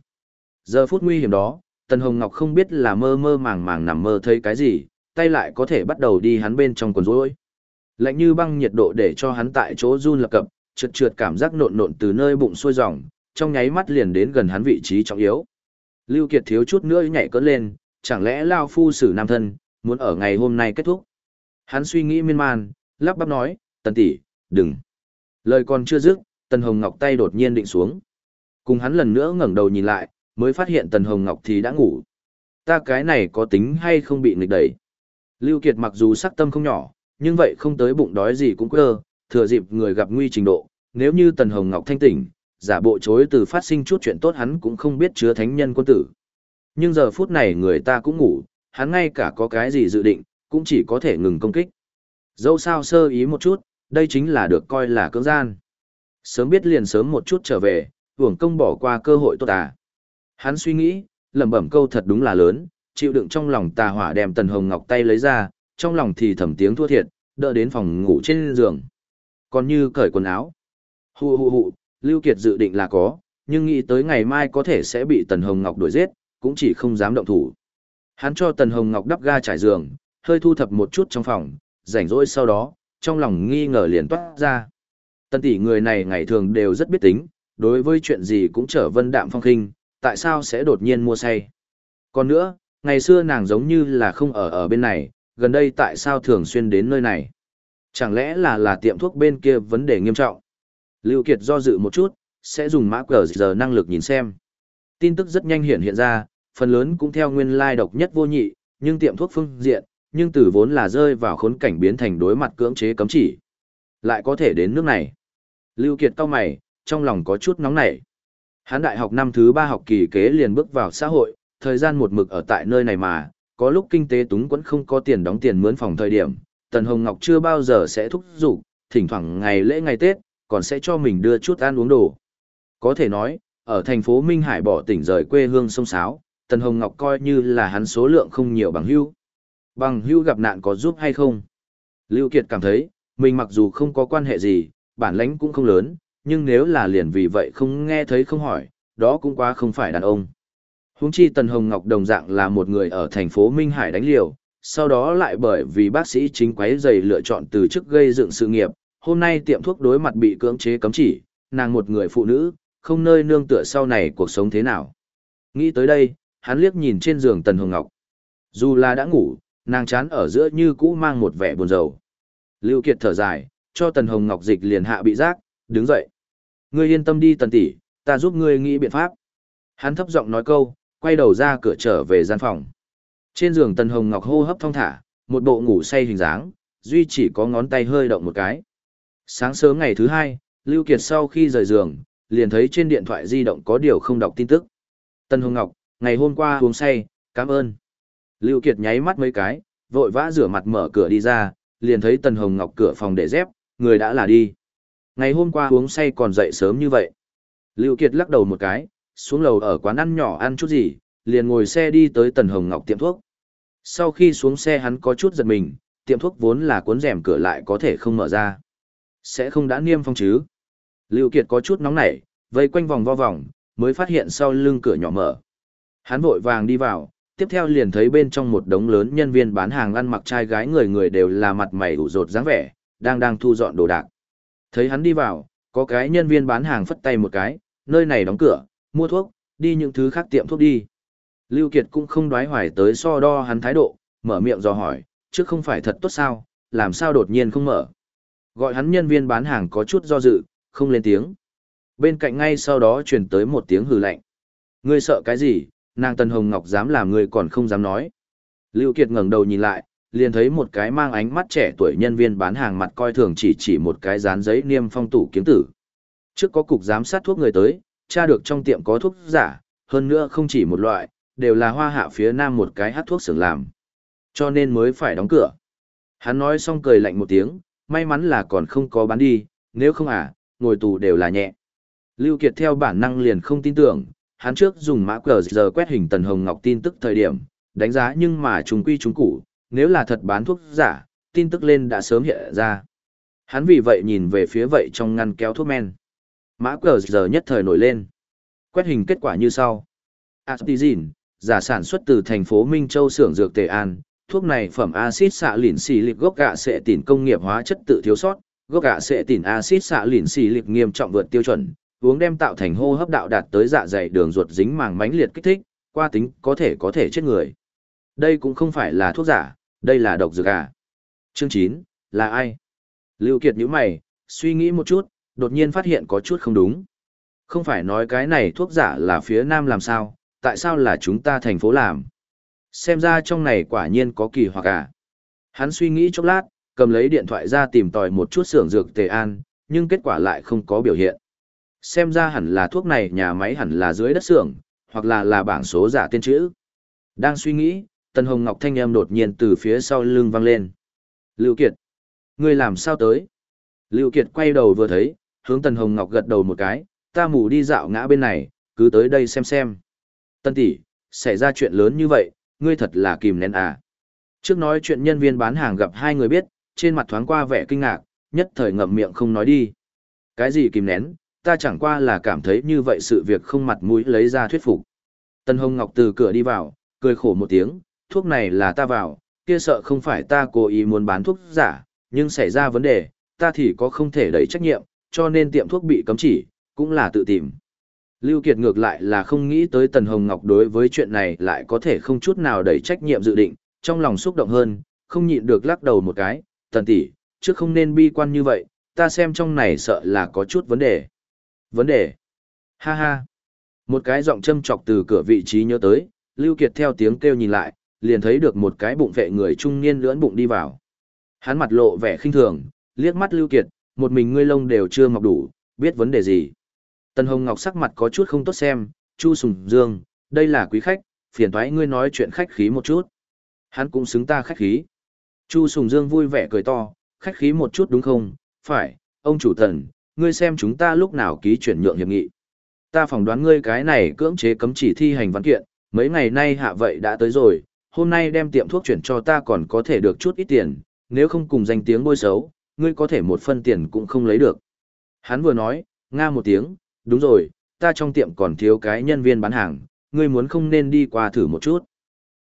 Giờ phút nguy hiểm đó, Tần Hồng Ngọc không biết là mơ mơ màng màng nằm mơ thấy cái gì, tay lại có thể bắt đầu đi hắn bên trong quần rối. Lạnh như băng nhiệt độ để cho hắn tại chỗ run lập cập, trượt trượt cảm giác nộn nộn từ nơi bụng sôi dòng, trong nháy mắt liền đến gần hắn vị trí trọng yếu. Lưu Kiệt thiếu chút nữa nhảy cỡ lên, chẳng lẽ Lao Phu xử nam thân, muốn ở ngày hôm nay kết thúc. Hắn suy nghĩ miên man, lắp bắp nói, tần tỷ, đừng. Lời còn chưa dứt, Tần Hồng Ngọc tay đột nhiên định xuống. Cùng hắn lần nữa ngẩng đầu nhìn lại, mới phát hiện Tần Hồng Ngọc thì đã ngủ. Ta cái này có tính hay không bị nghịch đẩy. Lưu Kiệt mặc dù sắc tâm không nhỏ, nhưng vậy không tới bụng đói gì cũng quơ, thừa dịp người gặp nguy trình độ. Nếu như Tần Hồng Ngọc thanh tỉnh, giả bộ chối từ phát sinh chút chuyện tốt hắn cũng không biết chứa thánh nhân quân tử. Nhưng giờ phút này người ta cũng ngủ, hắn ngay cả có cái gì dự định, cũng chỉ có thể ngừng công kích. Dẫu sao sơ ý một chút, đây chính là được coi là cưỡng gian. Sớm biết liền sớm một chút trở về, hưởng công bỏ qua cơ hội tốt à. Hắn suy nghĩ, lẩm bẩm câu thật đúng là lớn, chịu đựng trong lòng tà hỏa đem tần hồng ngọc tay lấy ra, trong lòng thì thầm tiếng thua thiệt, đỡ đến phòng ngủ trên giường. Còn như cởi quần áo. Hù hù hù, Lưu Kiệt dự định là có, nhưng nghĩ tới ngày mai có thể sẽ bị tần hồng ngọc đuổi giết, cũng chỉ không dám động thủ. Hắn cho tần hồng ngọc đắp ga trải giường, hơi thu thập một chút trong phòng, rảnh rỗi sau đó, trong lòng nghi ngờ liền toát ra. tần tỷ người này ngày thường đều rất biết tính, đối với chuyện gì cũng trở vân đạm phong khinh, tại sao sẽ đột nhiên mua say. Còn nữa, ngày xưa nàng giống như là không ở ở bên này, gần đây tại sao thường xuyên đến nơi này. Chẳng lẽ là là tiệm thuốc bên kia vấn đề nghiêm trọng. Lưu Kiệt do dự một chút, sẽ dùng mã cờ giờ năng lực nhìn xem. Tin tức rất nhanh hiện hiện ra, phần lớn cũng theo nguyên lai độc nhất vô nhị, nhưng tiệm thuốc phương diện, nhưng từ vốn là rơi vào khốn cảnh biến thành đối mặt cưỡng chế cấm chỉ. Lại có thể đến nước này. Lưu Kiệt cao mày, trong lòng có chút nóng nảy. hán đại học năm thứ ba học kỳ kế liền bước vào xã hội, thời gian một mực ở tại nơi này mà, có lúc kinh tế túng quẫn không có tiền đóng tiền mướn phòng thời điểm, Tần Hồng Ngọc chưa bao giờ sẽ thúc giục, thỉnh thoảng ngày lễ ngày Tết, còn sẽ cho mình đưa chút ăn uống đồ. Có thể nói, ở thành phố Minh Hải bỏ tỉnh rời quê hương sông Sáo, Tần Hồng Ngọc coi như là hắn số lượng không nhiều bằng Hưu. Bằng Hưu gặp nạn có giúp hay không? Lưu Kiệt cảm thấy, mình mặc dù không có quan hệ gì, bản lãnh cũng không lớn, nhưng nếu là liền vì vậy không nghe thấy không hỏi, đó cũng quá không phải đàn ông. Huống chi Tần Hồng Ngọc đồng dạng là một người ở thành phố Minh Hải đánh liều, sau đó lại bởi vì bác sĩ chính quấy giày lựa chọn từ chức gây dựng sự nghiệp, hôm nay tiệm thuốc đối mặt bị cưỡng chế cấm chỉ, nàng một người phụ nữ, không nơi nương tựa sau này cuộc sống thế nào. Nghĩ tới đây, hắn liếc nhìn trên giường Tần Hồng Ngọc. Dù là đã ngủ, nàng chán ở giữa như cũ mang một vẻ buồn rầu. Lưu Kiệt thở dài, cho Tần Hồng Ngọc dịch liền hạ bị giác, đứng dậy. Ngươi yên tâm đi Tần tỷ, ta giúp ngươi nghĩ biện pháp. Hắn thấp giọng nói câu, quay đầu ra cửa trở về gian phòng. Trên giường Tần Hồng Ngọc hô hấp thong thả, một bộ ngủ say hình dáng, duy chỉ có ngón tay hơi động một cái. Sáng sớm ngày thứ hai, Lưu Kiệt sau khi rời giường, liền thấy trên điện thoại di động có điều không đọc tin tức. Tần Hồng Ngọc, ngày hôm qua uống say, cảm ơn. Lưu Kiệt nháy mắt mấy cái, vội vã rửa mặt mở cửa đi ra, liền thấy Tần Hồng Ngọc cửa phòng để dép, người đã là đi. Ngày hôm qua uống say còn dậy sớm như vậy. Lưu Kiệt lắc đầu một cái, xuống lầu ở quán ăn nhỏ ăn chút gì, liền ngồi xe đi tới Tần Hồng Ngọc tiệm thuốc. Sau khi xuống xe hắn có chút giật mình, tiệm thuốc vốn là cuốn rèm cửa lại có thể không mở ra. Sẽ không đã niêm phong chứ? Lưu Kiệt có chút nóng nảy, vây quanh vòng vo vòng, mới phát hiện sau lưng cửa nhỏ mở. Hắn vội vàng đi vào, tiếp theo liền thấy bên trong một đống lớn nhân viên bán hàng ăn mặc trai gái người người đều là mặt mày ủ rột dáng vẻ, đang đang thu dọn đồ đạc. Thấy hắn đi vào, có cái nhân viên bán hàng phất tay một cái, nơi này đóng cửa, mua thuốc, đi những thứ khác tiệm thuốc đi. Lưu Kiệt cũng không đoái hoài tới so đo hắn thái độ, mở miệng dò hỏi, trước không phải thật tốt sao, làm sao đột nhiên không mở. Gọi hắn nhân viên bán hàng có chút do dự, không lên tiếng. Bên cạnh ngay sau đó truyền tới một tiếng hừ lạnh. Ngươi sợ cái gì, nàng Tân Hồng Ngọc dám làm ngươi còn không dám nói. Lưu Kiệt ngẩng đầu nhìn lại, liền thấy một cái mang ánh mắt trẻ tuổi nhân viên bán hàng mặt coi thường chỉ chỉ một cái dán giấy niêm phong tủ kiếm tử. Trước có cục giám sát thuốc người tới, tra được trong tiệm có thuốc giả, hơn nữa không chỉ một loại, đều là hoa hạ phía nam một cái hát thuốc xưởng làm. Cho nên mới phải đóng cửa. Hắn nói xong cười lạnh một tiếng, may mắn là còn không có bán đi, nếu không à, ngồi tù đều là nhẹ. Lưu Kiệt theo bản năng liền không tin tưởng, hắn trước dùng mã cờ giờ quét hình Tần Hồng Ngọc tin tức thời điểm, đánh giá nhưng mà chúng quy chúng cũ, nếu là thật bán thuốc giả, tin tức lên đã sớm hiện ra. Hắn vì vậy nhìn về phía vậy trong ngăn kéo thuốc men. Mã cờ giờ nhất thời nổi lên. Quét hình kết quả như sau. Astizin, giả sản xuất từ thành phố Minh Châu xưởng dược Tề An, thuốc này phẩm axit xạ lỉn xì lịch gốc gạ sẽ tỉn công nghiệp hóa chất tự thiếu sót, gốc gạ sẽ tỉn axit xạ lỉn xì lịch nghiêm trọng vượt tiêu chuẩn, uống đem tạo thành hô hấp đạo đạt tới dạ dày đường ruột dính màng mãnh liệt kích thích, qua tính có thể có thể chết người. Đây cũng không phải là thuốc giả, đây là độc dược à. Chương 9, là ai? Lưu Kiệt nhíu mày, suy nghĩ một chút, đột nhiên phát hiện có chút không đúng. Không phải nói cái này thuốc giả là phía Nam làm sao, tại sao là chúng ta thành phố làm? Xem ra trong này quả nhiên có kỳ hoặc à. Hắn suy nghĩ chốc lát, cầm lấy điện thoại ra tìm tòi một chút xưởng dược tề an, nhưng kết quả lại không có biểu hiện. Xem ra hẳn là thuốc này nhà máy hẳn là dưới đất xưởng, hoặc là là bảng số giả tên chữ. Đang suy nghĩ, Tân Hồng Ngọc thanh âm đột nhiên từ phía sau lưng vang lên. Lưu Kiệt, ngươi làm sao tới? Lưu Kiệt quay đầu vừa thấy, hướng Tân Hồng Ngọc gật đầu một cái, ta mù đi dạo ngã bên này, cứ tới đây xem xem. Tân tỷ, xảy ra chuyện lớn như vậy, ngươi thật là kìm nén à. Trước nói chuyện nhân viên bán hàng gặp hai người biết, trên mặt thoáng qua vẻ kinh ngạc, nhất thời ngậm miệng không nói đi. Cái gì kìm nén, ta chẳng qua là cảm thấy như vậy sự việc không mặt mũi lấy ra thuyết phục. Tân Hồng Ngọc từ cửa đi vào, cười khổ một tiếng, thuốc này là ta vào, kia sợ không phải ta cố ý muốn bán thuốc giả, nhưng xảy ra vấn đề, ta thì có không thể đẩy trách nhiệm, cho nên tiệm thuốc bị cấm chỉ, cũng là tự tìm. Lưu Kiệt ngược lại là không nghĩ tới Tần Hồng Ngọc đối với chuyện này lại có thể không chút nào đẩy trách nhiệm dự định, trong lòng xúc động hơn, không nhịn được lắc đầu một cái, tần tỷ, trước không nên bi quan như vậy, ta xem trong này sợ là có chút vấn đề. Vấn đề? Ha ha. Một cái giọng châm chọc từ cửa vị trí nhớ tới, Lưu Kiệt theo tiếng kêu nhìn lại, liền thấy được một cái bụng vệ người trung niên lưỡn bụng đi vào. Hắn mặt lộ vẻ khinh thường, liếc mắt Lưu Kiệt, một mình ngươi lông đều chưa mọc đủ, biết vấn đề gì. Tần Hồng Ngọc sắc mặt có chút không tốt xem, Chu Sùng Dương, đây là quý khách, phiền thoái ngươi nói chuyện khách khí một chút. Hắn cũng xứng ta khách khí. Chu Sùng Dương vui vẻ cười to, khách khí một chút đúng không? Phải, ông chủ tần, ngươi xem chúng ta lúc nào ký chuyển nhượng hiệp nghị. Ta phỏng đoán ngươi cái này cưỡng chế cấm chỉ thi hành văn kiện, mấy ngày nay hạ vậy đã tới rồi, hôm nay đem tiệm thuốc chuyển cho ta còn có thể được chút ít tiền, nếu không cùng danh tiếng bôi xấu, ngươi có thể một phân tiền cũng không lấy được. Hắn vừa nói, nga một tiếng, đúng rồi, ta trong tiệm còn thiếu cái nhân viên bán hàng, ngươi muốn không nên đi qua thử một chút.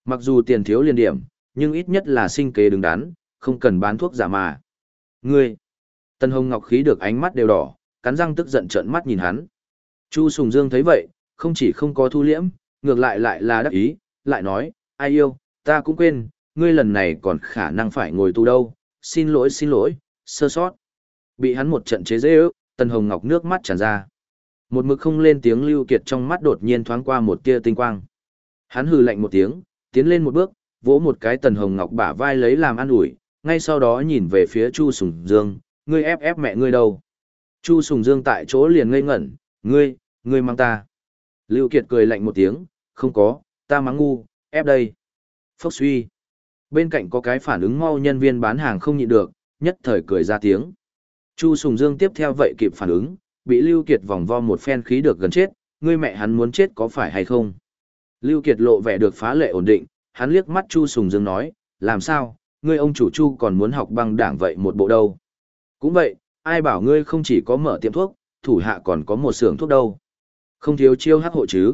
Mặc dù tiền thiếu liên điểm, nhưng ít nhất là sinh kế đứng đắn, không cần bán thuốc giả mà. Ngươi, Tân Hồng Ngọc khí được ánh mắt đều đỏ, cắn răng tức giận trợn mắt nhìn hắn. Chu Sùng Dương thấy vậy, không chỉ không có thu liễm, ngược lại lại là đắc ý, lại nói, ai yêu, ta cũng quên, ngươi lần này còn khả năng phải ngồi tù đâu, xin lỗi xin lỗi, sơ sót. Bị hắn một trận chế dễ ước, Tân Hồng Ngọc nước mắt tràn ra. Một mực không lên tiếng Lưu Kiệt trong mắt đột nhiên thoáng qua một tia tinh quang. Hắn hừ lạnh một tiếng, tiến lên một bước, vỗ một cái Tần Hồng Ngọc bả vai lấy làm an ủi, ngay sau đó nhìn về phía Chu Sùng Dương, ngươi ép ép mẹ ngươi đâu. Chu Sùng Dương tại chỗ liền ngây ngẩn, ngươi, ngươi mang ta. Lưu Kiệt cười lạnh một tiếng, không có, ta mắng ngu, ép đây. Phốc suy. Bên cạnh có cái phản ứng mau nhân viên bán hàng không nhịn được, nhất thời cười ra tiếng. Chu Sùng Dương tiếp theo vậy kịp phản ứng, bị Lưu Kiệt vòng vo một phen khí được gần chết, ngươi mẹ hắn muốn chết có phải hay không? Lưu Kiệt lộ vẻ được phá lệ ổn định, hắn liếc mắt Chu Sùng Dương nói, làm sao, ngươi ông chủ Chu còn muốn học băng đảng vậy một bộ đâu? Cũng vậy, ai bảo ngươi không chỉ có mở tiệm thuốc, thủ hạ còn có một xưởng thuốc đâu. Không thiếu chiêu hắc hộ chứ.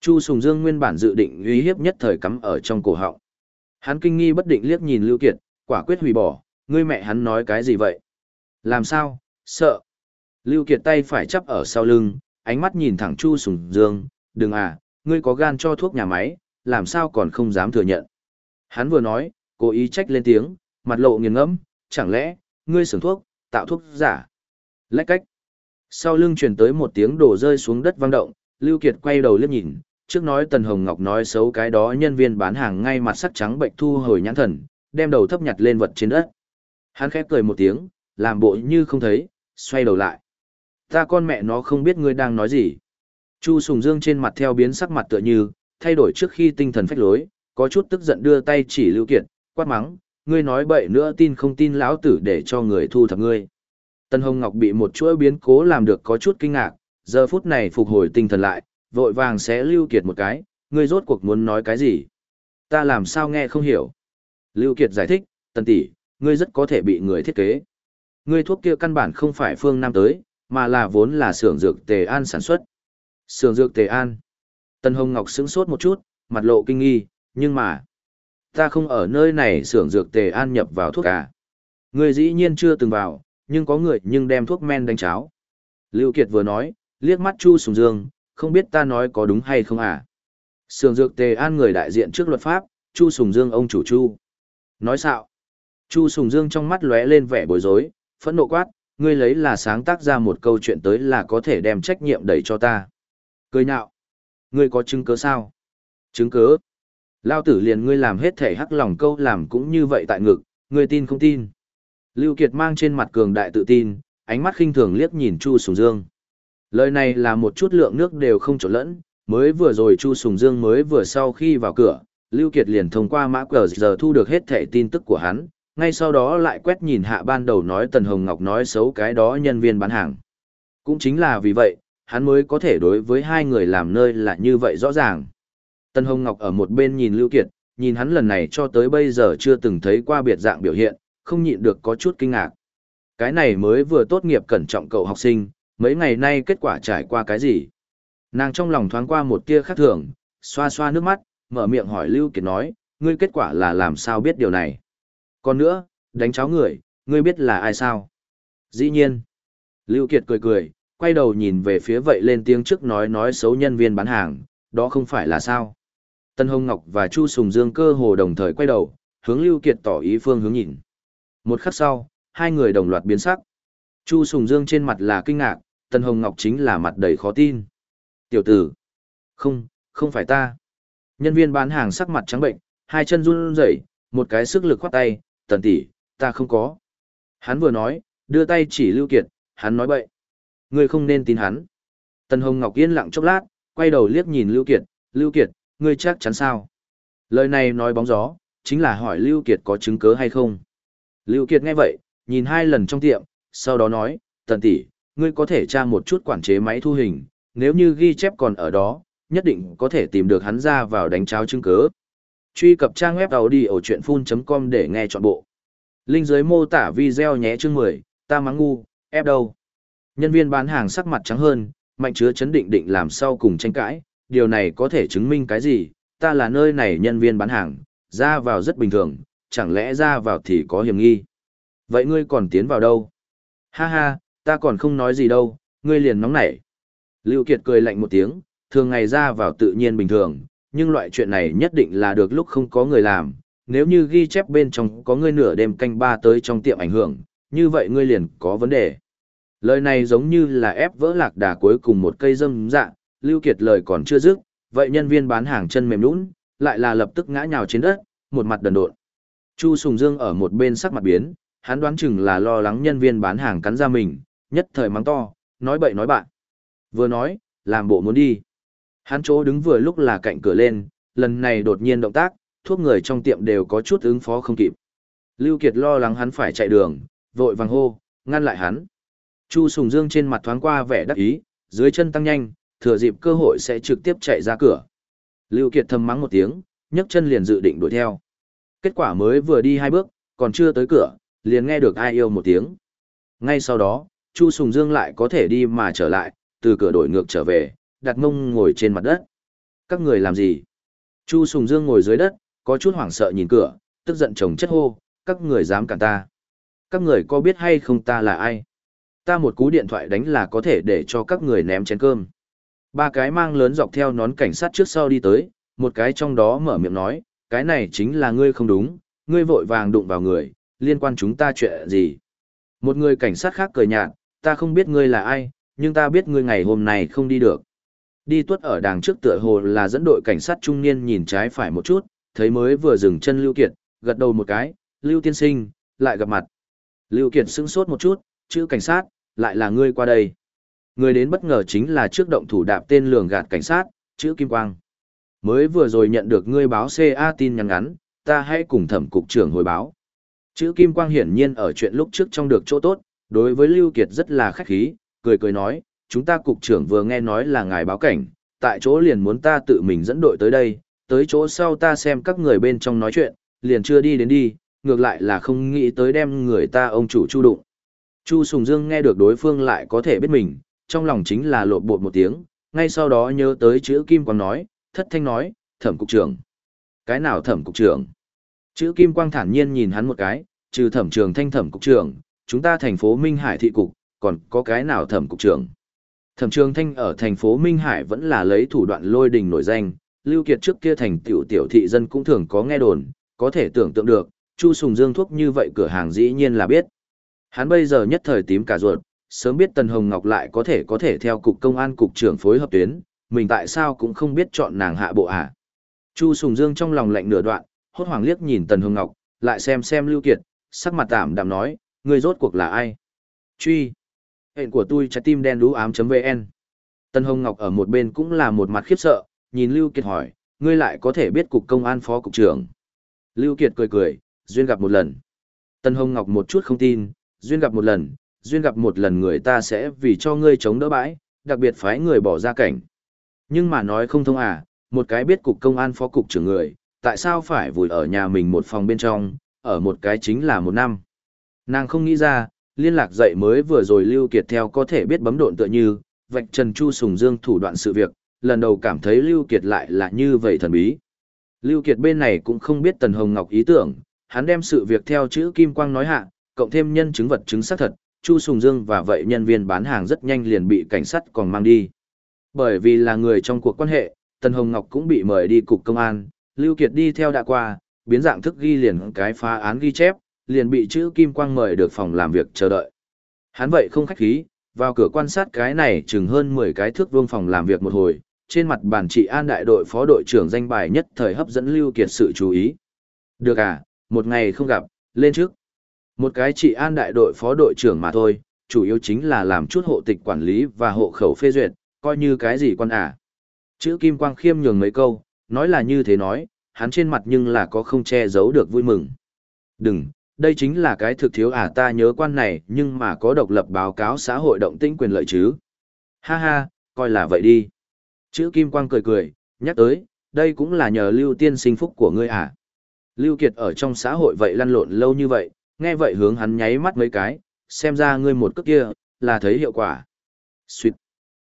Chu Sùng Dương nguyên bản dự định uy hiếp nhất thời cắm ở trong cổ họng. Hắn kinh nghi bất định liếc nhìn Lưu Kiệt, quả quyết hủy bỏ, ngươi mẹ hắn nói cái gì vậy? Làm sao? Sợ. Lưu Kiệt tay phải chắp ở sau lưng, ánh mắt nhìn thẳng Chu Sùng Dương, đừng à, ngươi có gan cho thuốc nhà máy, làm sao còn không dám thừa nhận. Hắn vừa nói, cố ý trách lên tiếng, mặt lộ nghiền ngẫm, chẳng lẽ, ngươi sưởng thuốc, tạo thuốc giả. Lách cách. Sau lưng truyền tới một tiếng đổ rơi xuống đất vang động, Lưu Kiệt quay đầu liếc nhìn, trước nói Tần Hồng Ngọc nói xấu cái đó nhân viên bán hàng ngay mặt sắc trắng bệnh thu hồi nhãn thần, đem đầu thấp nhặt lên vật trên đất. Hắn khép cười một tiếng, làm bộ như không thấy, xoay đầu lại. Ta con mẹ nó không biết ngươi đang nói gì. Chu Sùng Dương trên mặt theo biến sắc mặt tựa như, thay đổi trước khi tinh thần phách lối, có chút tức giận đưa tay chỉ Lưu Kiệt, quát mắng, ngươi nói bậy nữa tin không tin lão tử để cho người thu thập ngươi. Tân Hồng Ngọc bị một chuỗi biến cố làm được có chút kinh ngạc, giờ phút này phục hồi tinh thần lại, vội vàng sẽ Lưu Kiệt một cái, ngươi rốt cuộc muốn nói cái gì? Ta làm sao nghe không hiểu? Lưu Kiệt giải thích, Tần tỷ, ngươi rất có thể bị người thiết kế. Ngươi thuốc kia căn bản không phải phương Nam tới, mà là vốn là xưởng dược Tề An sản xuất. Xưởng dược Tề An. Tân Hồng Ngọc sững sốt một chút, mặt lộ kinh nghi, nhưng mà, ta không ở nơi này xưởng dược Tề An nhập vào thuốc cả. người dĩ nhiên chưa từng vào, nhưng có người nhưng đem thuốc men đánh cháo. Lưu Kiệt vừa nói, liếc mắt Chu Sùng Dương, không biết ta nói có đúng hay không à. Sưởng dược Tề An người đại diện trước luật pháp, Chu Sùng Dương ông chủ Chu. Nói xạo. Chu Sùng Dương trong mắt lóe lên vẻ bối rối, phẫn nộ quát, ngươi lấy là sáng tác ra một câu chuyện tới là có thể đem trách nhiệm đẩy cho ta. Cười nhạo. Ngươi có chứng cứ sao? Chứng cứ? Lao tử liền ngươi làm hết thể hắc lòng câu làm cũng như vậy tại ngực, ngươi tin không tin? Lưu Kiệt mang trên mặt cường đại tự tin, ánh mắt khinh thường liếc nhìn Chu Sùng Dương. Lời này là một chút lượng nước đều không trộn lẫn, mới vừa rồi Chu Sùng Dương mới vừa sau khi vào cửa, Lưu Kiệt liền thông qua mã cờ giờ thu được hết thẻ tin tức của hắn, ngay sau đó lại quét nhìn hạ ban đầu nói Tần Hồng Ngọc nói xấu cái đó nhân viên bán hàng. Cũng chính là vì vậy, hắn mới có thể đối với hai người làm nơi là như vậy rõ ràng. Tần Hồng Ngọc ở một bên nhìn Lưu Kiệt, nhìn hắn lần này cho tới bây giờ chưa từng thấy qua biệt dạng biểu hiện, không nhịn được có chút kinh ngạc. Cái này mới vừa tốt nghiệp cẩn trọng cậu học sinh, mấy ngày nay kết quả trải qua cái gì? Nàng trong lòng thoáng qua một tia khác thường, xoa xoa nước mắt, mở miệng hỏi Lưu Kiệt nói, ngươi kết quả là làm sao biết điều này? Còn nữa, đánh cháo người, ngươi biết là ai sao? Dĩ nhiên. Lưu Kiệt cười cười, quay đầu nhìn về phía vậy lên tiếng trước nói nói xấu nhân viên bán hàng, đó không phải là sao? Tân Hồng Ngọc và Chu Sùng Dương cơ hồ đồng thời quay đầu, hướng Lưu Kiệt tỏ ý phương hướng nhìn. Một khắc sau, hai người đồng loạt biến sắc. Chu Sùng Dương trên mặt là kinh ngạc, Tân Hồng Ngọc chính là mặt đầy khó tin. Tiểu tử. Không, không phải ta. Nhân viên bán hàng sắc mặt trắng bệnh, hai chân run rẩy, một cái sức lực khoát tay, tần tỷ, ta không có. Hắn vừa nói, đưa tay chỉ Lưu Kiệt, hắn nói bậy. Ngươi không nên tin hắn. Tần Hồng Ngọc yên lặng chốc lát, quay đầu liếc nhìn Lưu Kiệt, Lưu Kiệt, ngươi chắc chắn sao? Lời này nói bóng gió, chính là hỏi Lưu Kiệt có chứng cứ hay không. Lưu Kiệt nghe vậy, nhìn hai lần trong tiệm, sau đó nói, tần tỷ, ngươi có thể tra một chút quản chế máy thu hình, nếu như ghi chép còn ở đó, nhất định có thể tìm được hắn ra vào đánh cháo chứng cứ. Truy cập trang web audio chuyện full.com để nghe trọn bộ. Linh dưới mô tả video nhé chương 10, ta mắng ngu, ép đâu. Nhân viên bán hàng sắc mặt trắng hơn, mạnh chứa chấn định định làm sau cùng tranh cãi, điều này có thể chứng minh cái gì, ta là nơi này nhân viên bán hàng, ra vào rất bình thường, chẳng lẽ ra vào thì có hiểm nghi. Vậy ngươi còn tiến vào đâu? Ha ha, ta còn không nói gì đâu, ngươi liền nóng nảy. Lưu Kiệt cười lạnh một tiếng, thường ngày ra vào tự nhiên bình thường, nhưng loại chuyện này nhất định là được lúc không có người làm. Nếu như ghi chép bên trong có ngươi nửa đêm canh ba tới trong tiệm ảnh hưởng, như vậy ngươi liền có vấn đề. Lời này giống như là ép vỡ lạc đà cuối cùng một cây dâm dạ, Lưu Kiệt lời còn chưa dứt, vậy nhân viên bán hàng chân mềm nhũn, lại là lập tức ngã nhào trên đất, một mặt đần độn. Chu Sùng Dương ở một bên sắc mặt biến, hắn đoán chừng là lo lắng nhân viên bán hàng cắn ra mình, nhất thời mắng to, nói bậy nói bạn. Vừa nói, làm bộ muốn đi. Hắn chỗ đứng vừa lúc là cạnh cửa lên, lần này đột nhiên động tác, thuốc người trong tiệm đều có chút ứng phó không kịp. Lưu Kiệt lo lắng hắn phải chạy đường, vội vàng hô, ngăn lại hắn. Chu Sùng Dương trên mặt thoáng qua vẻ đắc ý, dưới chân tăng nhanh, thừa dịp cơ hội sẽ trực tiếp chạy ra cửa. Lưu Kiệt thầm mắng một tiếng, nhấc chân liền dự định đuổi theo. Kết quả mới vừa đi hai bước, còn chưa tới cửa, liền nghe được ai yêu một tiếng. Ngay sau đó, Chu Sùng Dương lại có thể đi mà trở lại, từ cửa đổi ngược trở về, đặt mông ngồi trên mặt đất. Các người làm gì? Chu Sùng Dương ngồi dưới đất, có chút hoảng sợ nhìn cửa, tức giận chồng chất hô, các người dám cản ta. Các người có biết hay không ta là ai? Ta một cú điện thoại đánh là có thể để cho các người ném chén cơm. Ba cái mang lớn dọc theo nón cảnh sát trước sau đi tới, một cái trong đó mở miệng nói, cái này chính là ngươi không đúng, ngươi vội vàng đụng vào người, liên quan chúng ta chuyện gì. Một người cảnh sát khác cười nhạt, ta không biết ngươi là ai, nhưng ta biết ngươi ngày hôm nay không đi được. Đi tuất ở đàng trước tựa hồ là dẫn đội cảnh sát trung niên nhìn trái phải một chút, thấy mới vừa dừng chân Lưu Kiệt, gật đầu một cái, Lưu tiên sinh, lại gặp mặt. Lưu Kiệt sững sốt một chút, chữ cảnh sát, lại là ngươi qua đây. Người đến bất ngờ chính là trước động thủ đạp tên lường gạt cảnh sát, chữ Kim Quang. Mới vừa rồi nhận được ngươi báo CA tin nhắn ngắn, ta hãy cùng thẩm cục trưởng hồi báo. Chữ Kim Quang hiển nhiên ở chuyện lúc trước trong được chỗ tốt, đối với Lưu Kiệt rất là khách khí, cười cười nói, chúng ta cục trưởng vừa nghe nói là ngài báo cảnh, tại chỗ liền muốn ta tự mình dẫn đội tới đây, tới chỗ sau ta xem các người bên trong nói chuyện, liền chưa đi đến đi, ngược lại là không nghĩ tới đem người ta ông chủ chu đụng. Chu Sùng Dương nghe được đối phương lại có thể biết mình, trong lòng chính là lộn bột một tiếng, ngay sau đó nhớ tới chữ Kim Quang nói, thất thanh nói, thẩm cục trưởng. Cái nào thẩm cục trưởng? Chữ Kim Quang thản nhiên nhìn hắn một cái, trừ thẩm trường thanh thẩm cục trưởng, chúng ta thành phố Minh Hải thị cục, còn có cái nào thẩm cục trưởng? Thẩm trường thanh ở thành phố Minh Hải vẫn là lấy thủ đoạn lôi đình nổi danh, Lưu Kiệt trước kia thành tiểu tiểu thị dân cũng thường có nghe đồn, có thể tưởng tượng được, Chu Sùng Dương thuốc như vậy cửa hàng dĩ nhiên là biết. Hắn bây giờ nhất thời tím cả ruột, sớm biết Tần Hồng Ngọc lại có thể có thể theo cục công an cục trưởng phối hợp tuyến, mình tại sao cũng không biết chọn nàng hạ bộ à? Chu Sùng Dương trong lòng lạnh nửa đoạn, hốt hoảng liếc nhìn Tần Hồng Ngọc, lại xem xem Lưu Kiệt, sắc mặt tạm đạm nói, người rốt cuộc là ai? Truy. Hẹn của tôi trái tim đen đú ám.vn. Tần Hồng Ngọc ở một bên cũng là một mặt khiếp sợ, nhìn Lưu Kiệt hỏi, ngươi lại có thể biết cục công an phó cục trưởng. Lưu Kiệt cười cười, duyên gặp một lần. Tần Hồng Ngọc một chút không tin, duyên gặp một lần, duyên gặp một lần người ta sẽ vì cho ngươi chống đỡ bãi, đặc biệt phái người bỏ ra cảnh. Nhưng mà nói không thông à, một cái biết cục công an phó cục trưởng người, tại sao phải vùi ở nhà mình một phòng bên trong, ở một cái chính là một năm. Nàng không nghĩ ra, liên lạc dậy mới vừa rồi Lưu Kiệt theo có thể biết bấm độn tựa như, vạch Trần Chu Sùng Dương thủ đoạn sự việc, lần đầu cảm thấy Lưu Kiệt lại là như vậy thần bí. Lưu Kiệt bên này cũng không biết Tần Hồng Ngọc ý tưởng, hắn đem sự việc theo chữ Kim Quang nói hạ, cộng thêm nhân chứng vật chứng xác thật, Chu Sùng Dương và vậy nhân viên bán hàng rất nhanh liền bị cảnh sát còn mang đi. Bởi vì là người trong cuộc quan hệ, Tần Hồng Ngọc cũng bị mời đi cục công an, Lưu Kiệt đi theo đã qua, biến dạng thức ghi liền cái phá án ghi chép, liền bị chữ Kim Quang mời được phòng làm việc chờ đợi. Hắn vậy không khách khí, vào cửa quan sát cái này chừng hơn 10 cái thước vuông phòng làm việc một hồi, trên mặt bản trị an đại đội phó đội trưởng danh bài nhất thời hấp dẫn Lưu Kiệt sự chú ý. Được à, một ngày không gặp, lên trước. Một cái trị an đại đội phó đội trưởng mà thôi, chủ yếu chính là làm chút hộ tịch quản lý và hộ khẩu phê duyệt, coi như cái gì quan à. Chữ Kim Quang khiêm nhường mấy câu, nói là như thế nói, hắn trên mặt nhưng là có không che giấu được vui mừng. Đừng, đây chính là cái thực thiếu à ta nhớ quan này nhưng mà có độc lập báo cáo xã hội động tĩnh quyền lợi chứ. Ha ha, coi là vậy đi. Chữ Kim Quang cười cười, nhắc tới, đây cũng là nhờ Lưu Tiên sinh phúc của ngươi à. Lưu Kiệt ở trong xã hội vậy lăn lộn lâu như vậy, nghe vậy hướng hắn nháy mắt mấy cái, xem ra ngươi một cước kia, là thấy hiệu quả. Xuyệt.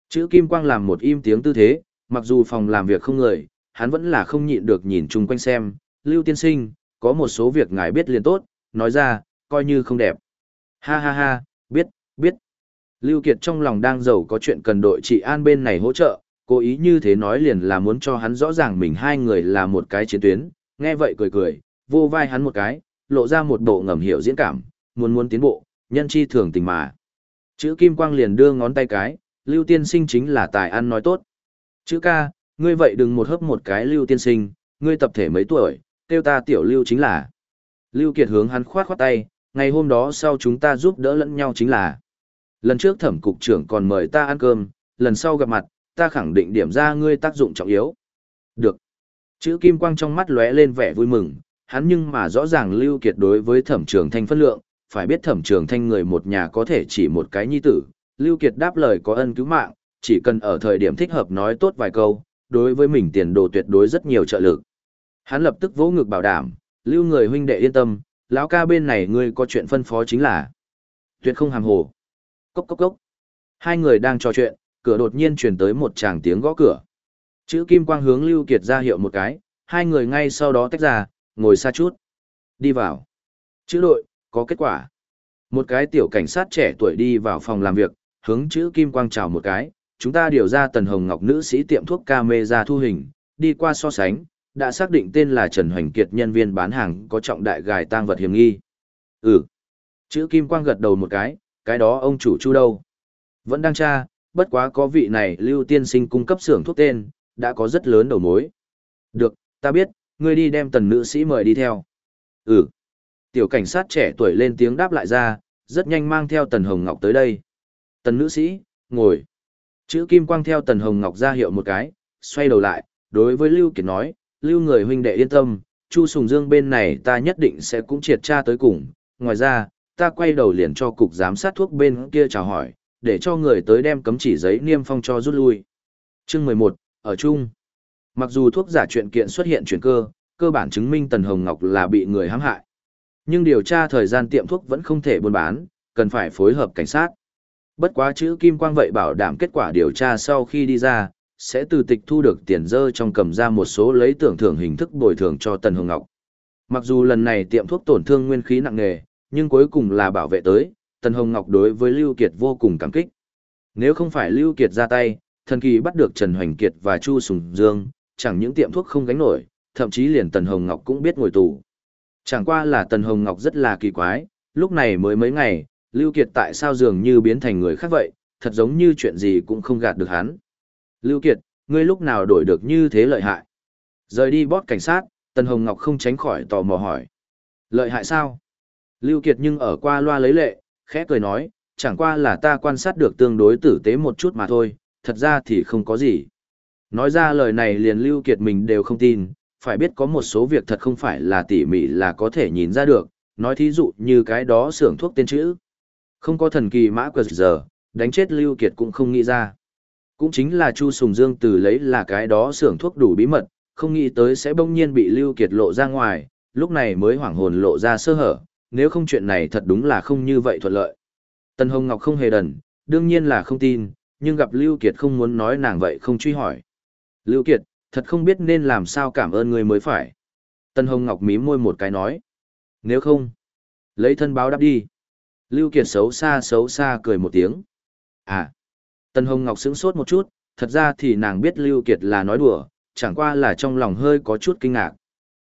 Chữ Kim Quang làm một im tiếng tư thế, mặc dù phòng làm việc không người, hắn vẫn là không nhịn được nhìn chung quanh xem, Lưu Tiên Sinh, có một số việc ngài biết liền tốt, nói ra, coi như không đẹp. Ha ha ha, biết, biết. Lưu Kiệt trong lòng đang giàu có chuyện cần đội trị an bên này hỗ trợ, cố ý như thế nói liền là muốn cho hắn rõ ràng mình hai người là một cái chiến tuyến, nghe vậy cười cười, vô vai hắn một cái, lộ ra một bộ ngầm hiểu diễn cảm, muốn muốn tiến bộ, nhân chi thường tình mà. Chữ Kim Quang liền đưa ngón tay cái, Lưu Tiên Sinh chính là tài ăn nói tốt. Chữ ca, ngươi vậy đừng một hớp một cái Lưu Tiên Sinh, ngươi tập thể mấy tuổi, tiêu ta tiểu Lưu chính là. Lưu Kiệt hướng hắn khoát khoát tay, ngày hôm đó sau chúng ta giúp đỡ lẫn nhau chính là. Lần trước thẩm cục trưởng còn mời ta ăn cơm, lần sau gặp mặt, ta khẳng định điểm ra ngươi tác dụng trọng yếu. Được. Chữ kim quang trong mắt lóe lên vẻ vui mừng, hắn nhưng mà rõ ràng Lưu Kiệt đối với thẩm trường thanh phân lượng, phải biết thẩm trường thanh người một nhà có thể chỉ một cái nhi tử. Lưu Kiệt đáp lời có ân cứu mạng, chỉ cần ở thời điểm thích hợp nói tốt vài câu, đối với mình tiền đồ tuyệt đối rất nhiều trợ lực. Hắn lập tức vỗ ngực bảo đảm, lưu người huynh đệ yên tâm, lão ca bên này ngươi có chuyện phân phó chính là tuyệt không hàm hồ. Cốc cốc cốc. Hai người đang trò chuyện, cửa đột nhiên truyền tới một tràng tiếng gõ cửa. Chữ Kim Quang hướng Lưu Kiệt ra hiệu một cái, hai người ngay sau đó tách ra, ngồi xa chút. Đi vào. Chữ đội, có kết quả. Một cái tiểu cảnh sát trẻ tuổi đi vào phòng làm việc, hướng chữ Kim Quang chào một cái. Chúng ta điều ra Tần Hồng Ngọc nữ sĩ tiệm thuốc camera thu hình, đi qua so sánh, đã xác định tên là Trần Hoành Kiệt nhân viên bán hàng có trọng đại gài tang vật hiểm nghi. Ừ. Chữ Kim Quang gật đầu một cái, cái đó ông chủ chu đâu? Vẫn đang tra, bất quá có vị này Lưu Tiên Sinh cung cấp xưởng thuốc tên, đã có rất lớn đầu mối. Được, ta biết, ngươi đi đem tần nữ sĩ mời đi theo. Ừ. Tiểu cảnh sát trẻ tuổi lên tiếng đáp lại ra, rất nhanh mang theo tần Hồng Ngọc tới đây. Tần nữ sĩ, ngồi. Chữ Kim Quang theo tần Hồng Ngọc ra hiệu một cái, xoay đầu lại, đối với Lưu Kiệt nói, Lưu người huynh đệ yên tâm, Chu Sùng Dương bên này ta nhất định sẽ cũng triệt tra tới cùng. Ngoài ra, ta quay đầu liền cho cục giám sát thuốc bên kia chào hỏi, để cho người tới đem cấm chỉ giấy niêm phong cho rút lui. Chương 11, ở chung. Mặc dù thuốc giả chuyện kiện xuất hiện chuyển cơ, cơ bản chứng minh Tần Hồng Ngọc là bị người hãm hại. Nhưng điều tra thời gian tiệm thuốc vẫn không thể buôn bán, cần phải phối hợp cảnh sát. Bất quá chữ Kim Quang vậy bảo đảm kết quả điều tra sau khi đi ra, sẽ từ tịch thu được tiền dơ trong cầm ra một số lấy tưởng thưởng hình thức bồi thường cho Tần Hồng Ngọc. Mặc dù lần này tiệm thuốc tổn thương nguyên khí nặng nề, nhưng cuối cùng là bảo vệ tới, Tần Hồng Ngọc đối với Lưu Kiệt vô cùng cảm kích. Nếu không phải Lưu Kiệt ra tay, thần kỳ bắt được Trần Hoành Kiệt và Chu Sùng Dương, chẳng những tiệm thuốc không gánh nổi, thậm chí liền Tần Hồng Ngọc cũng biết ngồi tù. Chẳng qua là Tần Hồng Ngọc rất là kỳ quái, lúc này mới mấy ngày, Lưu Kiệt tại sao dường như biến thành người khác vậy, thật giống như chuyện gì cũng không gạt được hắn. Lưu Kiệt, ngươi lúc nào đổi được như thế lợi hại? Rời đi bót cảnh sát, Tần Hồng Ngọc không tránh khỏi tò mò hỏi. Lợi hại sao? Lưu Kiệt nhưng ở qua loa lấy lệ, khẽ cười nói, chẳng qua là ta quan sát được tương đối tử tế một chút mà thôi, thật ra thì không có gì. Nói ra lời này liền Lưu Kiệt mình đều không tin, phải biết có một số việc thật không phải là tỉ mỉ là có thể nhìn ra được, nói thí dụ như cái đó xưởng thuốc tên chữ. Không có thần kỳ mã quật giờ, đánh chết Lưu Kiệt cũng không nghĩ ra. Cũng chính là Chu Sùng Dương từ lấy là cái đó xưởng thuốc đủ bí mật, không nghĩ tới sẽ bỗng nhiên bị Lưu Kiệt lộ ra ngoài, lúc này mới hoảng hồn lộ ra sơ hở, nếu không chuyện này thật đúng là không như vậy thuận lợi. Tân Hồng Ngọc không hề đần, đương nhiên là không tin, nhưng gặp Lưu Kiệt không muốn nói nàng vậy không truy hỏi. Lưu Kiệt, thật không biết nên làm sao cảm ơn người mới phải. Tân Hồng Ngọc mím môi một cái nói. Nếu không, lấy thân báo đáp đi. Lưu Kiệt xấu xa xấu xa cười một tiếng. À, Tân Hồng Ngọc sững sốt một chút, thật ra thì nàng biết Lưu Kiệt là nói đùa, chẳng qua là trong lòng hơi có chút kinh ngạc.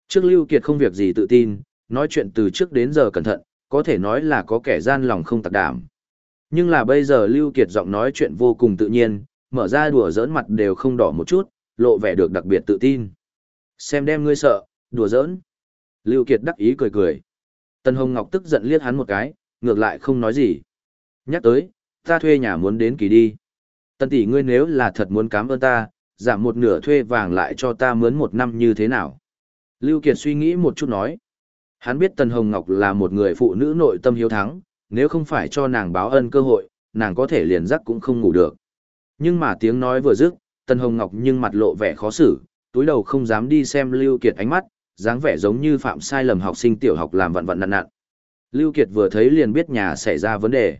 Trước Lưu Kiệt không việc gì tự tin, nói chuyện từ trước đến giờ cẩn thận, có thể nói là có kẻ gian lòng không tạc đảm. Nhưng là bây giờ Lưu Kiệt giọng nói chuyện vô cùng tự nhiên, mở ra đùa giỡn mặt đều không đỏ một chút, lộ vẻ được đặc biệt tự tin. Xem đem ngươi sợ, đùa giỡn. Lưu Kiệt đắc ý cười cười. Tân Hồng Ngọc tức giận liếc hắn một cái, ngược lại không nói gì. Nhắc tới, ta thuê nhà muốn đến kỳ đi. Tân tỷ ngươi nếu là thật muốn cảm ơn ta, giảm một nửa thuê vàng lại cho ta mướn một năm như thế nào? Lưu Kiệt suy nghĩ một chút nói. Hắn biết Tần Hồng Ngọc là một người phụ nữ nội tâm hiếu thắng, nếu không phải cho nàng báo ân cơ hội, nàng có thể liền giấc cũng không ngủ được. Nhưng mà tiếng nói vừa dứt, Tần Hồng Ngọc nhưng mặt lộ vẻ khó xử, túi đầu không dám đi xem Lưu Kiệt ánh mắt, dáng vẻ giống như phạm sai lầm học sinh tiểu học làm vặn vặn nặn nặn. Lưu Kiệt vừa thấy liền biết nhà xảy ra vấn đề.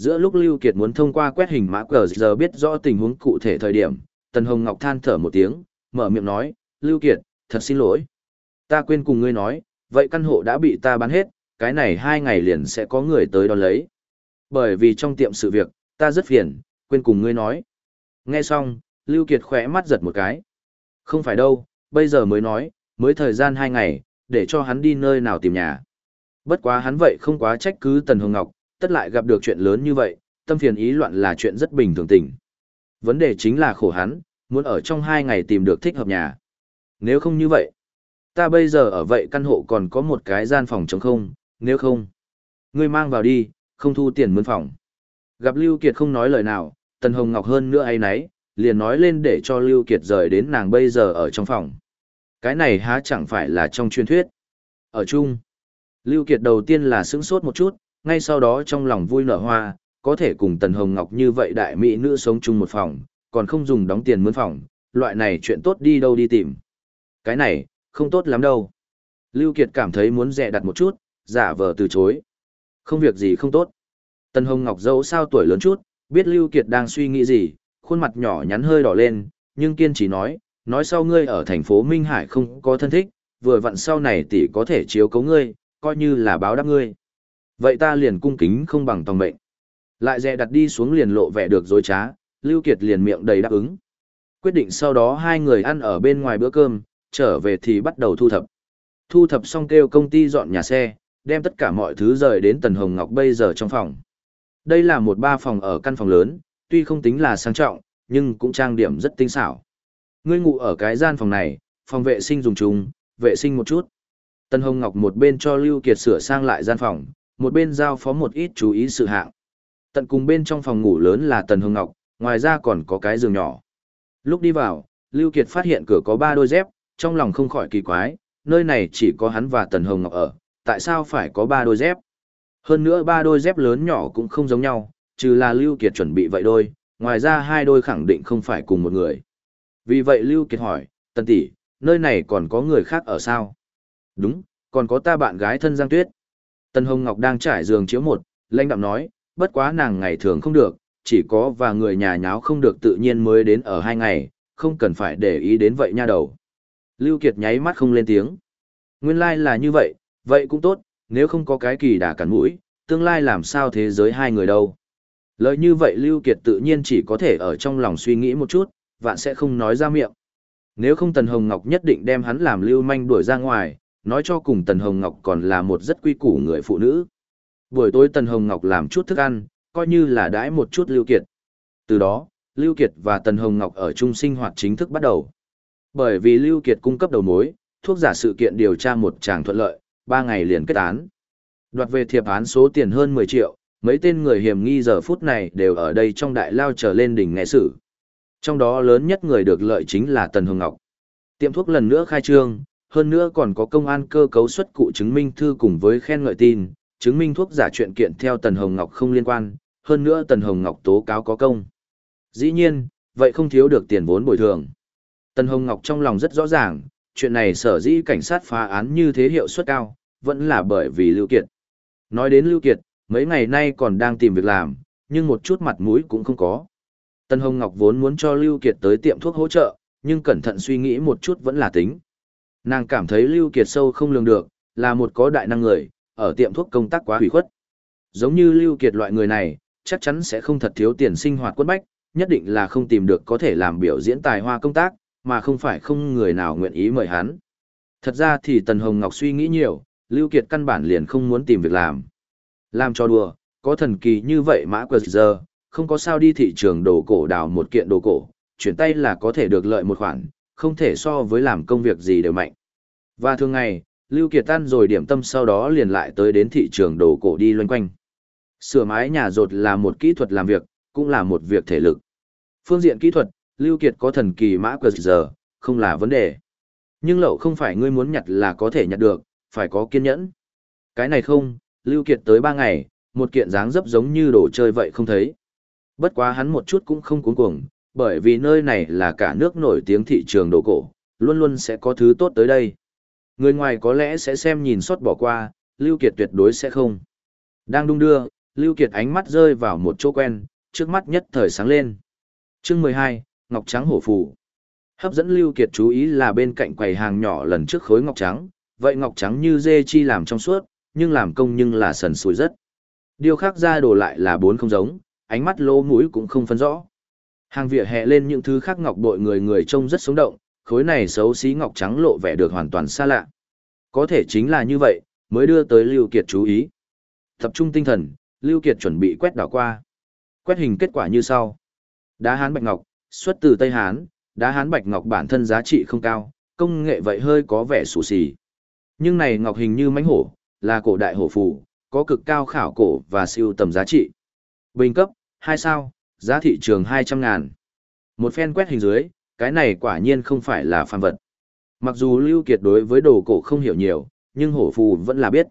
Giữa lúc Lưu Kiệt muốn thông qua quét hình mã cờ giờ biết rõ tình huống cụ thể thời điểm, Tần Hồng Ngọc than thở một tiếng, mở miệng nói, Lưu Kiệt, thật xin lỗi. Ta quên cùng ngươi nói, vậy căn hộ đã bị ta bán hết, cái này hai ngày liền sẽ có người tới đón lấy. Bởi vì trong tiệm sự việc, ta rất phiền, quên cùng ngươi nói. Nghe xong, Lưu Kiệt khỏe mắt giật một cái. Không phải đâu, bây giờ mới nói, mới thời gian hai ngày, để cho hắn đi nơi nào tìm nhà. Bất quá hắn vậy không quá trách cứ Tần Hồng Ngọc, tất lại gặp được chuyện lớn như vậy, tâm phiền ý loạn là chuyện rất bình thường tình. Vấn đề chính là khổ hắn, muốn ở trong hai ngày tìm được thích hợp nhà. Nếu không như vậy, Ta bây giờ ở vậy căn hộ còn có một cái gian phòng trống không, nếu không, ngươi mang vào đi, không thu tiền mướn phòng. Gặp Lưu Kiệt không nói lời nào, Tần Hồng Ngọc hơn nữa ấy nấy, liền nói lên để cho Lưu Kiệt rời đến nàng bây giờ ở trong phòng. Cái này há chẳng phải là trong truyền thuyết. Ở chung, Lưu Kiệt đầu tiên là sững sốt một chút, ngay sau đó trong lòng vui nở hoa, có thể cùng Tần Hồng Ngọc như vậy đại mỹ nữ sống chung một phòng, còn không dùng đóng tiền mướn phòng, loại này chuyện tốt đi đâu đi tìm. Cái này, không tốt lắm đâu. Lưu Kiệt cảm thấy muốn dè đặt một chút, giả vờ từ chối. Không việc gì không tốt. tần Hồng Ngọc dẫu sao tuổi lớn chút, biết Lưu Kiệt đang suy nghĩ gì, khuôn mặt nhỏ nhắn hơi đỏ lên, nhưng kiên trì nói, nói sau ngươi ở thành phố Minh Hải không có thân thích, vừa vặn sau này tỷ có thể chiếu cố ngươi, coi như là báo đáp ngươi. Vậy ta liền cung kính không bằng tòng mệnh. Lại dè đặt đi xuống liền lộ vẻ được dối trá, Lưu Kiệt liền miệng đầy đáp ứng. Quyết định sau đó hai người ăn ở bên ngoài bữa cơm, trở về thì bắt đầu thu thập. Thu thập xong kêu công ty dọn nhà xe, đem tất cả mọi thứ rời đến Tần Hồng Ngọc bây giờ trong phòng. Đây là một ba phòng ở căn phòng lớn, tuy không tính là sang trọng, nhưng cũng trang điểm rất tinh xảo. Ngươi ngủ ở cái gian phòng này, phòng vệ sinh dùng chung, vệ sinh một chút. Tần Hồng Ngọc một bên cho Lưu Kiệt sửa sang lại gian phòng, một bên giao phó một ít chú ý sự hạng. Tận cùng bên trong phòng ngủ lớn là Tần Hương Ngọc, ngoài ra còn có cái giường nhỏ. Lúc đi vào, Lưu Kiệt phát hiện cửa có ba đôi dép, trong lòng không khỏi kỳ quái, nơi này chỉ có hắn và Tần Hồng Ngọc ở, tại sao phải có ba đôi dép? Hơn nữa ba đôi dép lớn nhỏ cũng không giống nhau, trừ là Lưu Kiệt chuẩn bị vậy đôi, ngoài ra hai đôi khẳng định không phải cùng một người. Vì vậy Lưu Kiệt hỏi, Tần tỷ, nơi này còn có người khác ở sao? Đúng, còn có ta bạn gái thân Giang Tuyết. Tần Hồng Ngọc đang trải giường chiếu một, lãnh đạm nói, bất quá nàng ngày thường không được, chỉ có và người nhà nháo không được tự nhiên mới đến ở hai ngày, không cần phải để ý đến vậy nha đầu. Lưu Kiệt nháy mắt không lên tiếng. Nguyên lai like là như vậy, vậy cũng tốt, nếu không có cái kỳ đà cắn mũi, tương lai làm sao thế giới hai người đâu. Lời như vậy Lưu Kiệt tự nhiên chỉ có thể ở trong lòng suy nghĩ một chút, vạn sẽ không nói ra miệng. Nếu không Tần Hồng Ngọc nhất định đem hắn làm lưu manh đuổi ra ngoài, nói cho cùng Tần Hồng Ngọc còn là một rất quy củ người phụ nữ. Buổi tối Tần Hồng Ngọc làm chút thức ăn, coi như là đãi một chút Lưu Kiệt. Từ đó, Lưu Kiệt và Tần Hồng Ngọc ở chung sinh hoạt chính thức bắt đầu. Bởi vì Lưu Kiệt cung cấp đầu mối, thuốc giả sự kiện điều tra một tràng thuận lợi, ba ngày liền kết án. Đoạt về thiệp án số tiền hơn 10 triệu, mấy tên người hiểm nghi giờ phút này đều ở đây trong đại lao trở lên đỉnh nghe xử. Trong đó lớn nhất người được lợi chính là Tần Hồng Ngọc. Tiệm thuốc lần nữa khai trương, hơn nữa còn có công an cơ cấu xuất cụ chứng minh thư cùng với khen ngợi tin, chứng minh thuốc giả chuyện kiện theo Tần Hồng Ngọc không liên quan, hơn nữa Tần Hồng Ngọc tố cáo có công. Dĩ nhiên, vậy không thiếu được tiền vốn bồi thường. Tần Hồng Ngọc trong lòng rất rõ ràng, chuyện này sở dĩ cảnh sát phá án như thế hiệu suất cao, vẫn là bởi vì Lưu Kiệt. Nói đến Lưu Kiệt, mấy ngày nay còn đang tìm việc làm, nhưng một chút mặt mũi cũng không có. tần Hồng Ngọc vốn muốn cho Lưu Kiệt tới tiệm thuốc hỗ trợ, nhưng cẩn thận suy nghĩ một chút vẫn là tính. Nàng cảm thấy Lưu Kiệt sâu không lường được, là một có đại năng người, ở tiệm thuốc công tác quá hủy khuất. Giống như Lưu Kiệt loại người này, chắc chắn sẽ không thật thiếu tiền sinh hoạt quất bách, nhất định là không tìm được có thể làm biểu diễn tài hoa công tác, mà không phải không người nào nguyện ý mời hắn. Thật ra thì Tần Hồng Ngọc suy nghĩ nhiều, Lưu Kiệt căn bản liền không muốn tìm việc làm. Làm cho đùa, có thần kỳ như vậy mã quờ giờ, không có sao đi thị trường đồ cổ đào một kiện đồ cổ, chuyển tay là có thể được lợi một khoản, không thể so với làm công việc gì đều mạnh. Và thường ngày, Lưu Kiệt tan rồi điểm tâm sau đó liền lại tới đến thị trường đồ cổ đi loanh quanh. Sửa mái nhà rột là một kỹ thuật làm việc, cũng là một việc thể lực. Phương diện kỹ thuật, Lưu Kiệt có thần kỳ mã quật giờ, không là vấn đề. Nhưng lậu không phải ngươi muốn nhặt là có thể nhặt được, phải có kiên nhẫn. Cái này không, Lưu Kiệt tới ba ngày, một kiện dáng dấp giống như đồ chơi vậy không thấy. Bất quá hắn một chút cũng không cuống cuồng, bởi vì nơi này là cả nước nổi tiếng thị trường đồ cổ, luôn luôn sẽ có thứ tốt tới đây. Người ngoài có lẽ sẽ xem nhìn sót bỏ qua, Lưu Kiệt tuyệt đối sẽ không. Đang đung đưa, Lưu Kiệt ánh mắt rơi vào một chỗ quen, trước mắt nhất thời sáng lên. Chương 12, Ngọc Trắng Hổ Phù. Hấp dẫn Lưu Kiệt chú ý là bên cạnh quầy hàng nhỏ lần trước khối ngọc trắng, vậy ngọc trắng như dê chi làm trong suốt, nhưng làm công nhưng là sần sùi rất. Điều khác ra đồ lại là bốn không giống, ánh mắt lỗ mũi cũng không phân rõ. Hàng vỉa hè lên những thứ khác ngọc bội người người trông rất sống động, khối này xấu xí ngọc trắng lộ vẻ được hoàn toàn xa lạ. Có thể chính là như vậy, mới đưa tới Lưu Kiệt chú ý. Tập trung tinh thần, Lưu Kiệt chuẩn bị quét đảo qua. Quét hình kết quả như sau. Đá hán bạch ngọc, xuất từ Tây Hán, đá hán bạch ngọc bản thân giá trị không cao, công nghệ vậy hơi có vẻ xù xì. Nhưng này ngọc hình như mãnh hổ, là cổ đại hổ phù, có cực cao khảo cổ và siêu tầm giá trị. Bình cấp, 2 sao, giá thị trường 200 ngàn. Một phen quét hình dưới, cái này quả nhiên không phải là phàm vật. Mặc dù Lưu Kiệt đối với đồ cổ không hiểu nhiều, nhưng hổ phù vẫn là biết.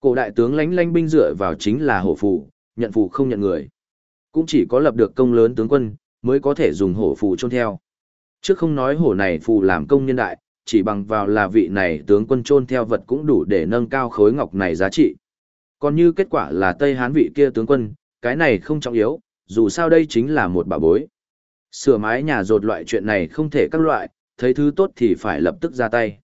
Cổ đại tướng lãnh lanh binh dựa vào chính là hổ phù, nhận phù không nhận người. Cũng chỉ có lập được công lớn tướng quân, mới có thể dùng hổ phù chôn theo. Trước không nói hổ này phù làm công nhân đại, chỉ bằng vào là vị này tướng quân chôn theo vật cũng đủ để nâng cao khối ngọc này giá trị. Còn như kết quả là Tây Hán vị kia tướng quân, cái này không trọng yếu, dù sao đây chính là một bà bối. Sửa mái nhà rột loại chuyện này không thể các loại, thấy thứ tốt thì phải lập tức ra tay.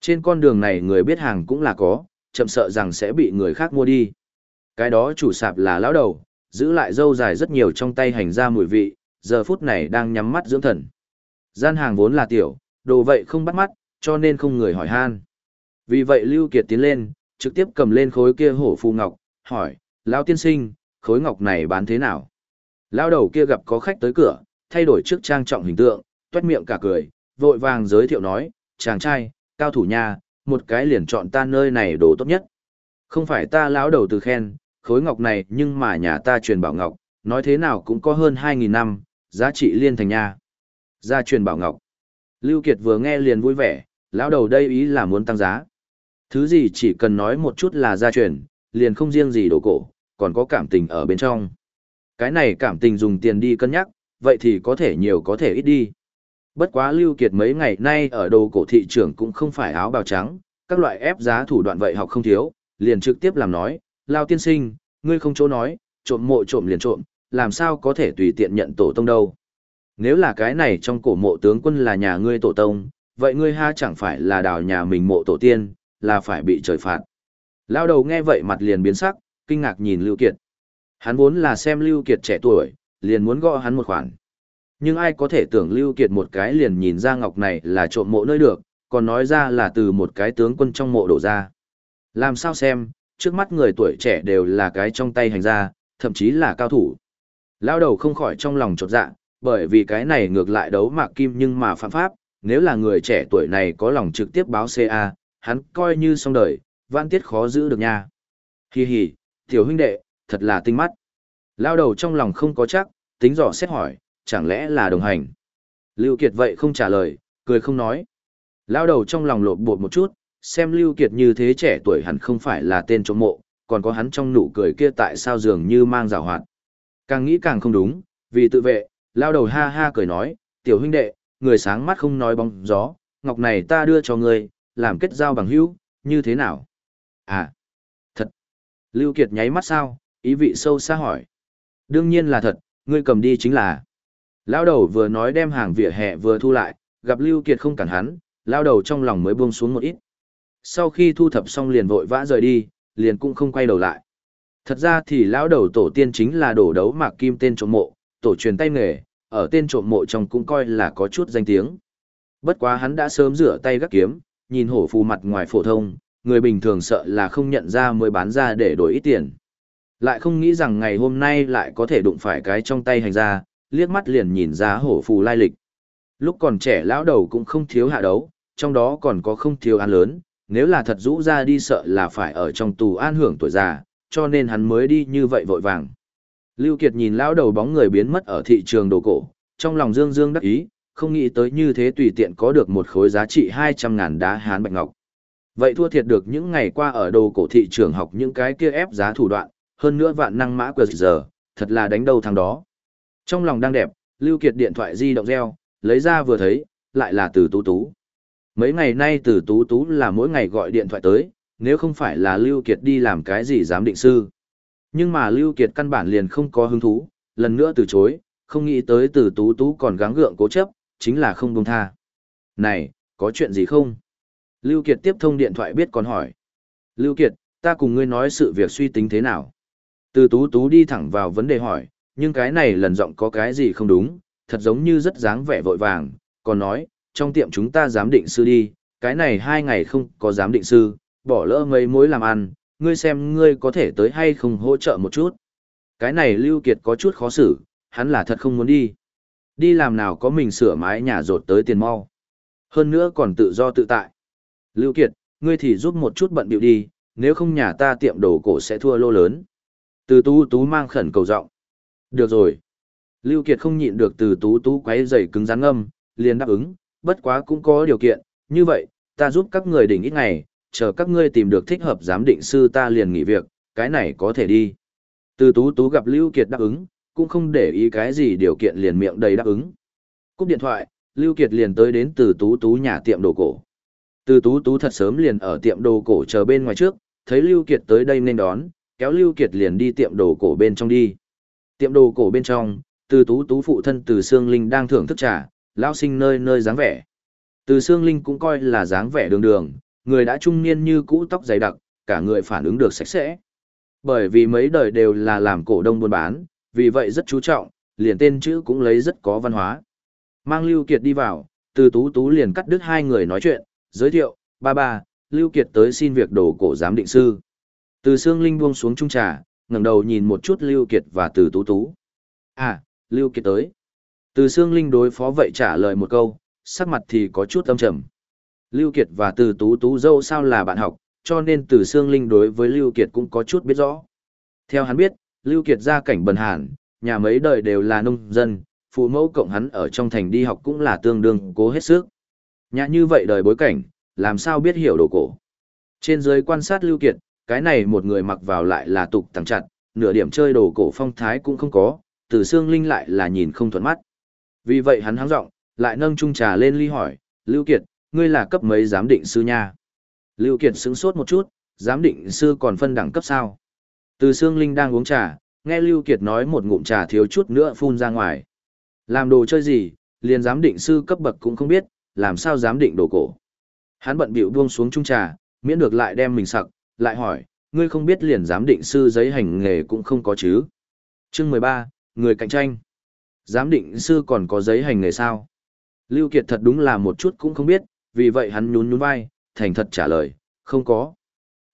Trên con đường này người biết hàng cũng là có, chậm sợ rằng sẽ bị người khác mua đi. Cái đó chủ sạp là lão đầu, giữ lại dâu dài rất nhiều trong tay hành ra mùi vị, giờ phút này đang nhắm mắt dưỡng thần. Gian hàng vốn là tiểu, đồ vậy không bắt mắt, cho nên không người hỏi han. Vì vậy Lưu Kiệt tiến lên, trực tiếp cầm lên khối kia hổ phù ngọc, hỏi, lão tiên sinh, khối ngọc này bán thế nào? Lão đầu kia gặp có khách tới cửa, thay đổi trước trang trọng hình tượng, tuét miệng cả cười, vội vàng giới thiệu nói, chàng trai, cao thủ nhà, một cái liền chọn ta nơi này đồ tốt nhất. Không phải ta lão đầu từ khen, khối ngọc này nhưng mà nhà ta truyền bảo ngọc, nói thế nào cũng có hơn 2.000 năm, giá trị liên thành nha. Gia truyền bảo ngọc. Lưu Kiệt vừa nghe liền vui vẻ, lão đầu đây ý là muốn tăng giá. Thứ gì chỉ cần nói một chút là gia truyền, liền không riêng gì đồ cổ, còn có cảm tình ở bên trong. Cái này cảm tình dùng tiền đi cân nhắc, vậy thì có thể nhiều có thể ít đi. Bất quá Lưu Kiệt mấy ngày nay ở đồ cổ thị trường cũng không phải áo bào trắng, các loại ép giá thủ đoạn vậy học không thiếu, liền trực tiếp làm nói, Lao tiên sinh, ngươi không chỗ nói, trộm mộ trộm liền trộm, làm sao có thể tùy tiện nhận tổ tông đâu. Nếu là cái này trong cổ mộ tướng quân là nhà ngươi tổ tông, vậy ngươi ha chẳng phải là đào nhà mình mộ tổ tiên, là phải bị trời phạt. Lao đầu nghe vậy mặt liền biến sắc, kinh ngạc nhìn Lưu Kiệt. Hắn vốn là xem Lưu Kiệt trẻ tuổi, liền muốn gõ hắn một khoản. Nhưng ai có thể tưởng Lưu Kiệt một cái liền nhìn ra ngọc này là trộm mộ nơi được, còn nói ra là từ một cái tướng quân trong mộ đổ ra. Làm sao xem, trước mắt người tuổi trẻ đều là cái trong tay hành ra, thậm chí là cao thủ. Lao đầu không khỏi trong lòng chột dạ, bởi vì cái này ngược lại đấu mạc kim nhưng mà phạm pháp, nếu là người trẻ tuổi này có lòng trực tiếp báo CA, hắn coi như xong đời, vạn tiết khó giữ được nha. Hi hi, tiểu huynh đệ, thật là tinh mắt. Lao đầu trong lòng không có chắc, tính dò xét hỏi, chẳng lẽ là đồng hành. Lưu Kiệt vậy không trả lời, cười không nói. Lao đầu trong lòng lột bột một chút, xem Lưu Kiệt như thế trẻ tuổi hẳn không phải là tên trộm mộ, còn có hắn trong nụ cười kia tại sao dường như mang rào hoạt. Càng nghĩ càng không đúng, vì tự vệ, lao đầu ha ha cười nói, tiểu huynh đệ, người sáng mắt không nói bóng gió, ngọc này ta đưa cho ngươi, làm kết giao bằng hữu, như thế nào? À, thật. Lưu Kiệt nháy mắt sao, ý vị sâu xa hỏi. Đương nhiên là thật, ngươi cầm đi chính là. Lao đầu vừa nói đem hàng vỉa hè vừa thu lại, gặp Lưu Kiệt không cản hắn, lao đầu trong lòng mới buông xuống một ít. Sau khi thu thập xong liền vội vã rời đi, liền cũng không quay đầu lại. Thật ra thì lão đầu tổ tiên chính là đổ đấu mạc kim tên trộm mộ, tổ truyền tay nghề, ở tên trộm mộ trong cũng coi là có chút danh tiếng. Bất quá hắn đã sớm rửa tay gác kiếm, nhìn hổ phù mặt ngoài phổ thông, người bình thường sợ là không nhận ra mới bán ra để đổi ít tiền. Lại không nghĩ rằng ngày hôm nay lại có thể đụng phải cái trong tay hành ra, liếc mắt liền nhìn ra hổ phù lai lịch. Lúc còn trẻ lão đầu cũng không thiếu hạ đấu, trong đó còn có không thiếu ăn lớn, nếu là thật rũ ra đi sợ là phải ở trong tù an hưởng tuổi già, cho nên hắn mới đi như vậy vội vàng. Lưu Kiệt nhìn lão đầu bóng người biến mất ở thị trường đồ cổ, trong lòng dương dương đắc ý, không nghĩ tới như thế tùy tiện có được một khối giá trị 200 ngàn đá hán bạch ngọc. Vậy thua thiệt được những ngày qua ở đồ cổ thị trường học những cái kia ép giá thủ đoạn, hơn nữa vạn năng mã quờ giờ, thật là đánh đâu thằng đó. Trong lòng đang đẹp, Lưu Kiệt điện thoại di động reo, lấy ra vừa thấy, lại là từ tú tú. Mấy ngày nay từ tú tú là mỗi ngày gọi điện thoại tới, nếu không phải là Lưu Kiệt đi làm cái gì giám định sư. Nhưng mà Lưu Kiệt căn bản liền không có hứng thú, lần nữa từ chối, không nghĩ tới từ tú tú còn gắng gượng cố chấp, chính là không buông tha. Này, có chuyện gì không? Lưu Kiệt tiếp thông điện thoại biết còn hỏi. Lưu Kiệt, ta cùng ngươi nói sự việc suy tính thế nào? Từ tú tú đi thẳng vào vấn đề hỏi, nhưng cái này lần giọng có cái gì không đúng, thật giống như rất dáng vẻ vội vàng, còn nói, trong tiệm chúng ta giám định sư đi, cái này hai ngày không có giám định sư, bỏ lỡ mấy mối làm ăn, ngươi xem ngươi có thể tới hay không hỗ trợ một chút. Cái này Lưu Kiệt có chút khó xử, hắn là thật không muốn đi. Đi làm nào có mình sửa mái nhà rột tới tiền mau. Hơn nữa còn tự do tự tại. Lưu Kiệt, ngươi thì giúp một chút bận biểu đi, nếu không nhà ta tiệm đồ cổ sẽ thua lô lớn. Từ tú tú mang khẩn cầu giọng. Được rồi. Lưu Kiệt không nhịn được từ tú tú quấy giày cứng rắn âm, liền đáp ứng, bất quá cũng có điều kiện, như vậy, ta giúp các người đỉnh ít ngày, chờ các ngươi tìm được thích hợp giám định sư ta liền nghỉ việc, cái này có thể đi. Từ tú tú gặp Lưu Kiệt đáp ứng, cũng không để ý cái gì điều kiện liền miệng đầy đáp ứng. Cúp điện thoại, Lưu Kiệt liền tới đến từ tú tú nhà tiệm đồ cổ. Từ tú tú thật sớm liền ở tiệm đồ cổ chờ bên ngoài trước, thấy Lưu Kiệt tới đây nên đón, kéo Lưu Kiệt liền đi tiệm đồ cổ bên trong đi. Tiệm đồ cổ bên trong, từ tú tú phụ thân từ Sương Linh đang thưởng thức trà, lão sinh nơi nơi dáng vẻ. Từ Sương Linh cũng coi là dáng vẻ đường đường, người đã trung niên như cũ tóc dày đặc, cả người phản ứng được sạch sẽ. Bởi vì mấy đời đều là làm cổ đông buôn bán, vì vậy rất chú trọng, liền tên chữ cũng lấy rất có văn hóa. Mang Lưu Kiệt đi vào, từ tú tú liền cắt đứt hai người nói chuyện, giới thiệu, ba ba, Lưu Kiệt tới xin việc đồ cổ giám định sư. Từ xương Linh buông xuống trung trà, ngẩng đầu nhìn một chút Lưu Kiệt và từ tú tú. À, Lưu Kiệt tới. Từ xương Linh đối phó vậy trả lời một câu, sắc mặt thì có chút âm trầm. Lưu Kiệt và từ tú tú dâu sao là bạn học, cho nên từ xương Linh đối với Lưu Kiệt cũng có chút biết rõ. Theo hắn biết, Lưu Kiệt gia cảnh bần hàn, nhà mấy đời đều là nông dân, phụ mẫu cộng hắn ở trong thành đi học cũng là tương đương cố hết sức. Nhà như vậy đời bối cảnh, làm sao biết hiểu đồ cổ. Trên dưới quan sát Lưu Kiệt, cái này một người mặc vào lại là tục tăng chặt, nửa điểm chơi đồ cổ phong thái cũng không có, từ xương linh lại là nhìn không thuận mắt. Vì vậy hắn hắng giọng, lại nâng chung trà lên ly hỏi, Lưu Kiệt, ngươi là cấp mấy giám định sư nha? Lưu Kiệt sững sốt một chút, giám định sư còn phân đẳng cấp sao? Từ xương linh đang uống trà, nghe Lưu Kiệt nói một ngụm trà thiếu chút nữa phun ra ngoài. Làm đồ chơi gì, liền giám định sư cấp bậc cũng không biết, làm sao giám định đồ cổ. Hắn bận bịu buông xuống chung trà, miễn được lại đem mình sặc, lại hỏi, ngươi không biết liền giám định sư giấy hành nghề cũng không có chứ. Chương 13, người cạnh tranh. Giám định sư còn có giấy hành nghề sao? Lưu Kiệt thật đúng là một chút cũng không biết, vì vậy hắn nhún nhún vai, thành thật trả lời, không có.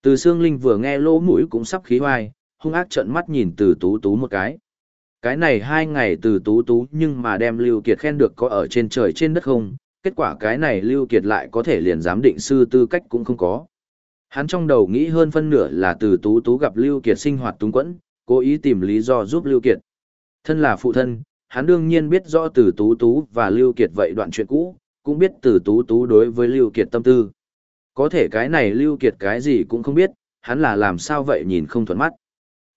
Từ Sương Linh vừa nghe lỗ mũi cũng sắp khí hoài, hung ác trợn mắt nhìn từ tú tú một cái. Cái này hai ngày từ tú tú nhưng mà đem Lưu Kiệt khen được có ở trên trời trên đất không, kết quả cái này Lưu Kiệt lại có thể liền giám định sư tư cách cũng không có. Hắn trong đầu nghĩ hơn phân nửa là từ tú tú gặp Lưu Kiệt sinh hoạt túng quẫn, cố ý tìm lý do giúp Lưu Kiệt. Thân là phụ thân, hắn đương nhiên biết rõ từ tú tú và Lưu Kiệt vậy đoạn chuyện cũ, cũng biết từ tú tú đối với Lưu Kiệt tâm tư. Có thể cái này Lưu Kiệt cái gì cũng không biết, hắn là làm sao vậy nhìn không thuận mắt.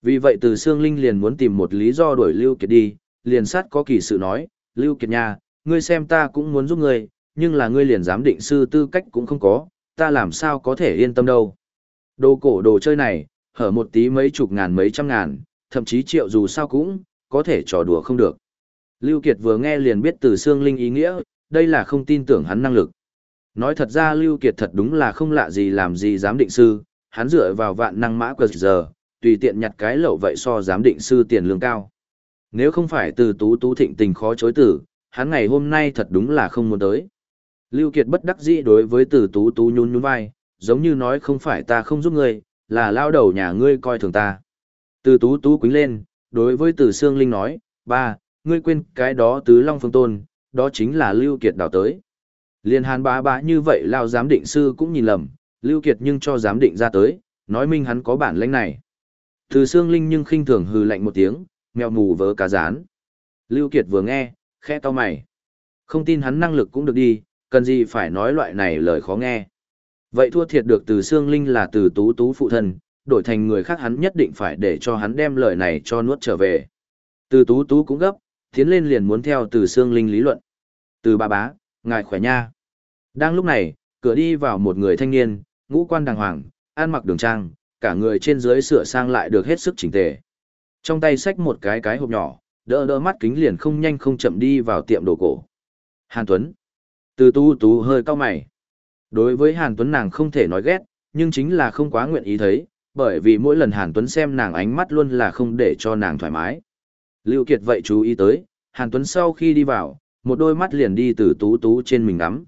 Vì vậy từ Sương Linh liền muốn tìm một lý do đuổi Lưu Kiệt đi, liền sát có kỳ sự nói, Lưu Kiệt nha, ngươi xem ta cũng muốn giúp ngươi, nhưng là ngươi liền giám định sư tư cách cũng không có, ta làm sao có thể yên tâm đâu. Đồ cổ đồ chơi này, hở một tí mấy chục ngàn mấy trăm ngàn, thậm chí triệu dù sao cũng, có thể trò đùa không được. Lưu Kiệt vừa nghe liền biết từ xương Linh ý nghĩa, đây là không tin tưởng hắn năng lực. Nói thật ra Lưu Kiệt thật đúng là không lạ gì làm gì giám định sư, hắn dựa vào vạn năng mã quật giờ, tùy tiện nhặt cái lẩu vậy so giám định sư tiền lương cao. Nếu không phải từ tú tú thịnh tình khó chối tử, hắn ngày hôm nay thật đúng là không muốn tới. Lưu Kiệt bất đắc dĩ đối với từ tú tú nhún nhún vai, giống như nói không phải ta không giúp ngươi, là lao đầu nhà ngươi coi thường ta. Từ tú tú quính lên, đối với từ Sương Linh nói, ba, ngươi quên cái đó tứ long phương tôn, đó chính là Lưu Kiệt đào tới. Liên hàn bá bá như vậy lao giám định sư cũng nhìn lầm, Lưu Kiệt nhưng cho giám định ra tới, nói minh hắn có bản lĩnh này. Từ Sương Linh nhưng khinh thường hừ lạnh một tiếng, mèo mù vớ cá rán. Lưu Kiệt vừa nghe, khẽ to mày. Không tin hắn năng lực cũng được đi, cần gì phải nói loại này lời khó nghe. Vậy thua thiệt được từ Sương Linh là từ tú tú phụ thân, đổi thành người khác hắn nhất định phải để cho hắn đem lời này cho nuốt trở về. Từ tú tú cũng gấp, tiến lên liền muốn theo từ Sương Linh lý luận. Từ bà bá, ngài khỏe nha. Đang lúc này, cửa đi vào một người thanh niên, ngũ quan đàng hoàng, ăn mặc đường trang, cả người trên dưới sửa sang lại được hết sức chỉnh tề. Trong tay xách một cái cái hộp nhỏ, đỡ đỡ mắt kính liền không nhanh không chậm đi vào tiệm đồ cổ. Hàn Tuấn. Từ tú tú hơi cao mày. Đối với Hàn Tuấn nàng không thể nói ghét, nhưng chính là không quá nguyện ý thấy, bởi vì mỗi lần Hàn Tuấn xem nàng ánh mắt luôn là không để cho nàng thoải mái. Lưu Kiệt vậy chú ý tới, Hàn Tuấn sau khi đi vào, một đôi mắt liền đi từ tú tú trên mình ngắm.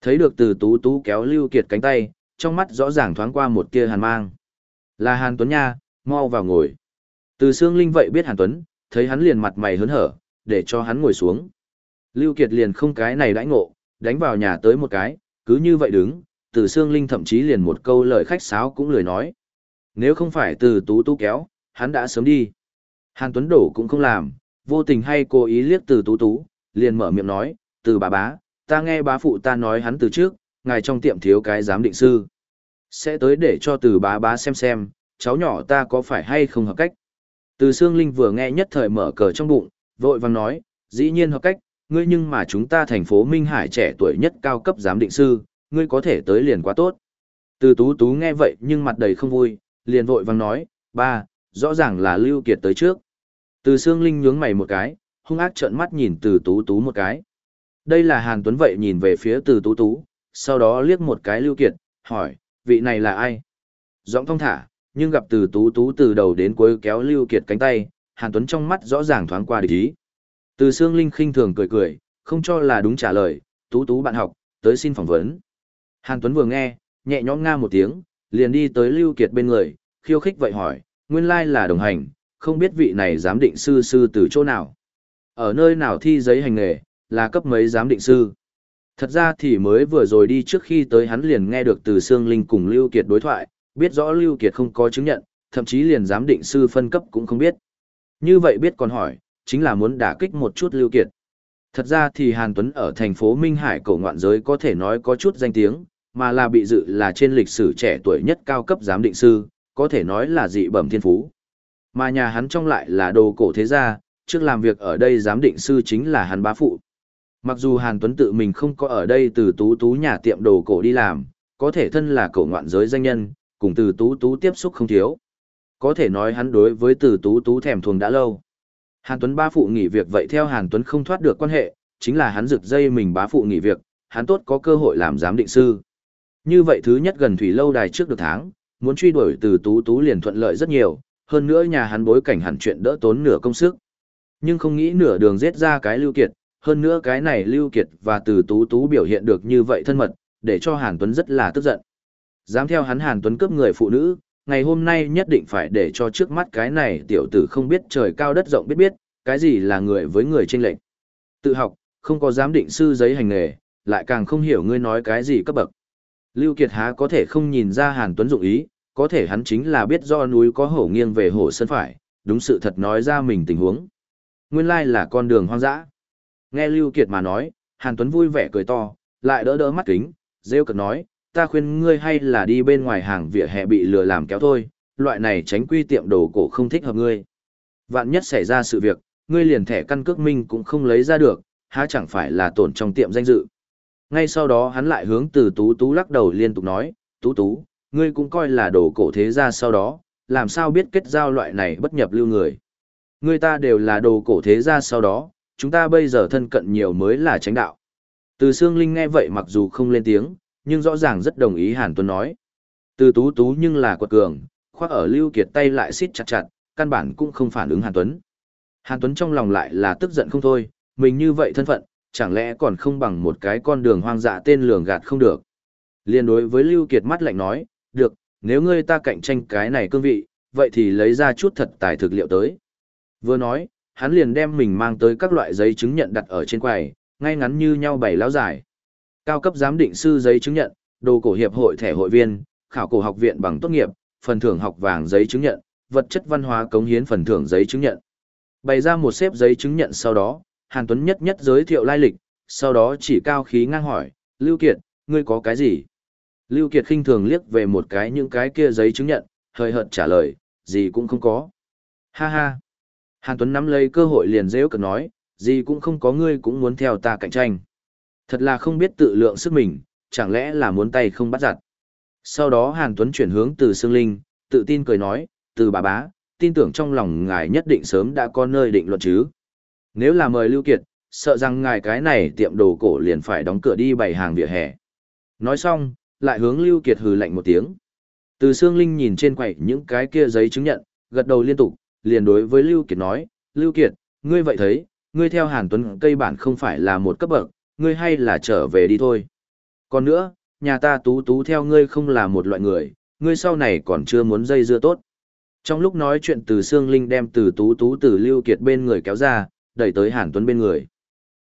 Thấy được từ tú tú kéo Lưu Kiệt cánh tay, trong mắt rõ ràng thoáng qua một tia hàn mang. Là Hàn Tuấn nha, mau vào ngồi. Từ Sương Linh vậy biết Hàn Tuấn, thấy hắn liền mặt mày hớn hở, để cho hắn ngồi xuống. Lưu Kiệt liền không cái này đãi ngộ, đánh vào nhà tới một cái, cứ như vậy đứng, từ Sương Linh thậm chí liền một câu lời khách sáo cũng lười nói. Nếu không phải từ tú tú kéo, hắn đã sớm đi. Hàn Tuấn đổ cũng không làm, vô tình hay cố ý liếc từ tú tú, liền mở miệng nói, từ bà bá, ta nghe bá phụ ta nói hắn từ trước, ngài trong tiệm thiếu cái giám định sư. Sẽ tới để cho từ bá bá xem xem, cháu nhỏ ta có phải hay không hợp cách. Từ Sương Linh vừa nghe nhất thời mở cờ trong bụng, vội vàng nói, dĩ nhiên hợp cách, ngươi nhưng mà chúng ta thành phố Minh Hải trẻ tuổi nhất cao cấp giám định sư, ngươi có thể tới liền quá tốt. Từ Tú Tú nghe vậy nhưng mặt đầy không vui, liền vội vàng nói, ba, rõ ràng là Lưu Kiệt tới trước. Từ Sương Linh nhướng mày một cái, hung ác trợn mắt nhìn Từ Tú Tú một cái. Đây là Hàn Tuấn vậy nhìn về phía Từ Tú Tú, sau đó liếc một cái Lưu Kiệt, hỏi, vị này là ai? Giọng thong thả, nhưng gặp Từ Tú Tú từ đầu đến cuối kéo Lưu Kiệt cánh tay, Hàn Tuấn trong mắt rõ ràng thoáng qua địch ý. Từ Sương Linh khinh thường cười cười, không cho là đúng trả lời, Tú Tú bạn học, tới xin phỏng vấn. Hàn Tuấn vừa nghe, nhẹ nhõm nga một tiếng, liền đi tới Lưu Kiệt bên người, khiêu khích vậy hỏi, nguyên lai là đồng hành, không biết vị này giám định sư sư từ chỗ nào. Ở nơi nào thi giấy hành nghề, là cấp mấy giám định sư. Thật ra thì mới vừa rồi đi trước khi tới hắn liền nghe được từ Sương Linh cùng Lưu Kiệt đối thoại, biết rõ Lưu Kiệt không có chứng nhận, thậm chí liền giám định sư phân cấp cũng không biết. Như vậy biết còn hỏi, chính là muốn đả kích một chút Lưu Kiệt. Thật ra thì Hàn Tuấn ở thành phố Minh Hải cổ ngoạn giới có thể nói có chút danh tiếng, mà là bị dự là trên lịch sử trẻ tuổi nhất cao cấp giám định sư, có thể nói là dị bẩm thiên phú. Mà nhà hắn trong lại là đồ cổ thế gia, trước làm việc ở đây giám định sư chính là hắn bá phụ. Mặc dù Hàn Tuấn tự mình không có ở đây từ tú tú nhà tiệm đồ cổ đi làm, có thể thân là cổ ngoạn giới danh nhân, cùng từ tú tú tiếp xúc không thiếu. Có thể nói hắn đối với từ tú tú thèm thuồng đã lâu. Hàn Tuấn ba phụ nghỉ việc vậy theo Hàn Tuấn không thoát được quan hệ, chính là hắn rực dây mình bá phụ nghỉ việc, hắn tốt có cơ hội làm giám định sư. Như vậy thứ nhất gần thủy lâu đài trước được tháng, muốn truy đuổi từ tú tú liền thuận lợi rất nhiều, hơn nữa nhà hắn bối cảnh hẳn chuyện đỡ tốn nửa công sức. Nhưng không nghĩ nửa đường giết ra cái lưu kiệt, hơn nữa cái này lưu kiệt và từ tú tú biểu hiện được như vậy thân mật, để cho Hàn Tuấn rất là tức giận. Dám theo hắn Hàn Tuấn cướp người phụ nữ, ngày hôm nay nhất định phải để cho trước mắt cái này tiểu tử không biết trời cao đất rộng biết biết, cái gì là người với người trên lệnh. Tự học, không có giám định sư giấy hành nghề, lại càng không hiểu ngươi nói cái gì cấp bậc. Lưu Kiệt há có thể không nhìn ra Hàn Tuấn dụng ý, có thể hắn chính là biết do núi có hổ nghiêng về hổ sân phải, đúng sự thật nói ra mình tình huống. Nguyên lai là con đường hoang dã. Nghe Lưu Kiệt mà nói, Hàn Tuấn vui vẻ cười to, lại đỡ đỡ mắt kính, rêu cực nói, ta khuyên ngươi hay là đi bên ngoài hàng vỉa hè bị lừa làm kéo thôi, loại này tránh quy tiệm đồ cổ không thích hợp ngươi. Vạn nhất xảy ra sự việc, ngươi liền thẻ căn cước minh cũng không lấy ra được, há chẳng phải là tổn trong tiệm danh dự. Ngay sau đó hắn lại hướng từ Tú Tú lắc đầu liên tục nói, Tú Tú, ngươi cũng coi là đồ cổ thế gia sau đó, làm sao biết kết giao loại này bất nhập lưu người. Ngươi ta đều là đồ cổ thế gia sau đó, chúng ta bây giờ thân cận nhiều mới là tránh đạo. Từ Sương Linh nghe vậy mặc dù không lên tiếng, nhưng rõ ràng rất đồng ý Hàn Tuấn nói. Từ Tú Tú nhưng là quật cường, khoác ở Lưu Kiệt tay lại siết chặt chặt, căn bản cũng không phản ứng Hàn Tuấn. Hàn Tuấn trong lòng lại là tức giận không thôi, mình như vậy thân phận, chẳng lẽ còn không bằng một cái con đường hoang dã tên lường gạt không được. Liên đối với Lưu Kiệt mắt lạnh nói, được, nếu ngươi ta cạnh tranh cái này cương vị, vậy thì lấy ra chút thật tài thực liệu tới. Vừa nói, hắn liền đem mình mang tới các loại giấy chứng nhận đặt ở trên quầy, ngay ngắn như nhau bảy lão giải. Cao cấp giám định sư giấy chứng nhận, đồ cổ hiệp hội thẻ hội viên, khảo cổ học viện bằng tốt nghiệp, phần thưởng học vàng giấy chứng nhận, vật chất văn hóa cống hiến phần thưởng giấy chứng nhận. Bày ra một xếp giấy chứng nhận sau đó, Hàn Tuấn nhất nhất giới thiệu lai lịch, sau đó chỉ cao khí ngang hỏi, Lưu Kiệt, ngươi có cái gì? Lưu Kiệt khinh thường liếc về một cái những cái kia giấy chứng nhận, hơi hợt trả lời, gì cũng không có. Ha ha. Hàn Tuấn nắm lấy cơ hội liền dễ cực nói, gì cũng không có ngươi cũng muốn theo ta cạnh tranh. Thật là không biết tự lượng sức mình, chẳng lẽ là muốn tay không bắt giặt. Sau đó Hàn Tuấn chuyển hướng từ Sương Linh, tự tin cười nói, từ bà bá, tin tưởng trong lòng ngài nhất định sớm đã có nơi định luận chứ. Nếu là mời Lưu Kiệt, sợ rằng ngài cái này tiệm đồ cổ liền phải đóng cửa đi bày hàng vỉa hè. Nói xong, lại hướng Lưu Kiệt hừ lạnh một tiếng. Từ Sương Linh nhìn trên quầy những cái kia giấy chứng nhận, gật đầu liên tục, liền đối với Lưu Kiệt nói, Lưu Kiệt, ngươi vậy thấy, ngươi theo Hàn Tuấn cây bản không phải là một cấp bậc, ngươi hay là trở về đi thôi. Còn nữa, nhà ta tú tú theo ngươi không là một loại người, ngươi sau này còn chưa muốn dây dưa tốt. Trong lúc nói chuyện từ Sương Linh đem từ tú tú từ Lưu Kiệt bên người kéo ra, đẩy tới Hàn Tuấn bên người.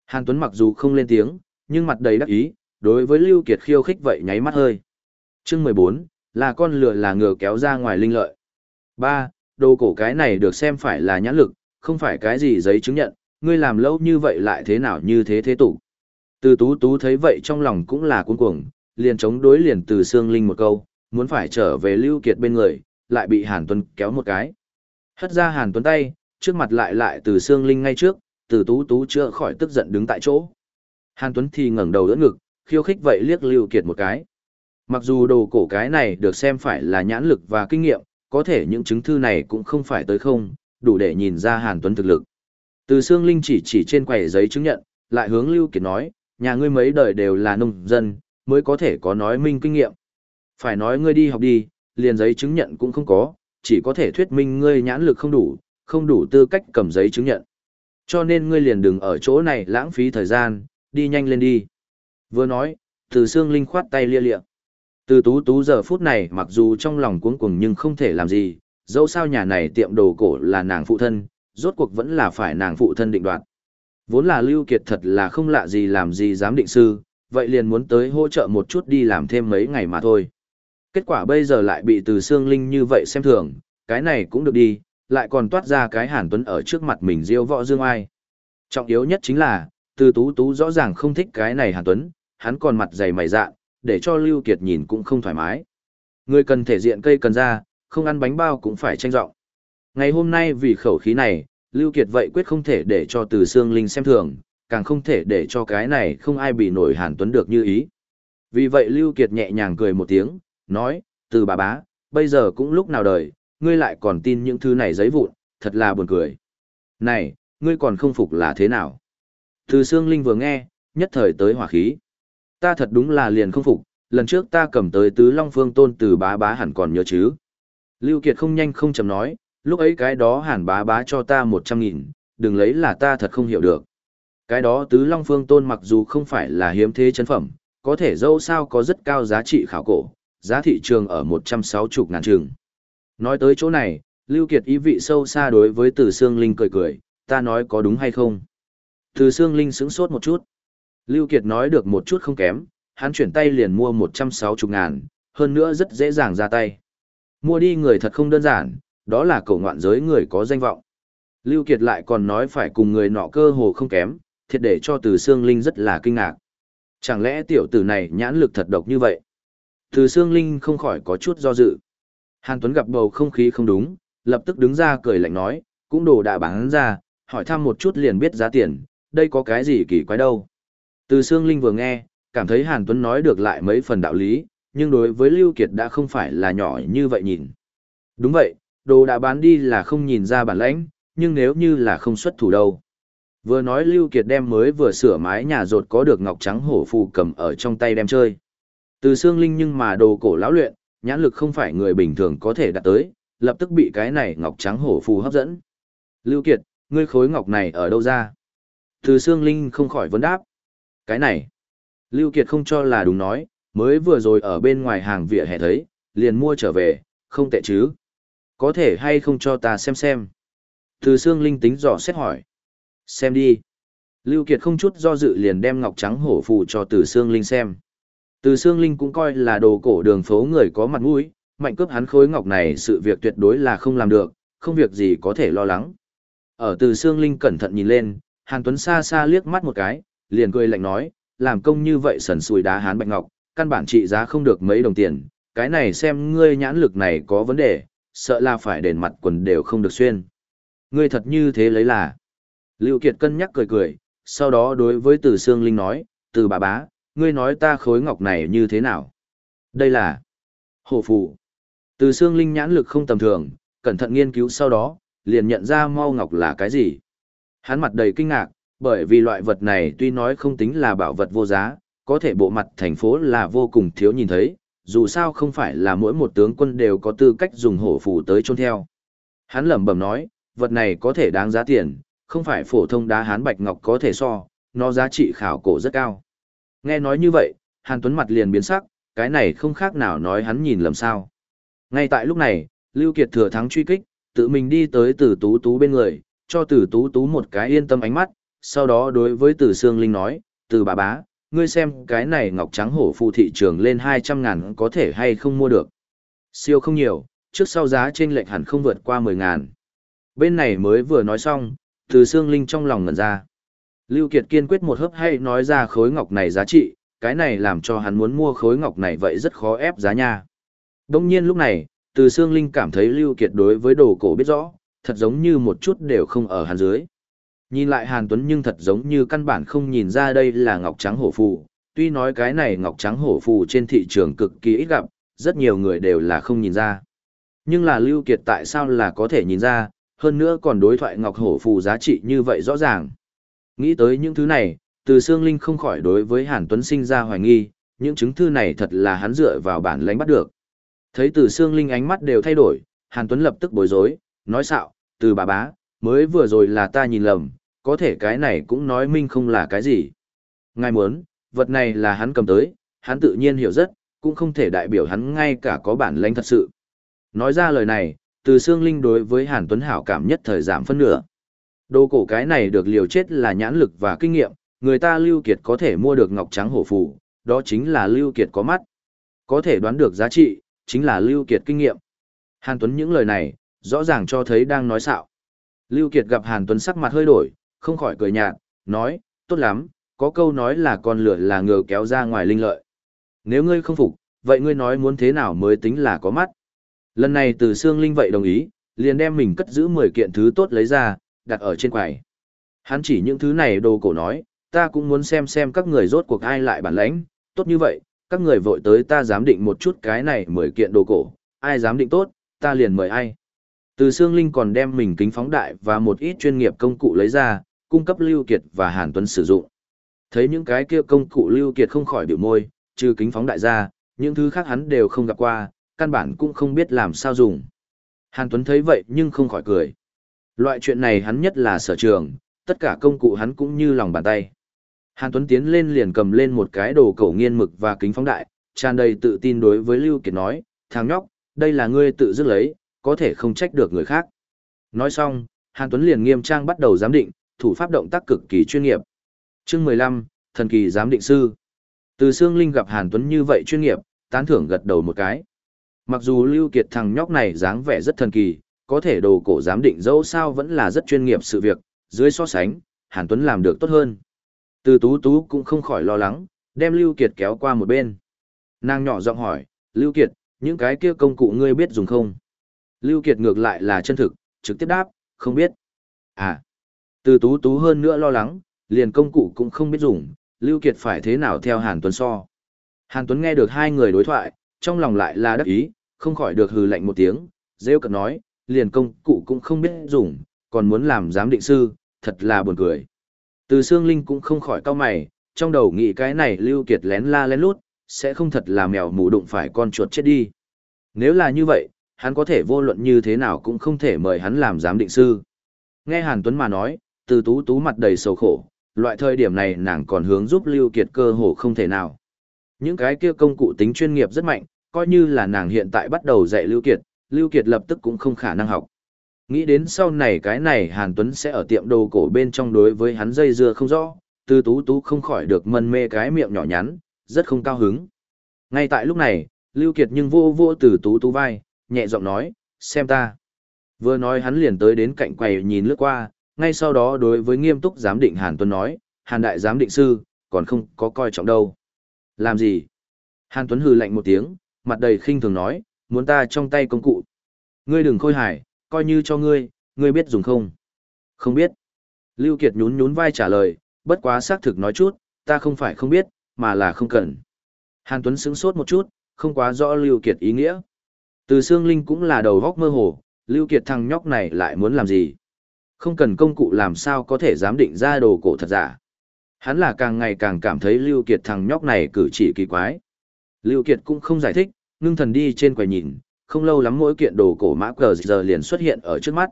Hàn Tuấn mặc dù không lên tiếng, nhưng mặt đầy đắc ý, đối với Lưu Kiệt khiêu khích vậy nháy mắt hơi. Chương 14, là con lừa là ngựa kéo ra ngoài linh lợi. 3. Đồ cổ cái này được xem phải là nhãn lực, không phải cái gì giấy chứng nhận, ngươi làm lâu như vậy lại thế nào như thế thế tục. Từ tú tú thấy vậy trong lòng cũng là cuống cuồng, liền chống đối liền từ Sương Linh một câu, muốn phải trở về Lưu Kiệt bên người, lại bị Hàn Tuấn kéo một cái. Hất ra Hàn Tuấn tay, trước mặt lại lại từ Sương Linh ngay trước, từ tú tú chưa khỏi tức giận đứng tại chỗ. Hàn Tuấn thì ngẩng đầu đỡ ngực, khiêu khích vậy liếc Lưu Kiệt một cái. Mặc dù đồ cổ cái này được xem phải là nhãn lực và kinh nghiệm, có thể những chứng thư này cũng không phải tới không, đủ để nhìn ra Hàn Tuấn thực lực. Từ Sương Linh chỉ chỉ trên quầy giấy chứng nhận, lại hướng Lưu Kiệt nói, nhà ngươi mấy đời đều là nông dân, mới có thể có nói minh kinh nghiệm. Phải nói ngươi đi học đi, liền giấy chứng nhận cũng không có, chỉ có thể thuyết minh ngươi nhãn lực không đủ, không đủ tư cách cầm giấy chứng nhận. Cho nên ngươi liền đừng ở chỗ này lãng phí thời gian, đi nhanh lên đi. Vừa nói, từ xương linh khoát tay lia lịa. Từ tú tú giờ phút này mặc dù trong lòng cuống cuồng nhưng không thể làm gì, dẫu sao nhà này tiệm đồ cổ là nàng phụ thân, rốt cuộc vẫn là phải nàng phụ thân định đoạt. Vốn là Lưu Kiệt thật là không lạ gì làm gì dám định sư, vậy liền muốn tới hỗ trợ một chút đi làm thêm mấy ngày mà thôi. Kết quả bây giờ lại bị từ xương linh như vậy xem thường, cái này cũng được đi, lại còn toát ra cái hàn tuấn ở trước mặt mình diêu võ dương ai. Trọng yếu nhất chính là, từ tú tú rõ ràng không thích cái này hàn tuấn, hắn còn mặt dày mày dạ, để cho Lưu Kiệt nhìn cũng không thoải mái. Người cần thể diện cây cần ra, không ăn bánh bao cũng phải tranh rộng. Ngày hôm nay vì khẩu khí này, Lưu Kiệt vậy quyết không thể để cho từ xương linh xem thường, càng không thể để cho cái này không ai bị nổi hàn tuấn được như ý. Vì vậy Lưu Kiệt nhẹ nhàng cười một tiếng, nói, từ bà bá, bây giờ cũng lúc nào đời, ngươi lại còn tin những thứ này giấy vụn, thật là buồn cười. Này, ngươi còn không phục là thế nào? Từ Sương Linh vừa nghe, nhất thời tới hỏa khí. Ta thật đúng là liền không phục, lần trước ta cầm tới tứ long phương tôn từ bá bá hẳn còn nhớ chứ. Lưu Kiệt không nhanh không chậm nói, lúc ấy cái đó hàn bá bá cho ta một trăm nghìn, đừng lấy là ta thật không hiểu được. Cái đó tứ long phương tôn mặc dù không phải là hiếm thế chân phẩm, có thể dẫu sao có rất cao giá trị khảo cổ, giá thị trường ở một trăm sáu 160 ngàn trường. Nói tới chỗ này, Lưu Kiệt ý vị sâu xa đối với Từ Sương Linh cười cười, ta nói có đúng hay không? Từ Sương Linh sững sốt một chút. Lưu Kiệt nói được một chút không kém, hắn chuyển tay liền mua 160 ngàn, hơn nữa rất dễ dàng ra tay. Mua đi người thật không đơn giản, đó là cổ ngoạn giới người có danh vọng. Lưu Kiệt lại còn nói phải cùng người nọ cơ hồ không kém, thiệt để cho Từ Sương Linh rất là kinh ngạc. Chẳng lẽ tiểu tử này nhãn lực thật độc như vậy? Từ Sương Linh không khỏi có chút do dự. Hàn Tuấn gặp bầu không khí không đúng, lập tức đứng ra cười lạnh nói, cũng đồ đã bán ra, hỏi thăm một chút liền biết giá tiền, đây có cái gì kỳ quái đâu. Từ Sương Linh vừa nghe, cảm thấy Hàn Tuấn nói được lại mấy phần đạo lý, nhưng đối với Lưu Kiệt đã không phải là nhỏ như vậy nhìn. Đúng vậy, đồ đã bán đi là không nhìn ra bản lãnh, nhưng nếu như là không xuất thủ đâu. Vừa nói Lưu Kiệt đem mới vừa sửa mái nhà rột có được ngọc trắng hổ phù cầm ở trong tay đem chơi. Từ Sương Linh nhưng mà đồ cổ lão luyện, nhãn lực không phải người bình thường có thể đạt tới, lập tức bị cái này ngọc trắng hổ phù hấp dẫn. Lưu Kiệt, ngươi khối ngọc này ở đâu ra? Từ Sương Linh không khỏi vấn đáp. Cái này, Lưu Kiệt không cho là đúng nói, mới vừa rồi ở bên ngoài hàng vỉa hè thấy, liền mua trở về, không tệ chứ. Có thể hay không cho ta xem xem. Từ Sương Linh tính dò xét hỏi. Xem đi. Lưu Kiệt không chút do dự liền đem ngọc trắng hổ phù cho Từ Sương Linh xem. Từ Sương Linh cũng coi là đồ cổ đường phố người có mặt mũi, mạnh cướp hắn khối ngọc này sự việc tuyệt đối là không làm được, không việc gì có thể lo lắng. Ở Từ Sương Linh cẩn thận nhìn lên, Hàn Tuấn xa xa liếc mắt một cái, liền cười lạnh nói, làm công như vậy sần sùi đá hán bạch ngọc, căn bản trị giá không được mấy đồng tiền, cái này xem ngươi nhãn lực này có vấn đề, sợ là phải đền mặt quần đều không được xuyên. Ngươi thật như thế lấy là. Lưu Kiệt cân nhắc cười cười, sau đó đối với Từ Sương Linh nói, Từ bà bá, ngươi nói ta khối ngọc này như thế nào? Đây là hổ phụ. Từ Sương linh nhãn lực không tầm thường, cẩn thận nghiên cứu sau đó, liền nhận ra mau ngọc là cái gì. Hắn mặt đầy kinh ngạc, bởi vì loại vật này tuy nói không tính là bảo vật vô giá, có thể bộ mặt thành phố là vô cùng thiếu nhìn thấy, dù sao không phải là mỗi một tướng quân đều có tư cách dùng hổ phù tới chôn theo. Hắn lẩm bẩm nói, vật này có thể đáng giá tiền, không phải phổ thông đá hán bạch ngọc có thể so, nó giá trị khảo cổ rất cao. Nghe nói như vậy, Hàn Tuấn mặt liền biến sắc, cái này không khác nào nói hắn nhìn lầm sao. Ngay tại lúc này, Lưu Kiệt thừa thắng truy kích, tự mình đi tới Tử Tú Tú bên người, cho Tử Tú Tú một cái yên tâm ánh mắt, sau đó đối với Tử Sương Linh nói, Tử bà bá, ngươi xem cái này ngọc trắng hổ phù thị trường lên 200 ngàn có thể hay không mua được. Siêu không nhiều, trước sau giá trên lệnh hẳn không vượt qua 10 ngàn. Bên này mới vừa nói xong, Từ Sương Linh trong lòng ngẩn ra. Lưu Kiệt kiên quyết một hớp hay nói ra khối ngọc này giá trị, cái này làm cho hắn muốn mua khối ngọc này vậy rất khó ép giá nha. Đông nhiên lúc này, từ Sương Linh cảm thấy Lưu Kiệt đối với đồ cổ biết rõ, thật giống như một chút đều không ở hắn dưới. Nhìn lại Hàn Tuấn nhưng thật giống như căn bản không nhìn ra đây là ngọc trắng hổ phù, tuy nói cái này ngọc trắng hổ phù trên thị trường cực kỳ ít gặp, rất nhiều người đều là không nhìn ra. Nhưng là Lưu Kiệt tại sao là có thể nhìn ra, hơn nữa còn đối thoại ngọc hổ phù giá trị như vậy rõ ràng. Nghĩ tới những thứ này, từ xương linh không khỏi đối với Hàn Tuấn sinh ra hoài nghi, những chứng thư này thật là hắn dựa vào bản lãnh bắt được. Thấy từ xương linh ánh mắt đều thay đổi, Hàn Tuấn lập tức bối rối, nói xạo, từ bà bá, mới vừa rồi là ta nhìn lầm, có thể cái này cũng nói minh không là cái gì. Ngài muốn, vật này là hắn cầm tới, hắn tự nhiên hiểu rất, cũng không thể đại biểu hắn ngay cả có bản lãnh thật sự. Nói ra lời này, từ xương linh đối với Hàn Tuấn hảo cảm nhất thời giảm phân nửa. Đồ cổ cái này được liều chết là nhãn lực và kinh nghiệm, người ta Lưu Kiệt có thể mua được ngọc trắng hổ phù, đó chính là Lưu Kiệt có mắt. Có thể đoán được giá trị, chính là Lưu Kiệt kinh nghiệm. Hàn Tuấn những lời này, rõ ràng cho thấy đang nói xạo. Lưu Kiệt gặp Hàn Tuấn sắc mặt hơi đổi, không khỏi cười nhạt, nói, tốt lắm, có câu nói là con lửa là ngựa kéo ra ngoài linh lợi. Nếu ngươi không phục, vậy ngươi nói muốn thế nào mới tính là có mắt. Lần này từ xương linh vậy đồng ý, liền đem mình cất giữ 10 kiện thứ tốt lấy ra, đặt ở trên quầy. Hắn chỉ những thứ này đồ cổ nói, ta cũng muốn xem xem các người rốt cuộc ai lại bản lãnh, tốt như vậy, các người vội tới ta dám định một chút cái này 10 kiện đồ cổ, ai dám định tốt, ta liền mời ai. Từ xương linh còn đem mình kính phóng đại và một ít chuyên nghiệp công cụ lấy ra, cung cấp Lưu Kiệt và Hàn Tuấn sử dụng. Thấy những cái kia công cụ Lưu Kiệt không khỏi biểu môi, trừ kính phóng đại ra, những thứ khác hắn đều không gặp qua, căn bản cũng không biết làm sao dùng. Hàn Tuấn thấy vậy nhưng không khỏi cười. Loại chuyện này hắn nhất là sở trường, tất cả công cụ hắn cũng như lòng bàn tay. Hàn Tuấn tiến lên liền cầm lên một cái đồ cổ nghiên mực và kính phóng đại, tràn đầy tự tin đối với Lưu Kiệt nói, thằng nhóc, đây là ngươi tự dứt lấy, có thể không trách được người khác. Nói xong, Hàn Tuấn liền nghiêm trang bắt đầu giám định, thủ pháp động tác cực kỳ chuyên nghiệp. Chương 15, thần kỳ giám định sư. Từ Sương Linh gặp Hàn Tuấn như vậy chuyên nghiệp, tán thưởng gật đầu một cái. Mặc dù Lưu Kiệt thằng nhóc này dáng vẻ rất thần kỳ, có thể đồ cổ giám định dẫu sao vẫn là rất chuyên nghiệp sự việc, dưới so sánh, Hàn Tuấn làm được tốt hơn. Từ Tú Tú cũng không khỏi lo lắng, đem Lưu Kiệt kéo qua một bên. Nàng nhỏ giọng hỏi, Lưu Kiệt, những cái kia công cụ ngươi biết dùng không? Lưu Kiệt ngược lại là chân thực, trực tiếp đáp, không biết. À, từ Tú Tú hơn nữa lo lắng, liền công cụ cũng không biết dùng, Lưu Kiệt phải thế nào theo Hàn Tuấn so. Hàn Tuấn nghe được hai người đối thoại, trong lòng lại là đắc ý, không khỏi được hừ lạnh một tiếng, rêu cật nói, liền công cụ cũng không biết dùng, còn muốn làm giám định sư, thật là buồn cười. Từ Sương Linh cũng không khỏi cau mày, trong đầu nghĩ cái này Lưu Kiệt lén la lén lút, sẽ không thật là mèo mù đụng phải con chuột chết đi. Nếu là như vậy, hắn có thể vô luận như thế nào cũng không thể mời hắn làm giám định sư. Nghe Hàn Tuấn mà nói, từ tú tú mặt đầy sầu khổ, loại thời điểm này nàng còn hướng giúp Lưu Kiệt cơ hồ không thể nào. Những cái kia công cụ tính chuyên nghiệp rất mạnh, coi như là nàng hiện tại bắt đầu dạy Lưu Kiệt, Lưu Kiệt lập tức cũng không khả năng học. Nghĩ đến sau này cái này Hàn Tuấn sẽ ở tiệm đồ cổ bên trong đối với hắn dây dưa không rõ, từ tú tú không khỏi được mân mê cái miệng nhỏ nhắn, rất không cao hứng. Ngay tại lúc này, Lưu Kiệt nhưng vô vô từ tú tú vai, nhẹ giọng nói, xem ta. Vừa nói hắn liền tới đến cạnh quầy nhìn lướt qua, ngay sau đó đối với nghiêm túc giám định Hàn Tuấn nói, Hàn đại giám định sư, còn không có coi trọng đâu. Làm gì? Hàn Tuấn hừ lạnh một tiếng, mặt đầy khinh thường nói, muốn ta trong tay công cụ. Ngươi đừng khôi hài, coi như cho ngươi, ngươi biết dùng không? Không biết. Lưu Kiệt nhún nhún vai trả lời, bất quá xác thực nói chút, ta không phải không biết, mà là không cần. Hàn Tuấn sững sốt một chút, không quá rõ Lưu Kiệt ý nghĩa. Từ Sương Linh cũng là đầu góc mơ hồ, Lưu Kiệt thằng nhóc này lại muốn làm gì? Không cần công cụ làm sao có thể giám định ra đồ cổ thật giả. Hắn là càng ngày càng cảm thấy Lưu Kiệt thằng nhóc này cử chỉ kỳ quái. Lưu Kiệt cũng không giải thích, ngưng thần đi trên quầy nhìn, không lâu lắm mỗi kiện đồ cổ mã cờ giờ liền xuất hiện ở trước mắt.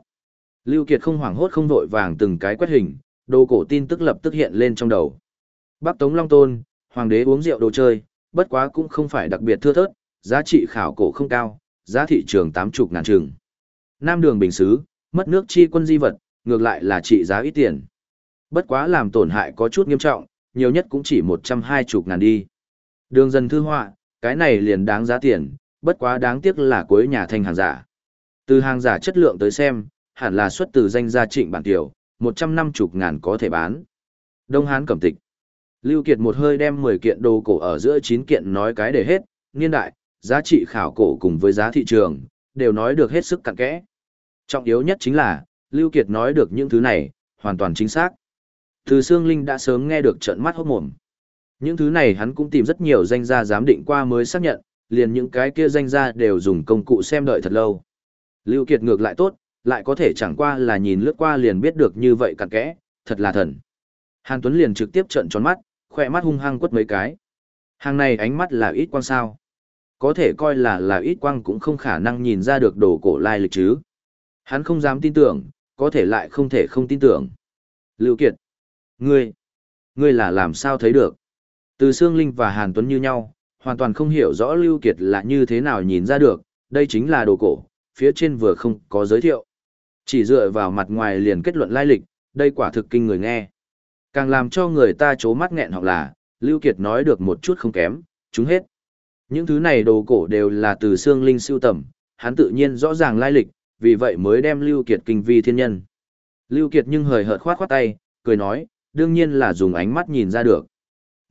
Lưu Kiệt không hoảng hốt không vội vàng từng cái quét hình, đồ cổ tin tức lập tức hiện lên trong đầu. Bác Tống Long Tôn, hoàng đế uống rượu đồ chơi, bất quá cũng không phải đặc biệt thưa thớt, giá trị khảo cổ không cao, giá thị trường tám chục ngàn trường. Nam đường bình xứ, mất nước chi quân di vật, ngược lại là trị giá ít tiền. Bất quá làm tổn hại có chút nghiêm trọng, nhiều nhất cũng chỉ một trăm hai chục ngàn đi. Đường dân thư họa, cái này liền đáng giá tiền, bất quá đáng tiếc là cuối nhà thành hàng giả. Từ hàng giả chất lượng tới xem, hẳn là xuất từ danh gia trịnh bản tiểu, một trăm năm chục ngàn có thể bán. Đông Hán cẩm tịch. Lưu Kiệt một hơi đem 10 kiện đồ cổ ở giữa 9 kiện nói cái để hết, niên đại, giá trị khảo cổ cùng với giá thị trường, đều nói được hết sức cặn kẽ. Trọng yếu nhất chính là, Lưu Kiệt nói được những thứ này, hoàn toàn chính xác. Từ Sương Linh đã sớm nghe được trận mắt hốt mồm. Những thứ này hắn cũng tìm rất nhiều danh gia giám định qua mới xác nhận, liền những cái kia danh gia đều dùng công cụ xem đợi thật lâu. Lưu Kiệt ngược lại tốt, lại có thể chẳng qua là nhìn lướt qua liền biết được như vậy cặn kẽ, thật là thần. Hàn Tuấn liền trực tiếp trợn tròn mắt, khỏe mắt hung hăng quất mấy cái. Hàng này ánh mắt là ít quang sao. Có thể coi là là ít quang cũng không khả năng nhìn ra được đồ cổ lai lịch chứ. Hắn không dám tin tưởng, có thể lại không thể không tin tưởng. Lưu Kiệt, ngươi, ngươi là làm sao thấy được? Từ Sương Linh và Hàn Tuấn như nhau, hoàn toàn không hiểu rõ Lưu Kiệt là như thế nào nhìn ra được, đây chính là đồ cổ, phía trên vừa không có giới thiệu. Chỉ dựa vào mặt ngoài liền kết luận lai lịch, đây quả thực kinh người nghe. Càng làm cho người ta chố mắt nghẹn hoặc là, Lưu Kiệt nói được một chút không kém, chúng hết. Những thứ này đồ cổ đều là từ xương linh siêu tầm, hắn tự nhiên rõ ràng lai lịch, vì vậy mới đem Lưu Kiệt kinh vi thiên nhân. Lưu Kiệt nhưng hời hợt khoát khoát tay, cười nói, đương nhiên là dùng ánh mắt nhìn ra được.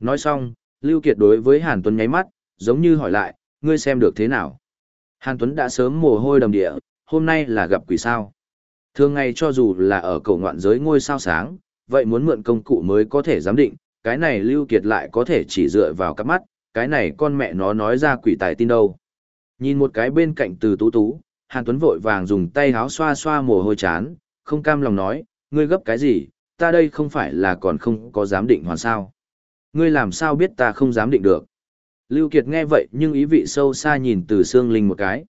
Nói xong, Lưu Kiệt đối với Hàn Tuấn nháy mắt, giống như hỏi lại, ngươi xem được thế nào? Hàn Tuấn đã sớm mồ hôi đầm địa, hôm nay là gặp quỷ sao. Thường ngày cho dù là ở cầu ngoạn giới ngôi sao sáng, vậy muốn mượn công cụ mới có thể giám định, cái này Lưu Kiệt lại có thể chỉ dựa vào các mắt, cái này con mẹ nó nói ra quỷ tài tin đâu. Nhìn một cái bên cạnh từ tú tú, Hàn Tuấn vội vàng dùng tay háo xoa xoa mồ hôi chán, không cam lòng nói, ngươi gấp cái gì, ta đây không phải là còn không có dám định hoàn sao. Ngươi làm sao biết ta không dám định được. Lưu Kiệt nghe vậy nhưng ý vị sâu xa nhìn từ Sương Linh một cái.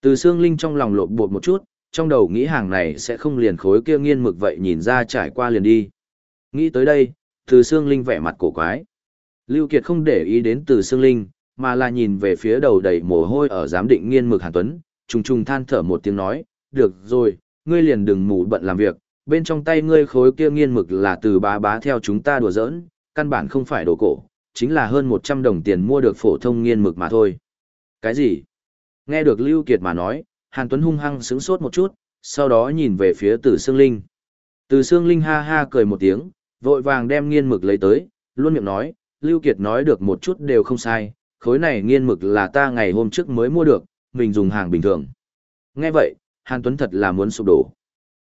Từ Sương Linh trong lòng lộn bột một chút, trong đầu nghĩ hàng này sẽ không liền khối kia nghiên mực vậy nhìn ra trải qua liền đi. Nghĩ tới đây, từ Sương Linh vẻ mặt cổ quái. Lưu Kiệt không để ý đến từ Sương Linh, mà là nhìn về phía đầu đầy mồ hôi ở giám định nghiên mực Hàn Tuấn, trùng trùng than thở một tiếng nói, được rồi, ngươi liền đừng mù bận làm việc, bên trong tay ngươi khối kia nghiên mực là từ bá bá theo chúng ta đùa giỡn, căn bản không phải đồ cổ, chính là hơn 100 đồng tiền mua được phổ thông nghiên mực mà thôi. Cái gì? Nghe được Lưu Kiệt mà nói, Hàn Tuấn hung hăng sững sốt một chút, sau đó nhìn về phía Từ Sương Linh. Từ Sương Linh ha ha cười một tiếng, vội vàng đem nghiên mực lấy tới, luôn miệng nói, Lưu Kiệt nói được một chút đều không sai, khối này nghiên mực là ta ngày hôm trước mới mua được, mình dùng hàng bình thường. Nghe vậy, Hàn Tuấn thật là muốn sụp đổ.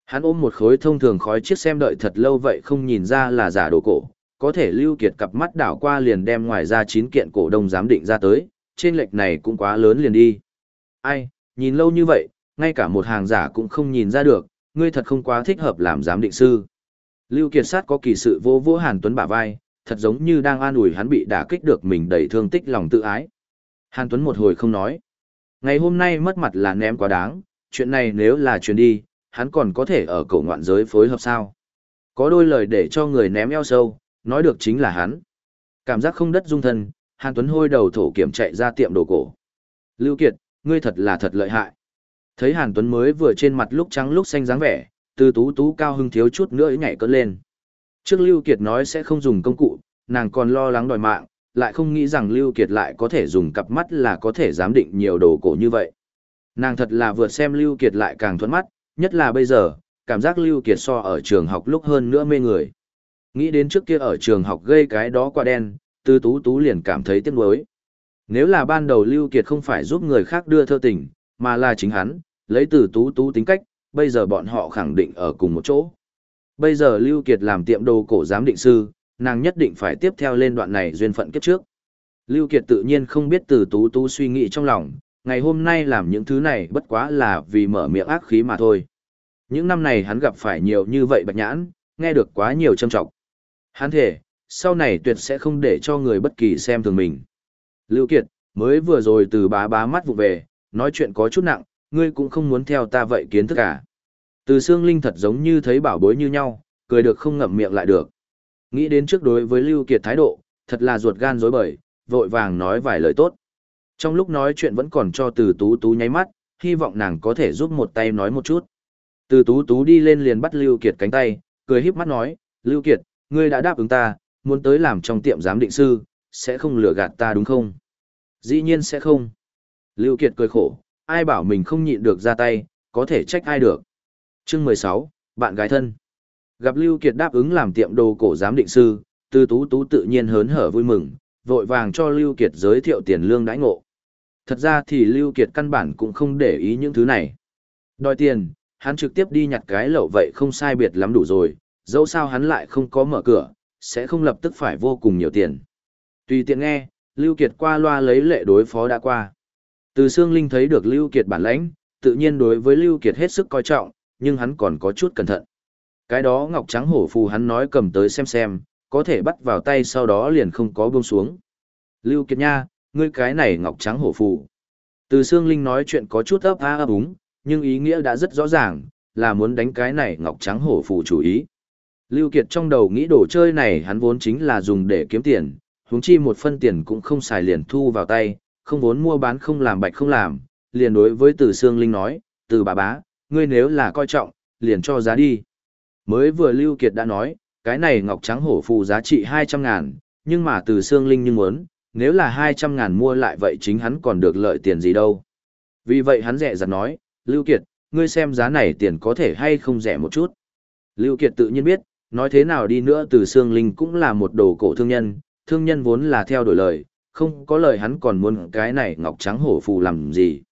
Hắn ôm một khối thông thường khói chiếc xem đợi thật lâu vậy không nhìn ra là giả đồ cổ, có thể Lưu Kiệt cặp mắt đảo qua liền đem ngoài ra chín kiện cổ đông giám định ra tới, trên lệch này cũng quá lớn liền đi. Ai, nhìn lâu như vậy, ngay cả một hàng giả cũng không nhìn ra được, ngươi thật không quá thích hợp làm giám định sư. Lưu Kiệt sát có kỳ sự vô vô Hàn Tuấn bả vai, thật giống như đang an ủi hắn bị đả kích được mình đầy thương tích lòng tự ái. Hàn Tuấn một hồi không nói. Ngày hôm nay mất mặt là ném quá đáng, chuyện này nếu là chuyện đi, hắn còn có thể ở cổ ngoạn giới phối hợp sao. Có đôi lời để cho người ném eo sâu, nói được chính là hắn. Cảm giác không đất dung thân, Hàn Tuấn hôi đầu thổ kiểm chạy ra tiệm đồ cổ. Lưu Kiệt, ngươi thật là thật lợi hại. Thấy Hàn Tuấn mới vừa trên mặt lúc trắng lúc xanh dáng vẻ, từ tú tú cao hưng thiếu chút nữa nhảy cất lên. Trước Lưu Kiệt nói sẽ không dùng công cụ, nàng còn lo lắng đòi mạng, lại không nghĩ rằng Lưu Kiệt lại có thể dùng cặp mắt là có thể giám định nhiều đồ cổ như vậy. Nàng thật là vượt xem Lưu Kiệt lại càng thuẫn mắt, nhất là bây giờ, cảm giác Lưu Kiệt so ở trường học lúc hơn nữa mê người. Nghĩ đến trước kia ở trường học gây cái đó qua đen, tư tú tú liền cảm thấy tiếc nuối. Nếu là ban đầu Lưu Kiệt không phải giúp người khác đưa thơ tình, mà là chính hắn, lấy từ tú tú tính cách, bây giờ bọn họ khẳng định ở cùng một chỗ. Bây giờ Lưu Kiệt làm tiệm đồ cổ giám định sư, nàng nhất định phải tiếp theo lên đoạn này duyên phận kiếp trước. Lưu Kiệt tự nhiên không biết từ tú tú suy nghĩ trong lòng, ngày hôm nay làm những thứ này bất quá là vì mở miệng ác khí mà thôi. Những năm này hắn gặp phải nhiều như vậy bạch nhãn, nghe được quá nhiều châm trọng. Hắn thể, sau này tuyệt sẽ không để cho người bất kỳ xem thường mình. Lưu Kiệt, mới vừa rồi từ bá bá mắt vụ về, nói chuyện có chút nặng, ngươi cũng không muốn theo ta vậy kiến thức cả. Từ xương linh thật giống như thấy bảo bối như nhau, cười được không ngậm miệng lại được. Nghĩ đến trước đối với Lưu Kiệt thái độ, thật là ruột gan rối bời, vội vàng nói vài lời tốt. Trong lúc nói chuyện vẫn còn cho từ tú tú nháy mắt, hy vọng nàng có thể giúp một tay nói một chút. Từ tú tú đi lên liền bắt Lưu Kiệt cánh tay, cười híp mắt nói, Lưu Kiệt, ngươi đã đáp ứng ta, muốn tới làm trong tiệm giám định sư, sẽ không lừa gạt ta đúng không? Dĩ nhiên sẽ không. Lưu Kiệt cười khổ, ai bảo mình không nhịn được ra tay, có thể trách ai được. Chương 16, bạn gái thân. Gặp Lưu Kiệt đáp ứng làm tiệm đồ cổ giám định sư, Tư Tú Tú tự nhiên hớn hở vui mừng, vội vàng cho Lưu Kiệt giới thiệu tiền lương đãi ngộ. Thật ra thì Lưu Kiệt căn bản cũng không để ý những thứ này. Đòi tiền, hắn trực tiếp đi nhặt cái lậu vậy không sai biệt lắm đủ rồi, dẫu sao hắn lại không có mở cửa, sẽ không lập tức phải vô cùng nhiều tiền. Tùy tiện nghe, Lưu Kiệt qua loa lấy lệ đối phó đã qua. Từ Sương Linh thấy được Lưu Kiệt bản lãnh, tự nhiên đối với Lưu Kiệt hết sức coi trọng, nhưng hắn còn có chút cẩn thận. Cái đó ngọc trắng hổ phù hắn nói cầm tới xem xem, có thể bắt vào tay sau đó liền không có buông xuống. Lưu Kiệt nha, ngươi cái này ngọc trắng hổ phù. Từ Sương Linh nói chuyện có chút ấp a ấp úng, nhưng ý nghĩa đã rất rõ ràng, là muốn đánh cái này ngọc trắng hổ phù chủ ý. Lưu Kiệt trong đầu nghĩ đồ chơi này hắn vốn chính là dùng để kiếm tiền, huống chi một phân tiền cũng không xài liền thu vào tay, không vốn mua bán không làm bạch không làm, liền đối với Từ Sương Linh nói, từ bà bá, ngươi nếu là coi trọng, liền cho giá đi. Mới vừa Lưu Kiệt đã nói, cái này ngọc trắng hổ phù giá trị 200 ngàn, nhưng mà Từ Sương Linh nhưng muốn, nếu là 200 ngàn mua lại vậy chính hắn còn được lợi tiền gì đâu. Vì vậy hắn rẻ rặt nói, Lưu Kiệt, ngươi xem giá này tiền có thể hay không rẻ một chút. Lưu Kiệt tự nhiên biết, nói thế nào đi nữa từ Sương Linh cũng là một đồ cổ thương nhân, thương nhân vốn là theo đổi lời, không có lời hắn còn muốn cái này ngọc trắng hổ phù làm gì.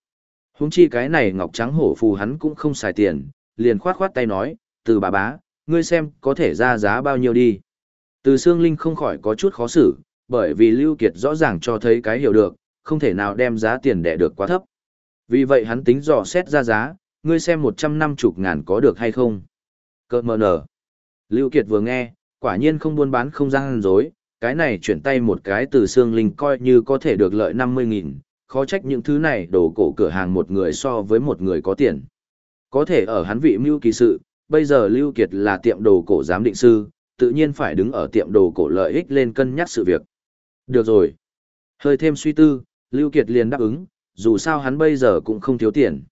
Húng chi cái này ngọc trắng hổ phù hắn cũng không xài tiền, liền khoát khoát tay nói, từ bà bá, ngươi xem có thể ra giá bao nhiêu đi. Từ Sương Linh không khỏi có chút khó xử, bởi vì Lưu Kiệt rõ ràng cho thấy cái hiểu được, không thể nào đem giá tiền đẻ được quá thấp. Vì vậy hắn tính dò xét ra giá, ngươi xem một trăm năm chục ngàn có được hay không. Cơ mờ nở. Lưu Kiệt vừa nghe, quả nhiên không buôn bán không gian dối, cái này chuyển tay một cái từ xương linh coi như có thể được lợi 50.000, khó trách những thứ này đổ cổ cửa hàng một người so với một người có tiền. Có thể ở hắn vị mưu kỳ sự, bây giờ Lưu Kiệt là tiệm đồ cổ giám định sư, tự nhiên phải đứng ở tiệm đồ cổ lợi ích lên cân nhắc sự việc. Được rồi. Hơi thêm suy tư, Lưu Kiệt liền đáp ứng, dù sao hắn bây giờ cũng không thiếu tiền.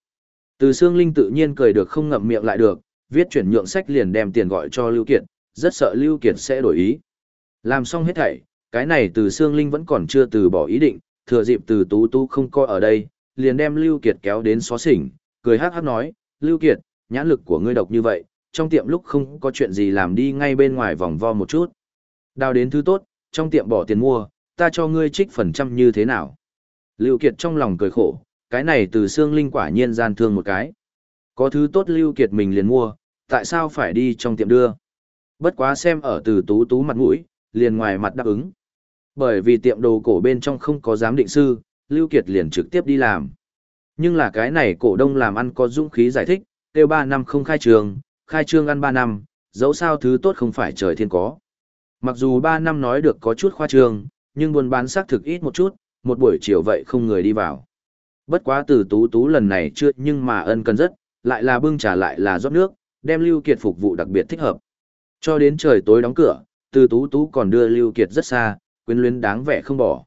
Từ Sương Linh tự nhiên cười được không ngậm miệng lại được, viết chuyển nhượng sách liền đem tiền gọi cho Lưu Kiệt, rất sợ Lưu Kiệt sẽ đổi ý. Làm xong hết thảy, cái này từ Sương Linh vẫn còn chưa từ bỏ ý định, thừa dịp từ Tú Tú không coi ở đây, liền đem Lưu Kiệt kéo đến xó xỉnh, cười hát hát nói, Lưu Kiệt, nhãn lực của ngươi độc như vậy, trong tiệm lúc không có chuyện gì làm đi ngay bên ngoài vòng vo một chút. Đào đến thứ tốt, trong tiệm bỏ tiền mua, ta cho ngươi trích phần trăm như thế nào. Lưu Kiệt trong lòng cười khổ, cái này từ xương linh quả nhiên gian thương một cái. Có thứ tốt Lưu Kiệt mình liền mua, tại sao phải đi trong tiệm đưa. Bất quá xem ở từ tú tú mặt mũi, liền ngoài mặt đáp ứng. Bởi vì tiệm đồ cổ bên trong không có giám định sư, Lưu Kiệt liền trực tiếp đi làm. Nhưng là cái này cổ đông làm ăn có dũng khí giải thích, tiêu 3 năm không khai trường, khai trương ăn 3 năm, dẫu sao thứ tốt không phải trời thiên có. Mặc dù 3 năm nói được có chút khoa trương, nhưng buôn bán xác thực ít một chút, một buổi chiều vậy không người đi vào. Bất quá từ tú tú lần này chưa nhưng mà ân cần rất, lại là bưng trà lại là rót nước, đem Lưu Kiệt phục vụ đặc biệt thích hợp. Cho đến trời tối đóng cửa, từ tú tú còn đưa Lưu Kiệt rất xa, quyến luyến đáng vẻ không bỏ.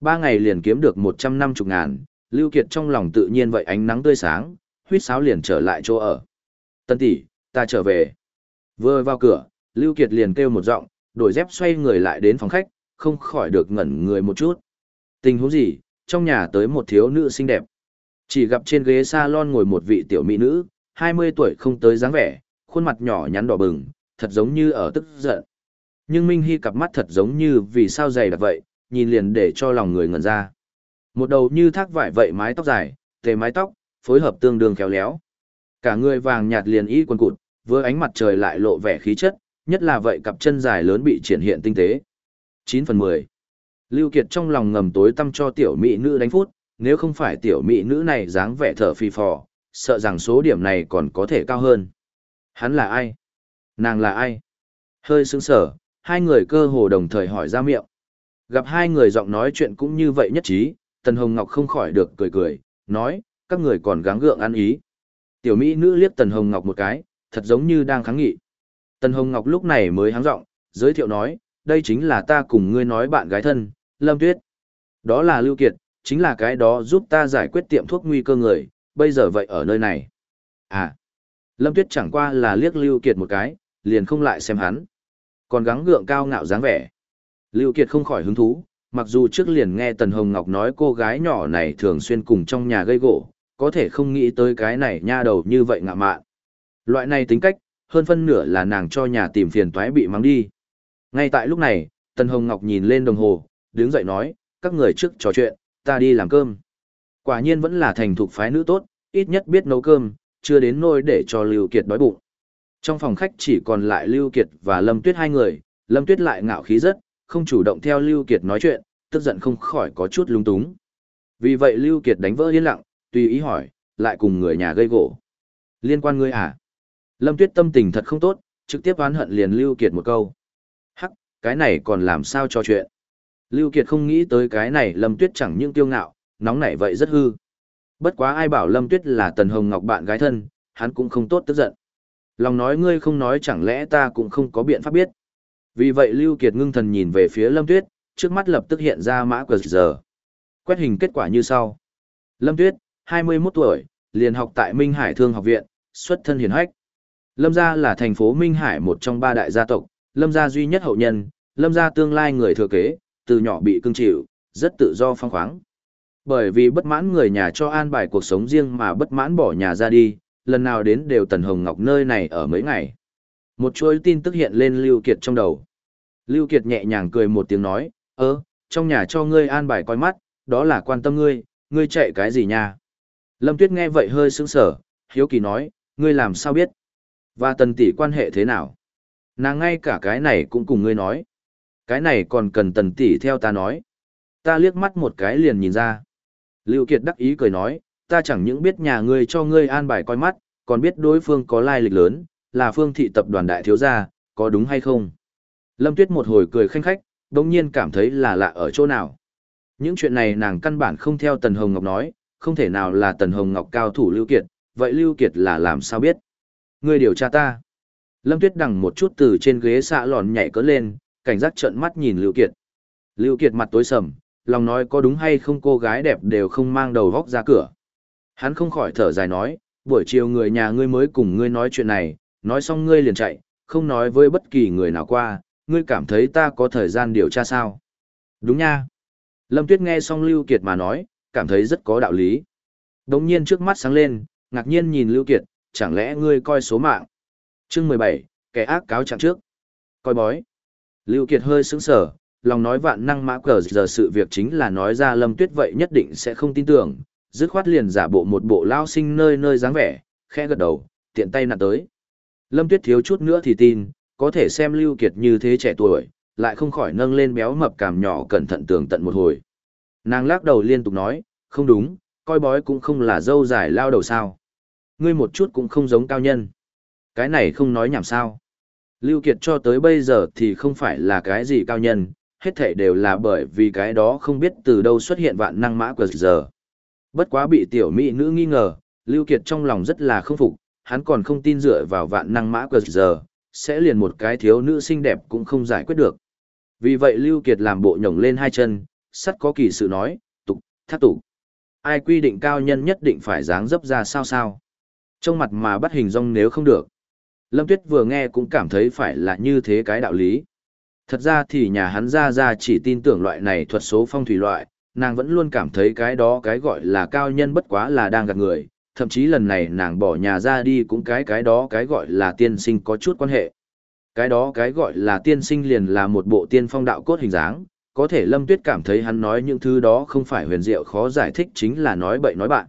Ba ngày liền kiếm được 150 ngàn, Lưu Kiệt trong lòng tự nhiên vậy ánh nắng tươi sáng, huýt sáo liền trở lại chỗ ở. Tân tỷ, ta trở về. Vừa vào cửa, Lưu Kiệt liền kêu một giọng, đổi dép xoay người lại đến phòng khách, không khỏi được ngẩn người một chút. Tình huống gì, trong nhà tới một thiếu nữ xinh đẹp. Chỉ gặp trên ghế salon ngồi một vị tiểu mỹ nữ, 20 tuổi không tới dáng vẻ, khuôn mặt nhỏ nhắn đỏ bừng, thật giống như ở tức giận. Nhưng Minh Hy cặp mắt thật giống như vì sao dày đặc vậy, nhìn liền để cho lòng người ngẩn ra. Một đầu như thác vải vậy mái tóc dài, tề mái tóc, phối hợp tương đương khéo léo. Cả người vàng nhạt liền y quần cụt, với ánh mặt trời lại lộ vẻ khí chất, nhất là vậy cặp chân dài lớn bị triển hiện tinh tế. 9 phần 10. Lưu Kiệt trong lòng ngầm tối tâm cho tiểu mỹ nữ đánh phút, nếu không phải tiểu mỹ nữ này dáng vẻ thở phì phò, sợ rằng số điểm này còn có thể cao hơn. Hắn là ai? Nàng là ai? Hơi sững sờ, hai người cơ hồ đồng thời hỏi ra miệng. Gặp hai người giọng nói chuyện cũng như vậy nhất trí, Tần Hồng Ngọc không khỏi được cười cười, nói, các người còn gắng gượng ăn ý. Tiểu mỹ nữ liếc Tần Hồng Ngọc một cái, thật giống như đang kháng nghị. Tần Hồng Ngọc lúc này mới háng giọng, giới thiệu nói, đây chính là ta cùng ngươi nói bạn gái thân, Lâm Tuyết. Đó là Lưu Kiệt, chính là cái đó giúp ta giải quyết tiệm thuốc nguy cơ người, bây giờ vậy ở nơi này. À, Lâm Tuyết chẳng qua là liếc Lưu Kiệt một cái, liền không lại xem hắn. Còn gắng gượng cao ngạo dáng vẻ. Lưu Kiệt không khỏi hứng thú, mặc dù trước liền nghe Tần Hồng Ngọc nói cô gái nhỏ này thường xuyên cùng trong nhà gây gỗ, có thể không nghĩ tới cái này nha đầu như vậy ngạ mạn. Loại này tính cách, hơn phân nửa là nàng cho nhà tìm phiền toái bị mắng đi. Ngay tại lúc này, Tần Hồng Ngọc nhìn lên đồng hồ, đứng dậy nói, các người trước trò chuyện, ta đi làm cơm. Quả nhiên vẫn là thành thục phái nữ tốt, ít nhất biết nấu cơm, chưa đến nôi để cho Lưu Kiệt đói bụng. Trong phòng khách chỉ còn lại Lưu Kiệt và Lâm Tuyết hai người, Lâm Tuyết lại ngạo khí rất, không chủ động theo Lưu Kiệt nói chuyện, tức giận không khỏi có chút lung túng. Vì vậy Lưu Kiệt đánh vỡ yên lặng, tùy ý hỏi, lại cùng người nhà gây gỗ. Liên quan ngươi à? Lâm Tuyết tâm tình thật không tốt, trực tiếp oán hận liền Lưu Kiệt một câu. Hắc, cái này còn làm sao cho chuyện. Lưu Kiệt không nghĩ tới cái này Lâm Tuyết chẳng những tiêu ngạo, nóng nảy vậy rất hư. Bất quá ai bảo Lâm Tuyết là Tần Hồng Ngọc bạn gái thân, hắn cũng không tốt tức giận. Lòng nói ngươi không nói chẳng lẽ ta cũng không có biện pháp biết. Vì vậy Lưu Kiệt ngưng thần nhìn về phía Lâm Tuyết, trước mắt lập tức hiện ra mã qr giờ. Quét hình kết quả như sau. Lâm Tuyết, 21 tuổi, liền học tại Minh Hải Thương học viện, xuất thân hiền hách. Lâm gia là thành phố Minh Hải một trong ba đại gia tộc, Lâm gia duy nhất hậu nhân, Lâm gia tương lai người thừa kế, từ nhỏ bị cưng chịu, rất tự do phong khoáng. Bởi vì bất mãn người nhà cho an bài cuộc sống riêng mà bất mãn bỏ nhà ra đi, lần nào đến đều Tần Hồng Ngọc nơi này ở mấy ngày. Một chuỗi tin tức hiện lên Lưu Kiệt trong đầu. Lưu Kiệt nhẹ nhàng cười một tiếng nói, ơ, trong nhà cho ngươi an bài coi mắt, đó là quan tâm ngươi, ngươi chạy cái gì nha? Lâm Tuyết nghe vậy hơi sững sờ, hiếu kỳ nói, ngươi làm sao biết? Và tần tỷ quan hệ thế nào? Nàng ngay cả cái này cũng cùng ngươi nói. Cái này còn cần tần tỷ theo ta nói. Ta liếc mắt một cái liền nhìn ra. Lưu Kiệt đắc ý cười nói, ta chẳng những biết nhà ngươi cho ngươi an bài coi mắt, còn biết đối phương có lai lịch lớn, là phương thị tập đoàn đại thiếu gia, có đúng hay không? Lâm Tuyết một hồi cười khanh khách, đồng nhiên cảm thấy là lạ ở chỗ nào. Những chuyện này nàng căn bản không theo Tần Hồng Ngọc nói, không thể nào là Tần Hồng Ngọc cao thủ Lưu Kiệt, vậy Lưu Kiệt là làm sao biết? Ngươi điều tra ta. Lâm Tuyết đằng một chút từ trên ghế xạ lòn nhảy cỡ lên, cảnh giác trợn mắt nhìn Lưu Kiệt. Lưu Kiệt mặt tối sầm, lòng nói có đúng hay không cô gái đẹp đều không mang đầu vóc ra cửa. Hắn không khỏi thở dài nói, buổi chiều người nhà ngươi mới cùng ngươi nói chuyện này, nói xong ngươi liền chạy, không nói với bất kỳ người nào qua, ngươi cảm thấy ta có thời gian điều tra sao? Đúng nha. Lâm Tuyết nghe xong Lưu Kiệt mà nói, cảm thấy rất có đạo lý. Đống nhiên trước mắt sáng lên, ngạc nhiên nhìn Lưu Kiệt, chẳng lẽ ngươi coi số mạng? Chương 17, kẻ ác cáo trạng trước. Coi bói. Lưu Kiệt hơi sững sờ, lòng nói vạn năng mã cờ giờ sự việc chính là nói ra Lâm Tuyết vậy nhất định sẽ không tin tưởng, dứt khoát liền giả bộ một bộ lao sinh nơi nơi dáng vẻ, khẽ gật đầu, tiện tay nặn tới. Lâm Tuyết thiếu chút nữa thì tin, có thể xem Lưu Kiệt như thế trẻ tuổi, lại không khỏi nâng lên béo mập cảm nhỏ cẩn thận tường tận một hồi. Nàng lắc đầu liên tục nói, không đúng, coi bói cũng không là dâu dài lao đầu sao. Ngươi một chút cũng không giống cao nhân. Cái này không nói nhảm sao. Lưu Kiệt cho tới bây giờ thì không phải là cái gì cao nhân, hết thảy đều là bởi vì cái đó không biết từ đâu xuất hiện vạn năng mã của giờ. Bất quá bị tiểu mỹ nữ nghi ngờ, Lưu Kiệt trong lòng rất là không phục, hắn còn không tin dựa vào vạn năng mã của giờ, sẽ liền một cái thiếu nữ xinh đẹp cũng không giải quyết được. Vì vậy Lưu Kiệt làm bộ nhổng lên hai chân, sắt có kỳ sự nói, tục, thác tục. Ai quy định cao nhân nhất định phải dáng dấp ra sao sao. Trong mặt mà bắt hình rong nếu không được. Lâm Tuyết vừa nghe cũng cảm thấy phải là như thế cái đạo lý. Thật ra thì nhà hắn ra ra chỉ tin tưởng loại này thuật số phong thủy loại, nàng vẫn luôn cảm thấy cái đó cái gọi là cao nhân bất quá là đang gạt người, thậm chí lần này nàng bỏ nhà ra đi cũng cái cái đó cái gọi là tiên sinh có chút quan hệ. Cái đó cái gọi là tiên sinh liền là một bộ tiên phong đạo cốt hình dáng, có thể Lâm Tuyết cảm thấy hắn nói những thứ đó không phải huyền diệu khó giải thích chính là nói bậy nói bạn.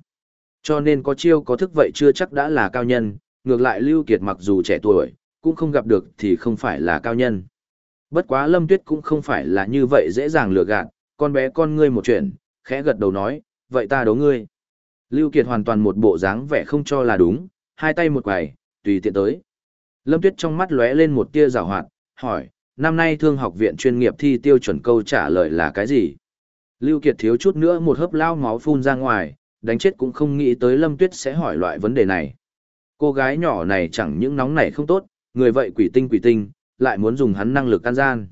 Cho nên có chiêu có thức vậy chưa chắc đã là cao nhân, ngược lại Lưu Kiệt mặc dù trẻ tuổi, cũng không gặp được thì không phải là cao nhân. Bất quá Lâm Tuyết cũng không phải là như vậy dễ dàng lừa gạt, con bé con ngươi một chuyện, khẽ gật đầu nói, vậy ta đấu ngươi. Lưu Kiệt hoàn toàn một bộ dáng vẻ không cho là đúng, hai tay một quầy, tùy tiện tới. Lâm Tuyết trong mắt lóe lên một tia rào hoạt, hỏi, năm nay thương học viện chuyên nghiệp thi tiêu chuẩn câu trả lời là cái gì? Lưu Kiệt thiếu chút nữa một hớp lao máu phun ra ngoài, đánh chết cũng không nghĩ tới Lâm Tuyết sẽ hỏi loại vấn đề này. Cô gái nhỏ này chẳng những nóng nảy không tốt, người vậy quỷ tinh quỷ tinh, lại muốn dùng hắn năng lực can gian.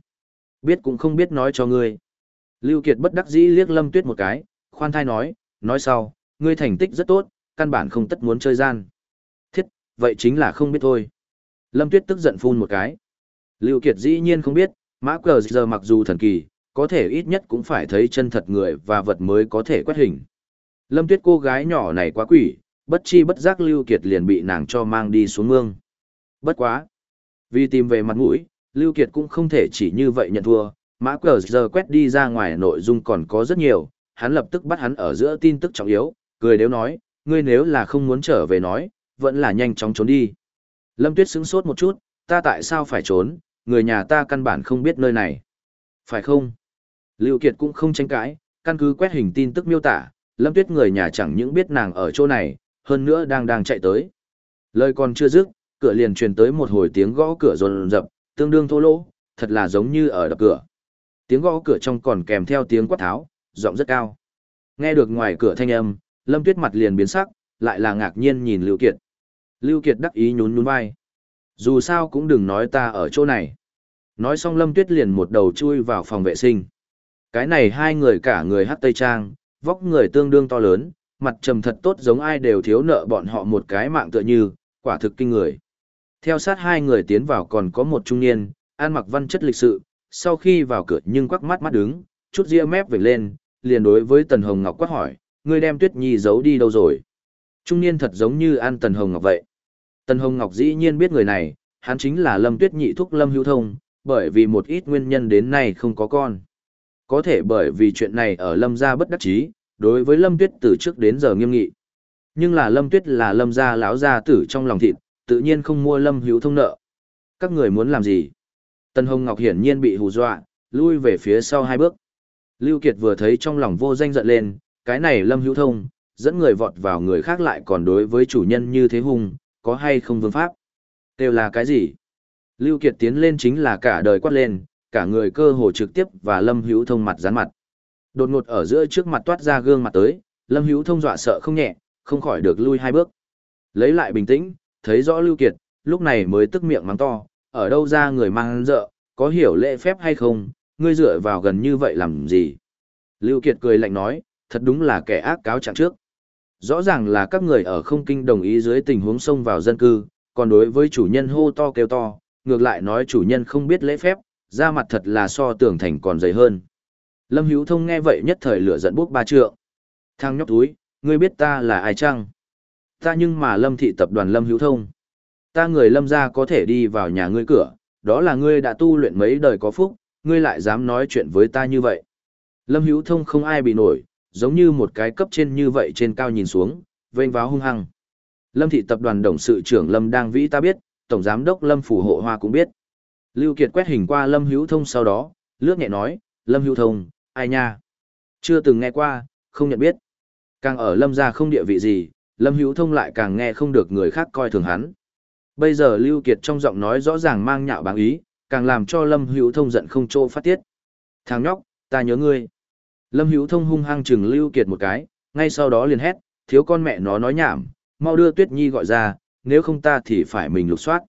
Biết cũng không biết nói cho ngươi. Lưu Kiệt bất đắc dĩ liếc Lâm Tuyết một cái, khoan thai nói, nói sau, ngươi thành tích rất tốt, căn bản không tất muốn chơi gian. Thiết, vậy chính là không biết thôi. Lâm Tuyết tức giận phun một cái. Lưu Kiệt dĩ nhiên không biết, mã cờ giờ mặc dù thần kỳ, có thể ít nhất cũng phải thấy chân thật người và vật mới có thể quét hình. Lâm Tuyết cô gái nhỏ này quá quỷ, bất chi bất giác Lưu Kiệt liền bị nàng cho mang đi xuống mương. Bất quá. Vì tìm về mặt mũi, Lưu Kiệt cũng không thể chỉ như vậy nhận thua, mã cờ giờ quét đi ra ngoài nội dung còn có rất nhiều, hắn lập tức bắt hắn ở giữa tin tức trọng yếu, cười đếu nói, ngươi nếu là không muốn trở về nói, vẫn là nhanh chóng trốn đi. Lâm Tuyết sững sốt một chút, ta tại sao phải trốn, người nhà ta căn bản không biết nơi này. Phải không? Lưu Kiệt cũng không tranh cãi, căn cứ quét hình tin tức miêu tả, Lâm Tuyết người nhà chẳng những biết nàng ở chỗ này, hơn nữa đang đang chạy tới. Lời còn chưa dứt, cửa liền truyền tới một hồi tiếng gõ cửa rồn rập, tương đương thô lỗ, thật là giống như ở đập cửa. Tiếng gõ cửa trong còn kèm theo tiếng quát tháo, giọng rất cao. Nghe được ngoài cửa thanh âm, Lâm Tuyết mặt liền biến sắc, lại là ngạc nhiên nhìn Lưu Kiệt. Lưu Kiệt đắc ý nhún nhún vai. Dù sao cũng đừng nói ta ở chỗ này. Nói xong Lâm Tuyết liền một đầu chui vào phòng vệ sinh. Cái này hai người cả người hắc tây trang, vóc người tương đương to lớn, mặt trầm thật tốt giống ai đều thiếu nợ bọn họ một cái mạng tựa như, quả thực kinh người. Theo sát hai người tiến vào còn có một trung niên, ăn mặc văn chất lịch sự, sau khi vào cửa nhưng quắc mắt mắt đứng, chút ria mép về lên, liền đối với Tần Hồng Ngọc quát hỏi, ngươi đem Tuyết Nhi giấu đi đâu rồi? Trung niên thật giống như ăn Tần Hồng Ngọc vậy. Tần Hồng Ngọc dĩ nhiên biết người này, hắn chính là Lâm Tuyết Nhị thúc Lâm Hữu Thông, bởi vì một ít nguyên nhân đến nay không có con. Có thể bởi vì chuyện này ở Lâm gia bất đắc chí, đối với Lâm Tuyết từ trước đến giờ nghiêm nghị. Nhưng là Lâm Tuyết là Lâm gia lão gia tử trong lòng thịt, tự nhiên không mua Lâm Hữu Thông nợ. Các người muốn làm gì? Tần Hồng Ngọc hiển nhiên bị hù dọa, lui về phía sau hai bước. Lưu Kiệt vừa thấy trong lòng vô danh giận lên, cái này Lâm Hữu Thông, dẫn người vọt vào người khác lại còn đối với chủ nhân như thế hùng, có hay không vương pháp? Đều là cái gì? Lưu Kiệt tiến lên chính là cả đời quát lên, cả người cơ hồ trực tiếp và Lâm Hữu Thông mặt dán mặt. Đột ngột ở giữa trước mặt toát ra gương mặt tới, Lâm Hữu Thông dọa sợ không nhẹ, không khỏi được lui hai bước. Lấy lại bình tĩnh, thấy rõ Lưu Kiệt, lúc này mới tức miệng mắng to, ở đâu ra người mang dợ, có hiểu lễ phép hay không, ngươi dựa vào gần như vậy làm gì? Lưu Kiệt cười lạnh nói, thật đúng là kẻ ác cáo trạng trước. Rõ ràng là các người ở không kinh đồng ý dưới tình huống xông vào dân cư, còn đối với chủ nhân hô to kêu to, ngược lại nói chủ nhân không biết lễ phép, ra mặt thật là so tưởng thành còn dày hơn. Lâm Hữu Thông nghe vậy nhất thời lửa giận bốc ba trượng. Thằng nhóc túi, ngươi biết ta là ai chăng? Ta nhưng mà Lâm thị tập đoàn Lâm Hữu Thông. Ta người Lâm gia có thể đi vào nhà ngươi cửa, đó là ngươi đã tu luyện mấy đời có phúc, ngươi lại dám nói chuyện với ta như vậy. Lâm Hữu Thông không ai bị nổi, giống như một cái cấp trên như vậy trên cao nhìn xuống, vênh váo hung hăng. Lâm thị tập đoàn đồng sự trưởng Lâm Đang Vĩ ta biết, tổng giám đốc Lâm Phủ Hộ Hoa cũng biết. Lưu Kiệt quét hình qua Lâm Hữu Thông sau đó, lướt nhẹ nói, Lâm Hữu Thông, ai nha? Chưa từng nghe qua, không nhận biết. Càng ở Lâm gia không địa vị gì, Lâm Hữu Thông lại càng nghe không được người khác coi thường hắn. Bây giờ Lưu Kiệt trong giọng nói rõ ràng mang nhạo báng ý, càng làm cho Lâm Hữu Thông giận không chỗ phát tiết. Thằng nhóc, ta nhớ ngươi. Lâm Hữu Thông hung hăng chừng Lưu Kiệt một cái, ngay sau đó liền hét, thiếu con mẹ nó nói nhảm, mau đưa Tuyết Nhi gọi ra, nếu không ta thì phải mình lục soát.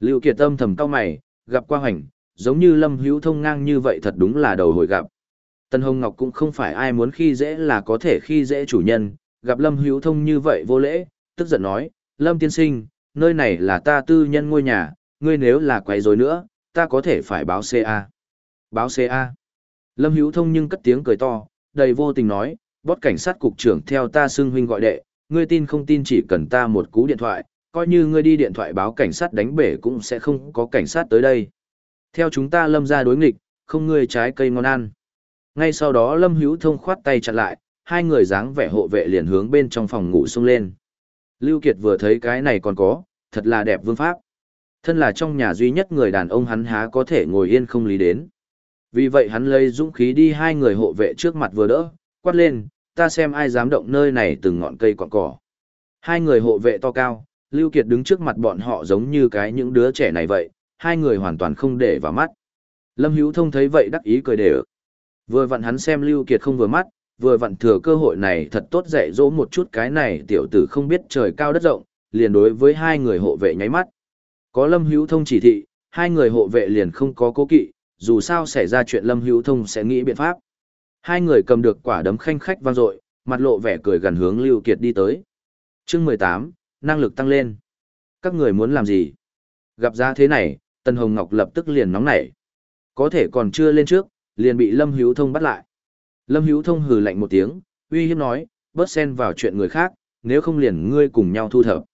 Lưu Kiệt tâm thầm cao mày, gặp qua hoành, giống như Lâm Hữu Thông ngang như vậy thật đúng là đầu hồi gặp. Tân Hồng Ngọc cũng không phải ai muốn khi dễ là có thể khi dễ chủ nhân, gặp Lâm Hữu Thông như vậy vô lễ, tức giận nói, Lâm tiên sinh, nơi này là ta tư nhân ngôi nhà, ngươi nếu là quấy rối nữa, ta có thể phải báo CA. Báo CA. Lâm Hữu Thông nhưng cất tiếng cười to, đầy vô tình nói, bót cảnh sát cục trưởng theo ta xưng huynh gọi đệ, ngươi tin không tin chỉ cần ta một cú điện thoại, coi như ngươi đi điện thoại báo cảnh sát đánh bể cũng sẽ không có cảnh sát tới đây. Theo chúng ta lâm ra đối nghịch, không ngươi trái cây ngon ăn. Ngay sau đó Lâm Hữu Thông khoát tay chặn lại, hai người dáng vẻ hộ vệ liền hướng bên trong phòng ngủ xông lên. Lưu Kiệt vừa thấy cái này còn có, thật là đẹp vương pháp. Thân là trong nhà duy nhất người đàn ông hắn há có thể ngồi yên không lý đến. Vì vậy hắn lấy dũng khí đi hai người hộ vệ trước mặt vừa đỡ, quát lên, ta xem ai dám động nơi này từng ngọn cây quọn cỏ. Hai người hộ vệ to cao, Lưu Kiệt đứng trước mặt bọn họ giống như cái những đứa trẻ này vậy, hai người hoàn toàn không để vào mắt. Lâm Hữu Thông thấy vậy đắc ý cười đều. Vừa vặn hắn xem Lưu Kiệt không vừa mắt, vừa vặn thừa cơ hội này thật tốt dạy dỗ một chút cái này tiểu tử không biết trời cao đất rộng, liền đối với hai người hộ vệ nháy mắt. Có Lâm Hữu Thông chỉ thị, hai người hộ vệ liền không có cố kỵ, dù sao xảy ra chuyện Lâm Hữu Thông sẽ nghĩ biện pháp. Hai người cầm được quả đấm khanh khách vang dội, mặt lộ vẻ cười gần hướng Lưu Kiệt đi tới. Chương 18, năng lực tăng lên. Các người muốn làm gì? Gặp ra thế này, Tân Hồng Ngọc lập tức liền nóng nảy. Có thể còn chưa lên trước, liền bị Lâm Hữu Thông bắt lại. Lâm Hữu Thông hừ lạnh một tiếng, uy hiếp nói, bớt xen vào chuyện người khác, nếu không liền ngươi cùng nhau thu thập.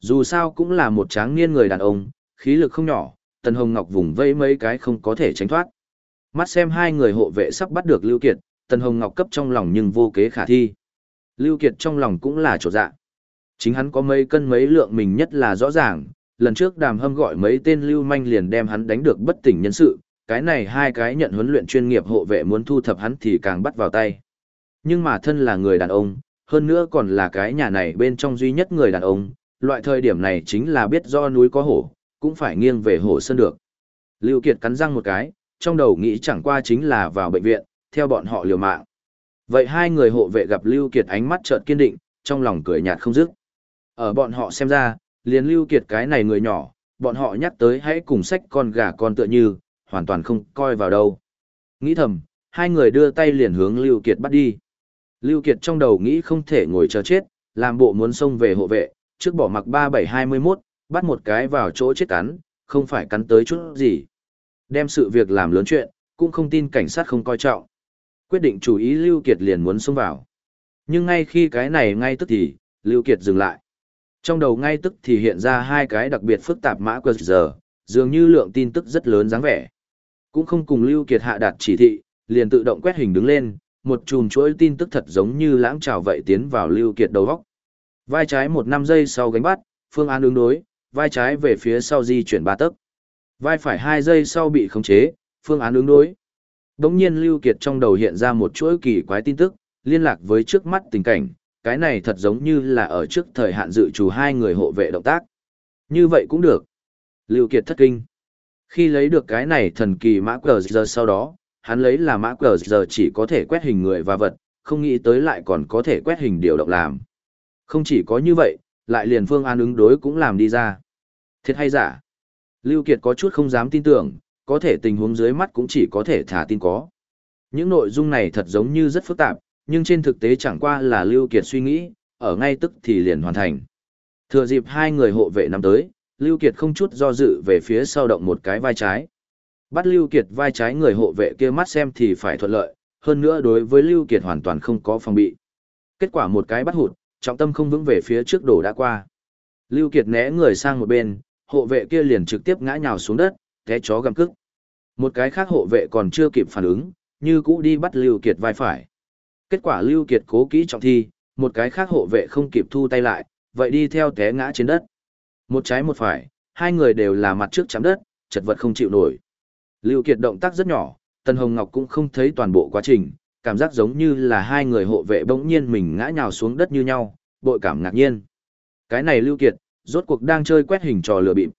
Dù sao cũng là một tráng niên người đàn ông, khí lực không nhỏ, Tần Hồng Ngọc vùng vây mấy cái không có thể tránh thoát. Mắt xem hai người hộ vệ sắp bắt được Lưu Kiệt, Tần Hồng Ngọc cấp trong lòng nhưng vô kế khả thi. Lưu Kiệt trong lòng cũng là chỗ dạ. Chính hắn có mấy cân mấy lượng mình nhất là rõ ràng, lần trước đàm hâm gọi mấy tên lưu manh liền đem hắn đánh được bất tỉnh nhân sự, cái này hai cái nhận huấn luyện chuyên nghiệp hộ vệ muốn thu thập hắn thì càng bắt vào tay. Nhưng mà thân là người đàn ông, hơn nữa còn là cái nhà này bên trong duy nhất người đàn ông, loại thời điểm này chính là biết do núi có hổ, cũng phải nghiêng về hồ sơn được. Lưu Kiệt cắn răng một cái, trong đầu nghĩ chẳng qua chính là vào bệnh viện, theo bọn họ liều mạng. Vậy hai người hộ vệ gặp Lưu Kiệt ánh mắt chợt kiên định, trong lòng cười nhạt không dứt. Ở bọn họ xem ra, liền Lưu Kiệt cái này người nhỏ, bọn họ nhắc tới hãy cùng sách con gà con tựa như, hoàn toàn không coi vào đâu. Nghĩ thầm, hai người đưa tay liền hướng Lưu Kiệt bắt đi. Lưu Kiệt trong đầu nghĩ không thể ngồi chờ chết, làm bộ muốn xông về hộ vệ, trước bỏ mặc 3721, bắt một cái vào chỗ chết cắn, không phải cắn tới chút gì. Đem sự việc làm lớn chuyện, cũng không tin cảnh sát không coi trọng. Quyết định chủ ý Lưu Kiệt liền muốn xông vào. Nhưng ngay khi cái này ngay tức thì, Lưu Kiệt dừng lại. Trong đầu ngay tức thì hiện ra hai cái đặc biệt phức tạp mã QR, dường như lượng tin tức rất lớn dáng vẻ. Cũng không cùng Lưu Kiệt hạ đạt chỉ thị, liền tự động quét hình đứng lên, một chùm chuỗi tin tức thật giống như lãng trào vậy tiến vào Lưu Kiệt đầu óc. Vai trái một năm giây sau gánh bắt, phương án ứng đối, vai trái về phía sau di chuyển ba tấc. Vai phải hai giây sau bị khống chế, phương án ứng đối. Đống nhiên Lưu Kiệt trong đầu hiện ra một chuỗi kỳ quái tin tức, liên lạc với trước mắt tình cảnh, cái này thật giống như là ở trước thời hạn dự trù hai người hộ vệ động tác. Như vậy cũng được. Lưu Kiệt thất kinh. Khi lấy được cái này thần kỳ mã cờ giờ sau đó, hắn lấy là mã cờ giờ chỉ có thể quét hình người và vật, không nghĩ tới lại còn có thể quét hình điều động làm. Không chỉ có như vậy, lại liền phương án ứng đối cũng làm đi ra. Thiệt hay giả? Lưu Kiệt có chút không dám tin tưởng, có thể tình huống dưới mắt cũng chỉ có thể thả tin có. Những nội dung này thật giống như rất phức tạp, nhưng trên thực tế chẳng qua là Lưu Kiệt suy nghĩ, ở ngay tức thì liền hoàn thành. Thừa dịp hai người hộ vệ nằm tới, Lưu Kiệt không chút do dự về phía sau động một cái vai trái. Bắt Lưu Kiệt vai trái người hộ vệ kia mắt xem thì phải thuận lợi, hơn nữa đối với Lưu Kiệt hoàn toàn không có phòng bị. Kết quả một cái bắt hụt, trọng tâm không vững về phía trước đổ đã qua. Lưu Kiệt né người sang một bên, hộ vệ kia liền trực tiếp ngã nhào xuống đất, té chó gầm cức. Một cái khác hộ vệ còn chưa kịp phản ứng, như cũ đi bắt Lưu Kiệt vai phải. Kết quả Lưu Kiệt cố kỹ trọng thi, một cái khác hộ vệ không kịp thu tay lại, vậy đi theo té ngã trên đất. Một trái một phải, hai người đều là mặt trước chạm đất, chật vật không chịu nổi. Lưu Kiệt động tác rất nhỏ, Tân Hồng Ngọc cũng không thấy toàn bộ quá trình, cảm giác giống như là hai người hộ vệ bỗng nhiên mình ngã nhào xuống đất như nhau, bội cảm ngạc nhiên. Cái này Lưu Kiệt, rốt cuộc đang chơi quét hình trò lửa bịp.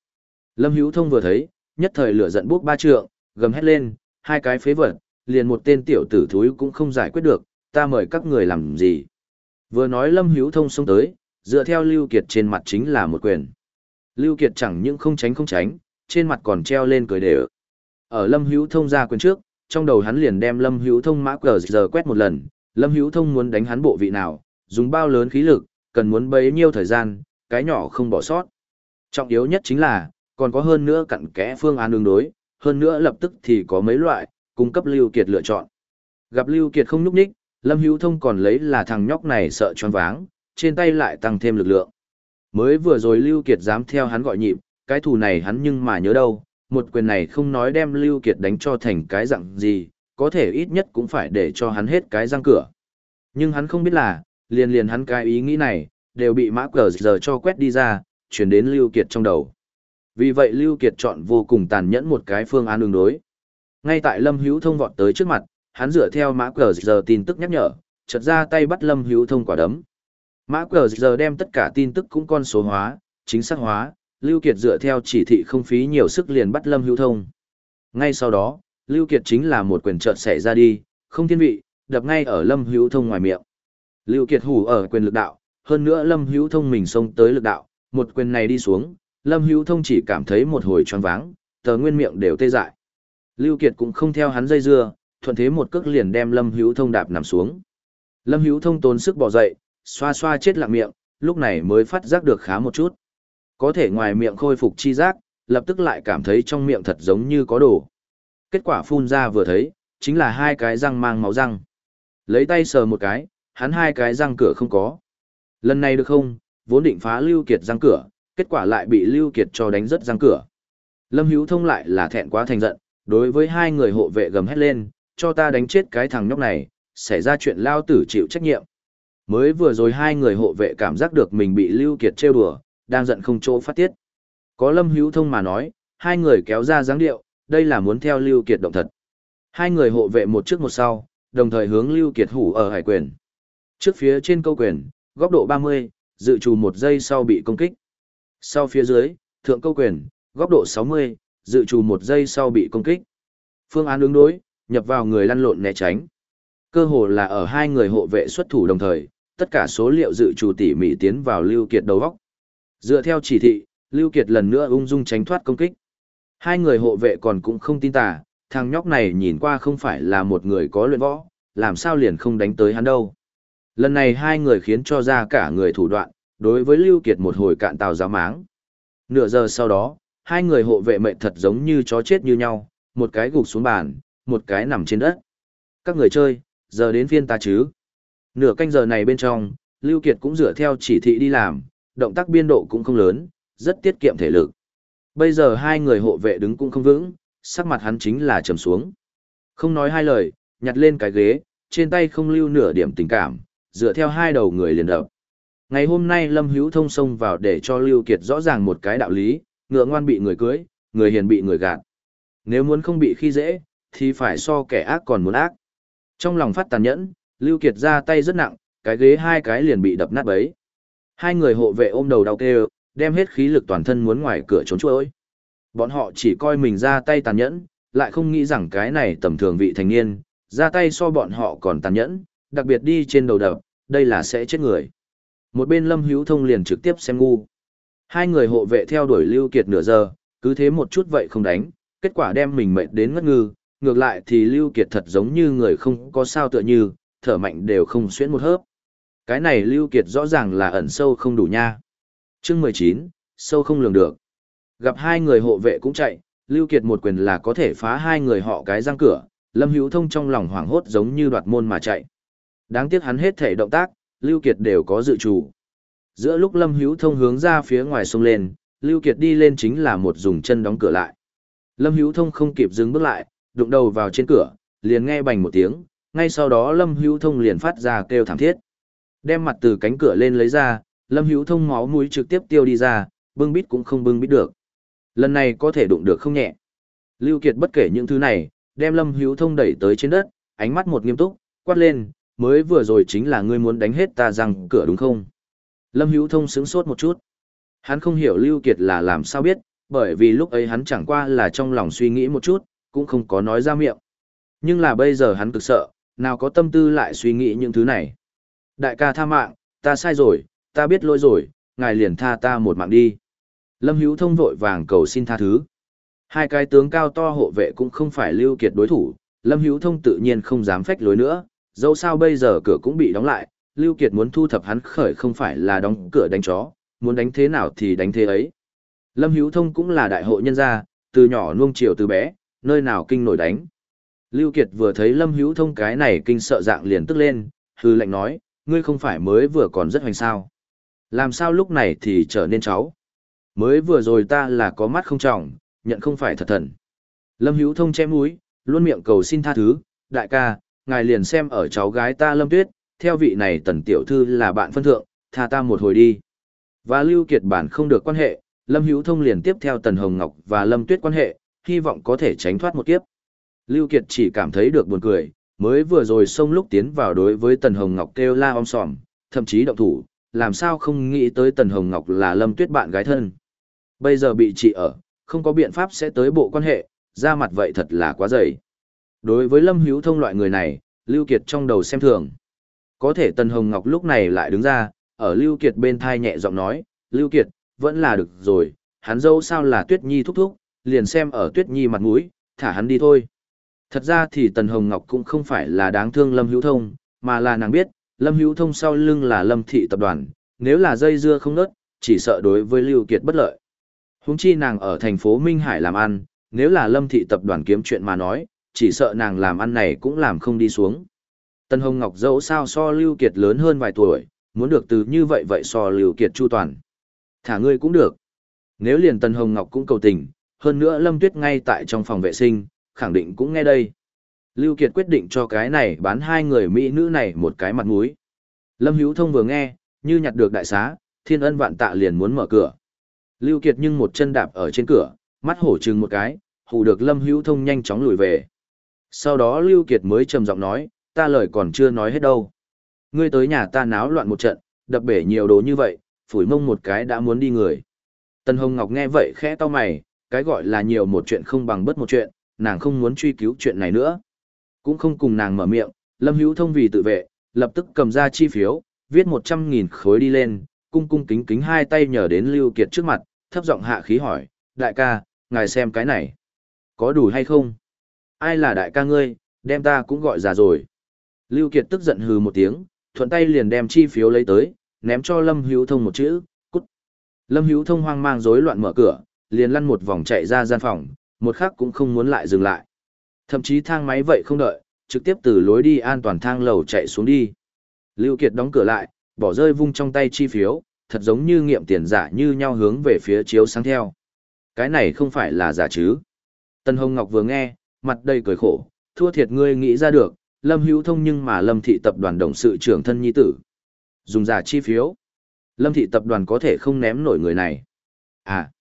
Lâm Hữu Thông vừa thấy, nhất thời lửa giận bốc ba trượng, gầm hét lên, hai cái phế vật, liền một tên tiểu tử thúi cũng không giải quyết được, ta mời các người làm gì. Vừa nói Lâm Hữu Thông xông tới, dựa theo Lưu Kiệt trên mặt chính là một quyền. Lưu Kiệt chẳng những không tránh không tránh, trên mặt còn treo lên cười đều. Ở Lâm Hữu Thông ra quyền trước, trong đầu hắn liền đem Lâm Hữu Thông mã cờ giờ quét một lần, Lâm Hữu Thông muốn đánh hắn bộ vị nào, dùng bao lớn khí lực, cần muốn bấy nhiêu thời gian, cái nhỏ không bỏ sót. Trọng yếu nhất chính là, còn có hơn nữa cặn kẽ phương án đường đối, hơn nữa lập tức thì có mấy loại, cung cấp Lưu Kiệt lựa chọn. Gặp Lưu Kiệt không núp ních, Lâm Hữu Thông còn lấy là thằng nhóc này sợ choáng váng, trên tay lại tăng thêm lực lượng. Mới vừa rồi Lưu Kiệt dám theo hắn gọi nhịp, cái thù này hắn nhưng mà nhớ đâu, một quyền này không nói đem Lưu Kiệt đánh cho thành cái dạng gì, có thể ít nhất cũng phải để cho hắn hết cái răng cửa. Nhưng hắn không biết là, liền liền hắn cái ý nghĩ này, đều bị mã cờ giờ cho quét đi ra, chuyển đến Lưu Kiệt trong đầu. Vì vậy Lưu Kiệt chọn vô cùng tàn nhẫn một cái phương án đường đối. Ngay tại Lâm Hữu Thông vọt tới trước mặt, hắn dựa theo mã cờ giờ tin tức nhắc nhở, chợt ra tay bắt Lâm Hữu Thông quả đấm. Mã cờ giờ đem tất cả tin tức cũng con số hóa, chính xác hóa, Lưu Kiệt dựa theo chỉ thị không phí nhiều sức liền bắt Lâm Hữu Thông. Ngay sau đó, Lưu Kiệt chính là một quyền chợt xẻ ra đi, không thiên vị, đập ngay ở Lâm Hữu Thông ngoài miệng. Lưu Kiệt hủ ở quyền lực đạo, hơn nữa Lâm Hữu Thông mình xông tới lực đạo, một quyền này đi xuống, Lâm Hữu Thông chỉ cảm thấy một hồi choáng váng, tờ nguyên miệng đều tê dại. Lưu Kiệt cũng không theo hắn dây dưa, thuận thế một cước liền đem Lâm Hữu Thông đạp nằm xuống. Lâm Hữu Thông tốn sức bò dậy, xoa xoa chết lặng miệng, lúc này mới phát giác được khá một chút. Có thể ngoài miệng khôi phục chi giác, lập tức lại cảm thấy trong miệng thật giống như có đồ. Kết quả phun ra vừa thấy, chính là hai cái răng mang máu răng. Lấy tay sờ một cái, hắn hai cái răng cửa không có. Lần này được không, vốn định phá Lưu Kiệt răng cửa, kết quả lại bị Lưu Kiệt cho đánh rất răng cửa. Lâm Hữu Thông lại là thẹn quá thành giận, đối với hai người hộ vệ gầm hét lên, cho ta đánh chết cái thằng nhóc này, xảy ra chuyện lao tử chịu trách nhiệm. Mới vừa rồi hai người hộ vệ cảm giác được mình bị Lưu Kiệt trêu đùa, đang giận không chỗ phát tiết. Có Lâm Hữu Thông mà nói, hai người kéo ra dáng điệu, đây là muốn theo Lưu Kiệt động thật. Hai người hộ vệ một trước một sau, đồng thời hướng Lưu Kiệt hủ ở hải quyền. Trước phía trên câu quyền, góc độ 30, dự trù một giây sau bị công kích. Sau phía dưới, thượng câu quyền, góc độ 60, dự trù một giây sau bị công kích. Phương án ứng đối, nhập vào người lăn lộn né tránh. Cơ hồ là ở hai người hộ vệ xuất thủ đồng thời, tất cả số liệu dự trù tỉ mỉ tiến vào Lưu Kiệt đầu góc. Dựa theo chỉ thị, Lưu Kiệt lần nữa ung dung tránh thoát công kích. Hai người hộ vệ còn cũng không tin tà, thằng nhóc này nhìn qua không phải là một người có luyện võ, làm sao liền không đánh tới hắn đâu. Lần này hai người khiến cho ra cả người thủ đoạn, đối với Lưu Kiệt một hồi cạn tàu giáo máng. Nửa giờ sau đó, hai người hộ vệ mệnh thật giống như chó chết như nhau, một cái gục xuống bàn, một cái nằm trên đất. Các người chơi, giờ đến phiên ta chứ. Nửa canh giờ này bên trong, Lưu Kiệt cũng dựa theo chỉ thị đi làm, động tác biên độ cũng không lớn, rất tiết kiệm thể lực. Bây giờ hai người hộ vệ đứng cũng không vững, sắc mặt hắn chính là trầm xuống. Không nói hai lời, nhặt lên cái ghế, trên tay không lưu nửa điểm tình cảm, dựa theo hai đầu người liền đập. Ngày hôm nay Lâm Hữu Thông xông vào để cho Lưu Kiệt rõ ràng một cái đạo lý, ngựa ngoan bị người cưới, người hiền bị người gạt. Nếu muốn không bị khi dễ, thì phải so kẻ ác còn muốn ác. Trong lòng phát tàn nhẫn, Lưu Kiệt ra tay rất nặng, cái ghế hai cái liền bị đập nát bấy. Hai người hộ vệ ôm đầu đau kêu, đem hết khí lực toàn thân muốn ngoài cửa trốn trôi. Bọn họ chỉ coi mình ra tay tàn nhẫn, lại không nghĩ rằng cái này tầm thường vị thành niên, ra tay so bọn họ còn tàn nhẫn, đặc biệt đi trên đầu đập, đây là sẽ chết người. Một bên Lâm Hữu Thông liền trực tiếp xem ngu. Hai người hộ vệ theo đuổi Lưu Kiệt nửa giờ, cứ thế một chút vậy không đánh, kết quả đem mình mệt đến ngất ngư, ngược lại thì Lưu Kiệt thật giống như người không có sao tựa như, thở mạnh đều không xuyến một hớp. Cái này Lưu Kiệt rõ ràng là ẩn sâu không đủ nha. Chương 19, sâu không lường được. Gặp hai người hộ vệ cũng chạy, Lưu Kiệt một quyền là có thể phá hai người họ cái răng cửa, Lâm Hữu Thông trong lòng hoảng hốt giống như đoạt môn mà chạy. Đáng tiếc hắn hết thể động tác, Lưu Kiệt đều có dự chủ. Giữa lúc Lâm Hữu Thông hướng ra phía ngoài sông lên, Lưu Kiệt đi lên chính là một dùng chân đóng cửa lại. Lâm Hữu Thông không kịp dừng bước lại, đụng đầu vào trên cửa, liền nghe bành một tiếng, ngay sau đó Lâm Hữu Thông liền phát ra kêu thảm thiết. Đem mặt từ cánh cửa lên lấy ra, Lâm Hữu Thông máu mũi trực tiếp tiêu đi ra, bưng bít cũng không bưng bít được. Lần này có thể đụng được không nhẹ. Lưu Kiệt bất kể những thứ này, đem Lâm Hữu Thông đẩy tới trên đất, ánh mắt một nghiêm túc, quát lên, mới vừa rồi chính là ngươi muốn đánh hết ta răng cửa đúng không? Lâm Hữu Thông sững sốt một chút. Hắn không hiểu Lưu Kiệt là làm sao biết, bởi vì lúc ấy hắn chẳng qua là trong lòng suy nghĩ một chút, cũng không có nói ra miệng. Nhưng là bây giờ hắn cực sợ, nào có tâm tư lại suy nghĩ những thứ này. Đại ca tha mạng, ta sai rồi, ta biết lỗi rồi, ngài liền tha ta một mạng đi. Lâm Hữu Thông vội vàng cầu xin tha thứ. Hai cái tướng cao to hộ vệ cũng không phải Lưu Kiệt đối thủ, Lâm Hữu Thông tự nhiên không dám phách lối nữa, dẫu sao bây giờ cửa cũng bị đóng lại, Lưu Kiệt muốn thu thập hắn khởi không phải là đóng cửa đánh chó, muốn đánh thế nào thì đánh thế ấy. Lâm Hữu Thông cũng là đại hộ nhân gia, từ nhỏ nuông chiều từ bé, nơi nào kinh nổi đánh. Lưu Kiệt vừa thấy Lâm Hữu Thông cái này kinh sợ dạng liền tức lên, hư lệnh nói, ngươi không phải mới vừa còn rất hoành sao. Làm sao lúc này thì trở nên cháu. Mới vừa rồi ta là có mắt không trọng, nhận không phải thật thần. Lâm Hữu Thông che mũi, luôn miệng cầu xin tha thứ, đại ca, ngài liền xem ở cháu gái ta Lâm Tuyết, theo vị này tần tiểu thư là bạn phân thượng, tha ta một hồi đi. Và Lưu Kiệt bản không được quan hệ, Lâm Hữu Thông liền tiếp theo Tần Hồng Ngọc và Lâm Tuyết quan hệ, hy vọng có thể tránh thoát một kiếp. Lưu Kiệt chỉ cảm thấy được buồn cười, mới vừa rồi xông lúc tiến vào đối với Tần Hồng Ngọc kêu la om sòm, thậm chí động thủ, làm sao không nghĩ tới Tần Hồng Ngọc là Lâm Tuyết bạn gái thân. Bây giờ bị trị ở, không có biện pháp sẽ tới bộ quan hệ, ra mặt vậy thật là quá dày. Đối với Lâm Hữu Thông loại người này, Lưu Kiệt trong đầu xem thường. Có thể Tần Hồng Ngọc lúc này lại đứng ra, ở Lưu Kiệt bên thai nhẹ giọng nói, Lưu Kiệt, vẫn là được rồi, hắn dâu sao là Tuyết Nhi thúc thúc, liền xem ở Tuyết Nhi mặt mũi, thả hắn đi thôi. Thật ra thì Tần Hồng Ngọc cũng không phải là đáng thương Lâm Hữu Thông, mà là nàng biết, Lâm Hữu Thông sau lưng là Lâm Thị Tập đoàn, nếu là dây dưa không nớt, chỉ sợ đối với Lưu Kiệt bất lợi. Húng chi nàng ở thành phố Minh Hải làm ăn, nếu là Lâm Thị Tập đoàn kiếm chuyện mà nói, chỉ sợ nàng làm ăn này cũng làm không đi xuống. Tần Hồng Ngọc dẫu sao so Lưu Kiệt lớn hơn vài tuổi, muốn được từ như vậy vậy so Lưu Kiệt chu toàn. Thả ngươi cũng được. Nếu liền Tần Hồng Ngọc cũng cầu tình, hơn nữa Lâm Tuyết ngay tại trong phòng vệ sinh, khẳng định cũng nghe đây. Lưu Kiệt quyết định cho cái này bán hai người mỹ nữ này một cái mặt mũi. Lâm Hữu Thông vừa nghe, như nhặt được đại xá, thiên ân vạn tạ liền muốn mở cửa. Lưu Kiệt nhưng một chân đạp ở trên cửa, mắt hổ trừng một cái, hù được Lâm Hữu Thông nhanh chóng lùi về. Sau đó Lưu Kiệt mới trầm giọng nói, ta lời còn chưa nói hết đâu. Ngươi tới nhà ta náo loạn một trận, đập bể nhiều đồ như vậy, phủi mông một cái đã muốn đi người. Tân Hồng Ngọc nghe vậy khẽ to mày, cái gọi là nhiều một chuyện không bằng bất một chuyện, nàng không muốn truy cứu chuyện này nữa. Cũng không cùng nàng mở miệng, Lâm Hữu Thông vì tự vệ, lập tức cầm ra chi phiếu, viết 100.000 khối đi lên, cung cung kính kính hai tay nhờ đến Lưu Kiệt trước mặt, thấp giọng hạ khí hỏi, đại ca, ngài xem cái này, có đủ hay không? Ai là đại ca ngươi, đem ta cũng gọi già rồi. Lưu Kiệt tức giận hừ một tiếng, thuận tay liền đem chi phiếu lấy tới, ném cho Lâm Hữu Thông một chữ, cút. Lâm Hữu Thông hoang mang rối loạn mở cửa, liền lăn một vòng chạy ra gian phòng, một khắc cũng không muốn lại dừng lại. Thậm chí thang máy vậy không đợi, trực tiếp từ lối đi an toàn thang lầu chạy xuống đi. Lưu Kiệt đóng cửa lại, bỏ rơi vung trong tay chi phiếu, thật giống như nghiệm tiền giả như nhau hướng về phía chiếu sáng theo. Cái này không phải là giả chứ. Tân Hồng Ngọc vừa nghe, mặt đầy cười khổ, thua thiệt ngươi nghĩ ra được, Lâm Hữu Thông nhưng mà Lâm Thị Tập đoàn đồng sự trưởng thân nhi tử. Dùng giả chi phiếu. Lâm Thị Tập đoàn có thể không ném nổi người này. À.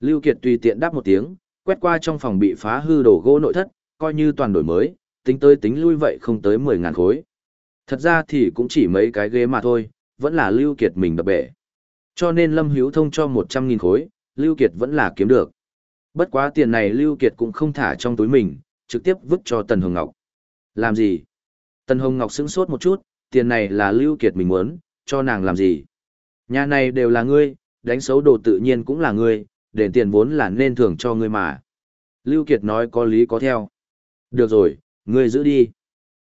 Lưu Kiệt tùy tiện đáp một tiếng, quét qua trong phòng bị phá hư đổ gỗ nội thất, coi như toàn đổi mới, tính tới tính lui vậy không tới 10 ngàn khối. Thật ra thì cũng chỉ mấy cái ghế mà thôi, vẫn là Lưu Kiệt mình đập bể. Cho nên Lâm Hiếu Thông cho 100.000 khối, Lưu Kiệt vẫn là kiếm được. Bất quá tiền này Lưu Kiệt cũng không thả trong túi mình, trực tiếp vứt cho Tần Hồng Ngọc. Làm gì? Tần Hồng Ngọc sững sốt một chút, tiền này là Lưu Kiệt mình muốn, cho nàng làm gì? Nhà này đều là ngươi, đánh xấu đồ tự nhiên cũng là ngươi, đền tiền vốn là nên thưởng cho ngươi mà. Lưu Kiệt nói có lý có theo. Được rồi, ngươi giữ đi.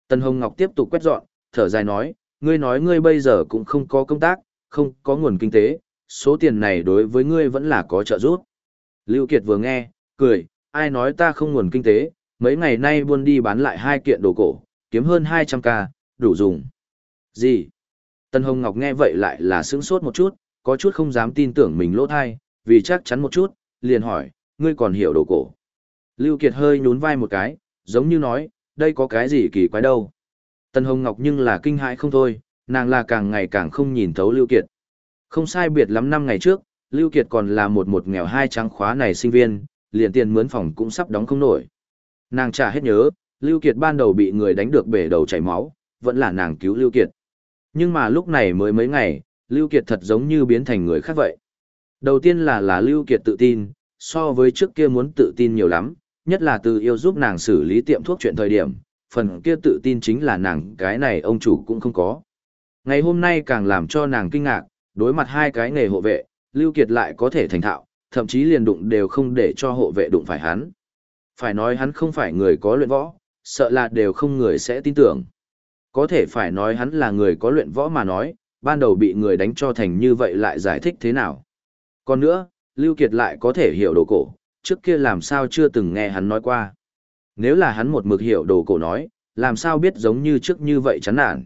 Tần Hồng Ngọc tiếp tục quét dọn, thở dài nói, ngươi nói ngươi bây giờ cũng không có công tác, không có nguồn kinh tế, số tiền này đối với ngươi vẫn là có trợ giúp. Lưu Kiệt vừa nghe, cười, ai nói ta không nguồn kinh tế, mấy ngày nay buôn đi bán lại hai kiện đồ cổ, kiếm hơn 200k, đủ dùng. Gì? Tân Hồng Ngọc nghe vậy lại là sững sốt một chút, có chút không dám tin tưởng mình lỗ thai, vì chắc chắn một chút, liền hỏi, ngươi còn hiểu đồ cổ. Lưu Kiệt hơi nhún vai một cái, giống như nói, đây có cái gì kỳ quái đâu. tần Hồng Ngọc nhưng là kinh hãi không thôi, nàng là càng ngày càng không nhìn thấu Lưu Kiệt. Không sai biệt lắm năm ngày trước, Lưu Kiệt còn là một một nghèo hai trắng khóa này sinh viên, liền tiền mướn phòng cũng sắp đóng không nổi. Nàng trả hết nhớ, Lưu Kiệt ban đầu bị người đánh được bể đầu chảy máu, vẫn là nàng cứu Lưu Kiệt. Nhưng mà lúc này mới mấy ngày, Lưu Kiệt thật giống như biến thành người khác vậy. Đầu tiên là là Lưu Kiệt tự tin, so với trước kia muốn tự tin nhiều lắm, nhất là từ yêu giúp nàng xử lý tiệm thuốc chuyện thời điểm, phần kia tự tin chính là nàng cái này ông chủ cũng không có. Ngày hôm nay càng làm cho nàng kinh ngạc, đối mặt hai cái nghề hộ vệ, Lưu Kiệt lại có thể thành thạo, thậm chí liền đụng đều không để cho hộ vệ đụng phải hắn. Phải nói hắn không phải người có luyện võ, sợ là đều không người sẽ tin tưởng. Có thể phải nói hắn là người có luyện võ mà nói, ban đầu bị người đánh cho thành như vậy lại giải thích thế nào. Còn nữa, Lưu Kiệt lại có thể hiểu đồ cổ, trước kia làm sao chưa từng nghe hắn nói qua. Nếu là hắn một mực hiểu đồ cổ nói, làm sao biết giống như trước như vậy chán nản.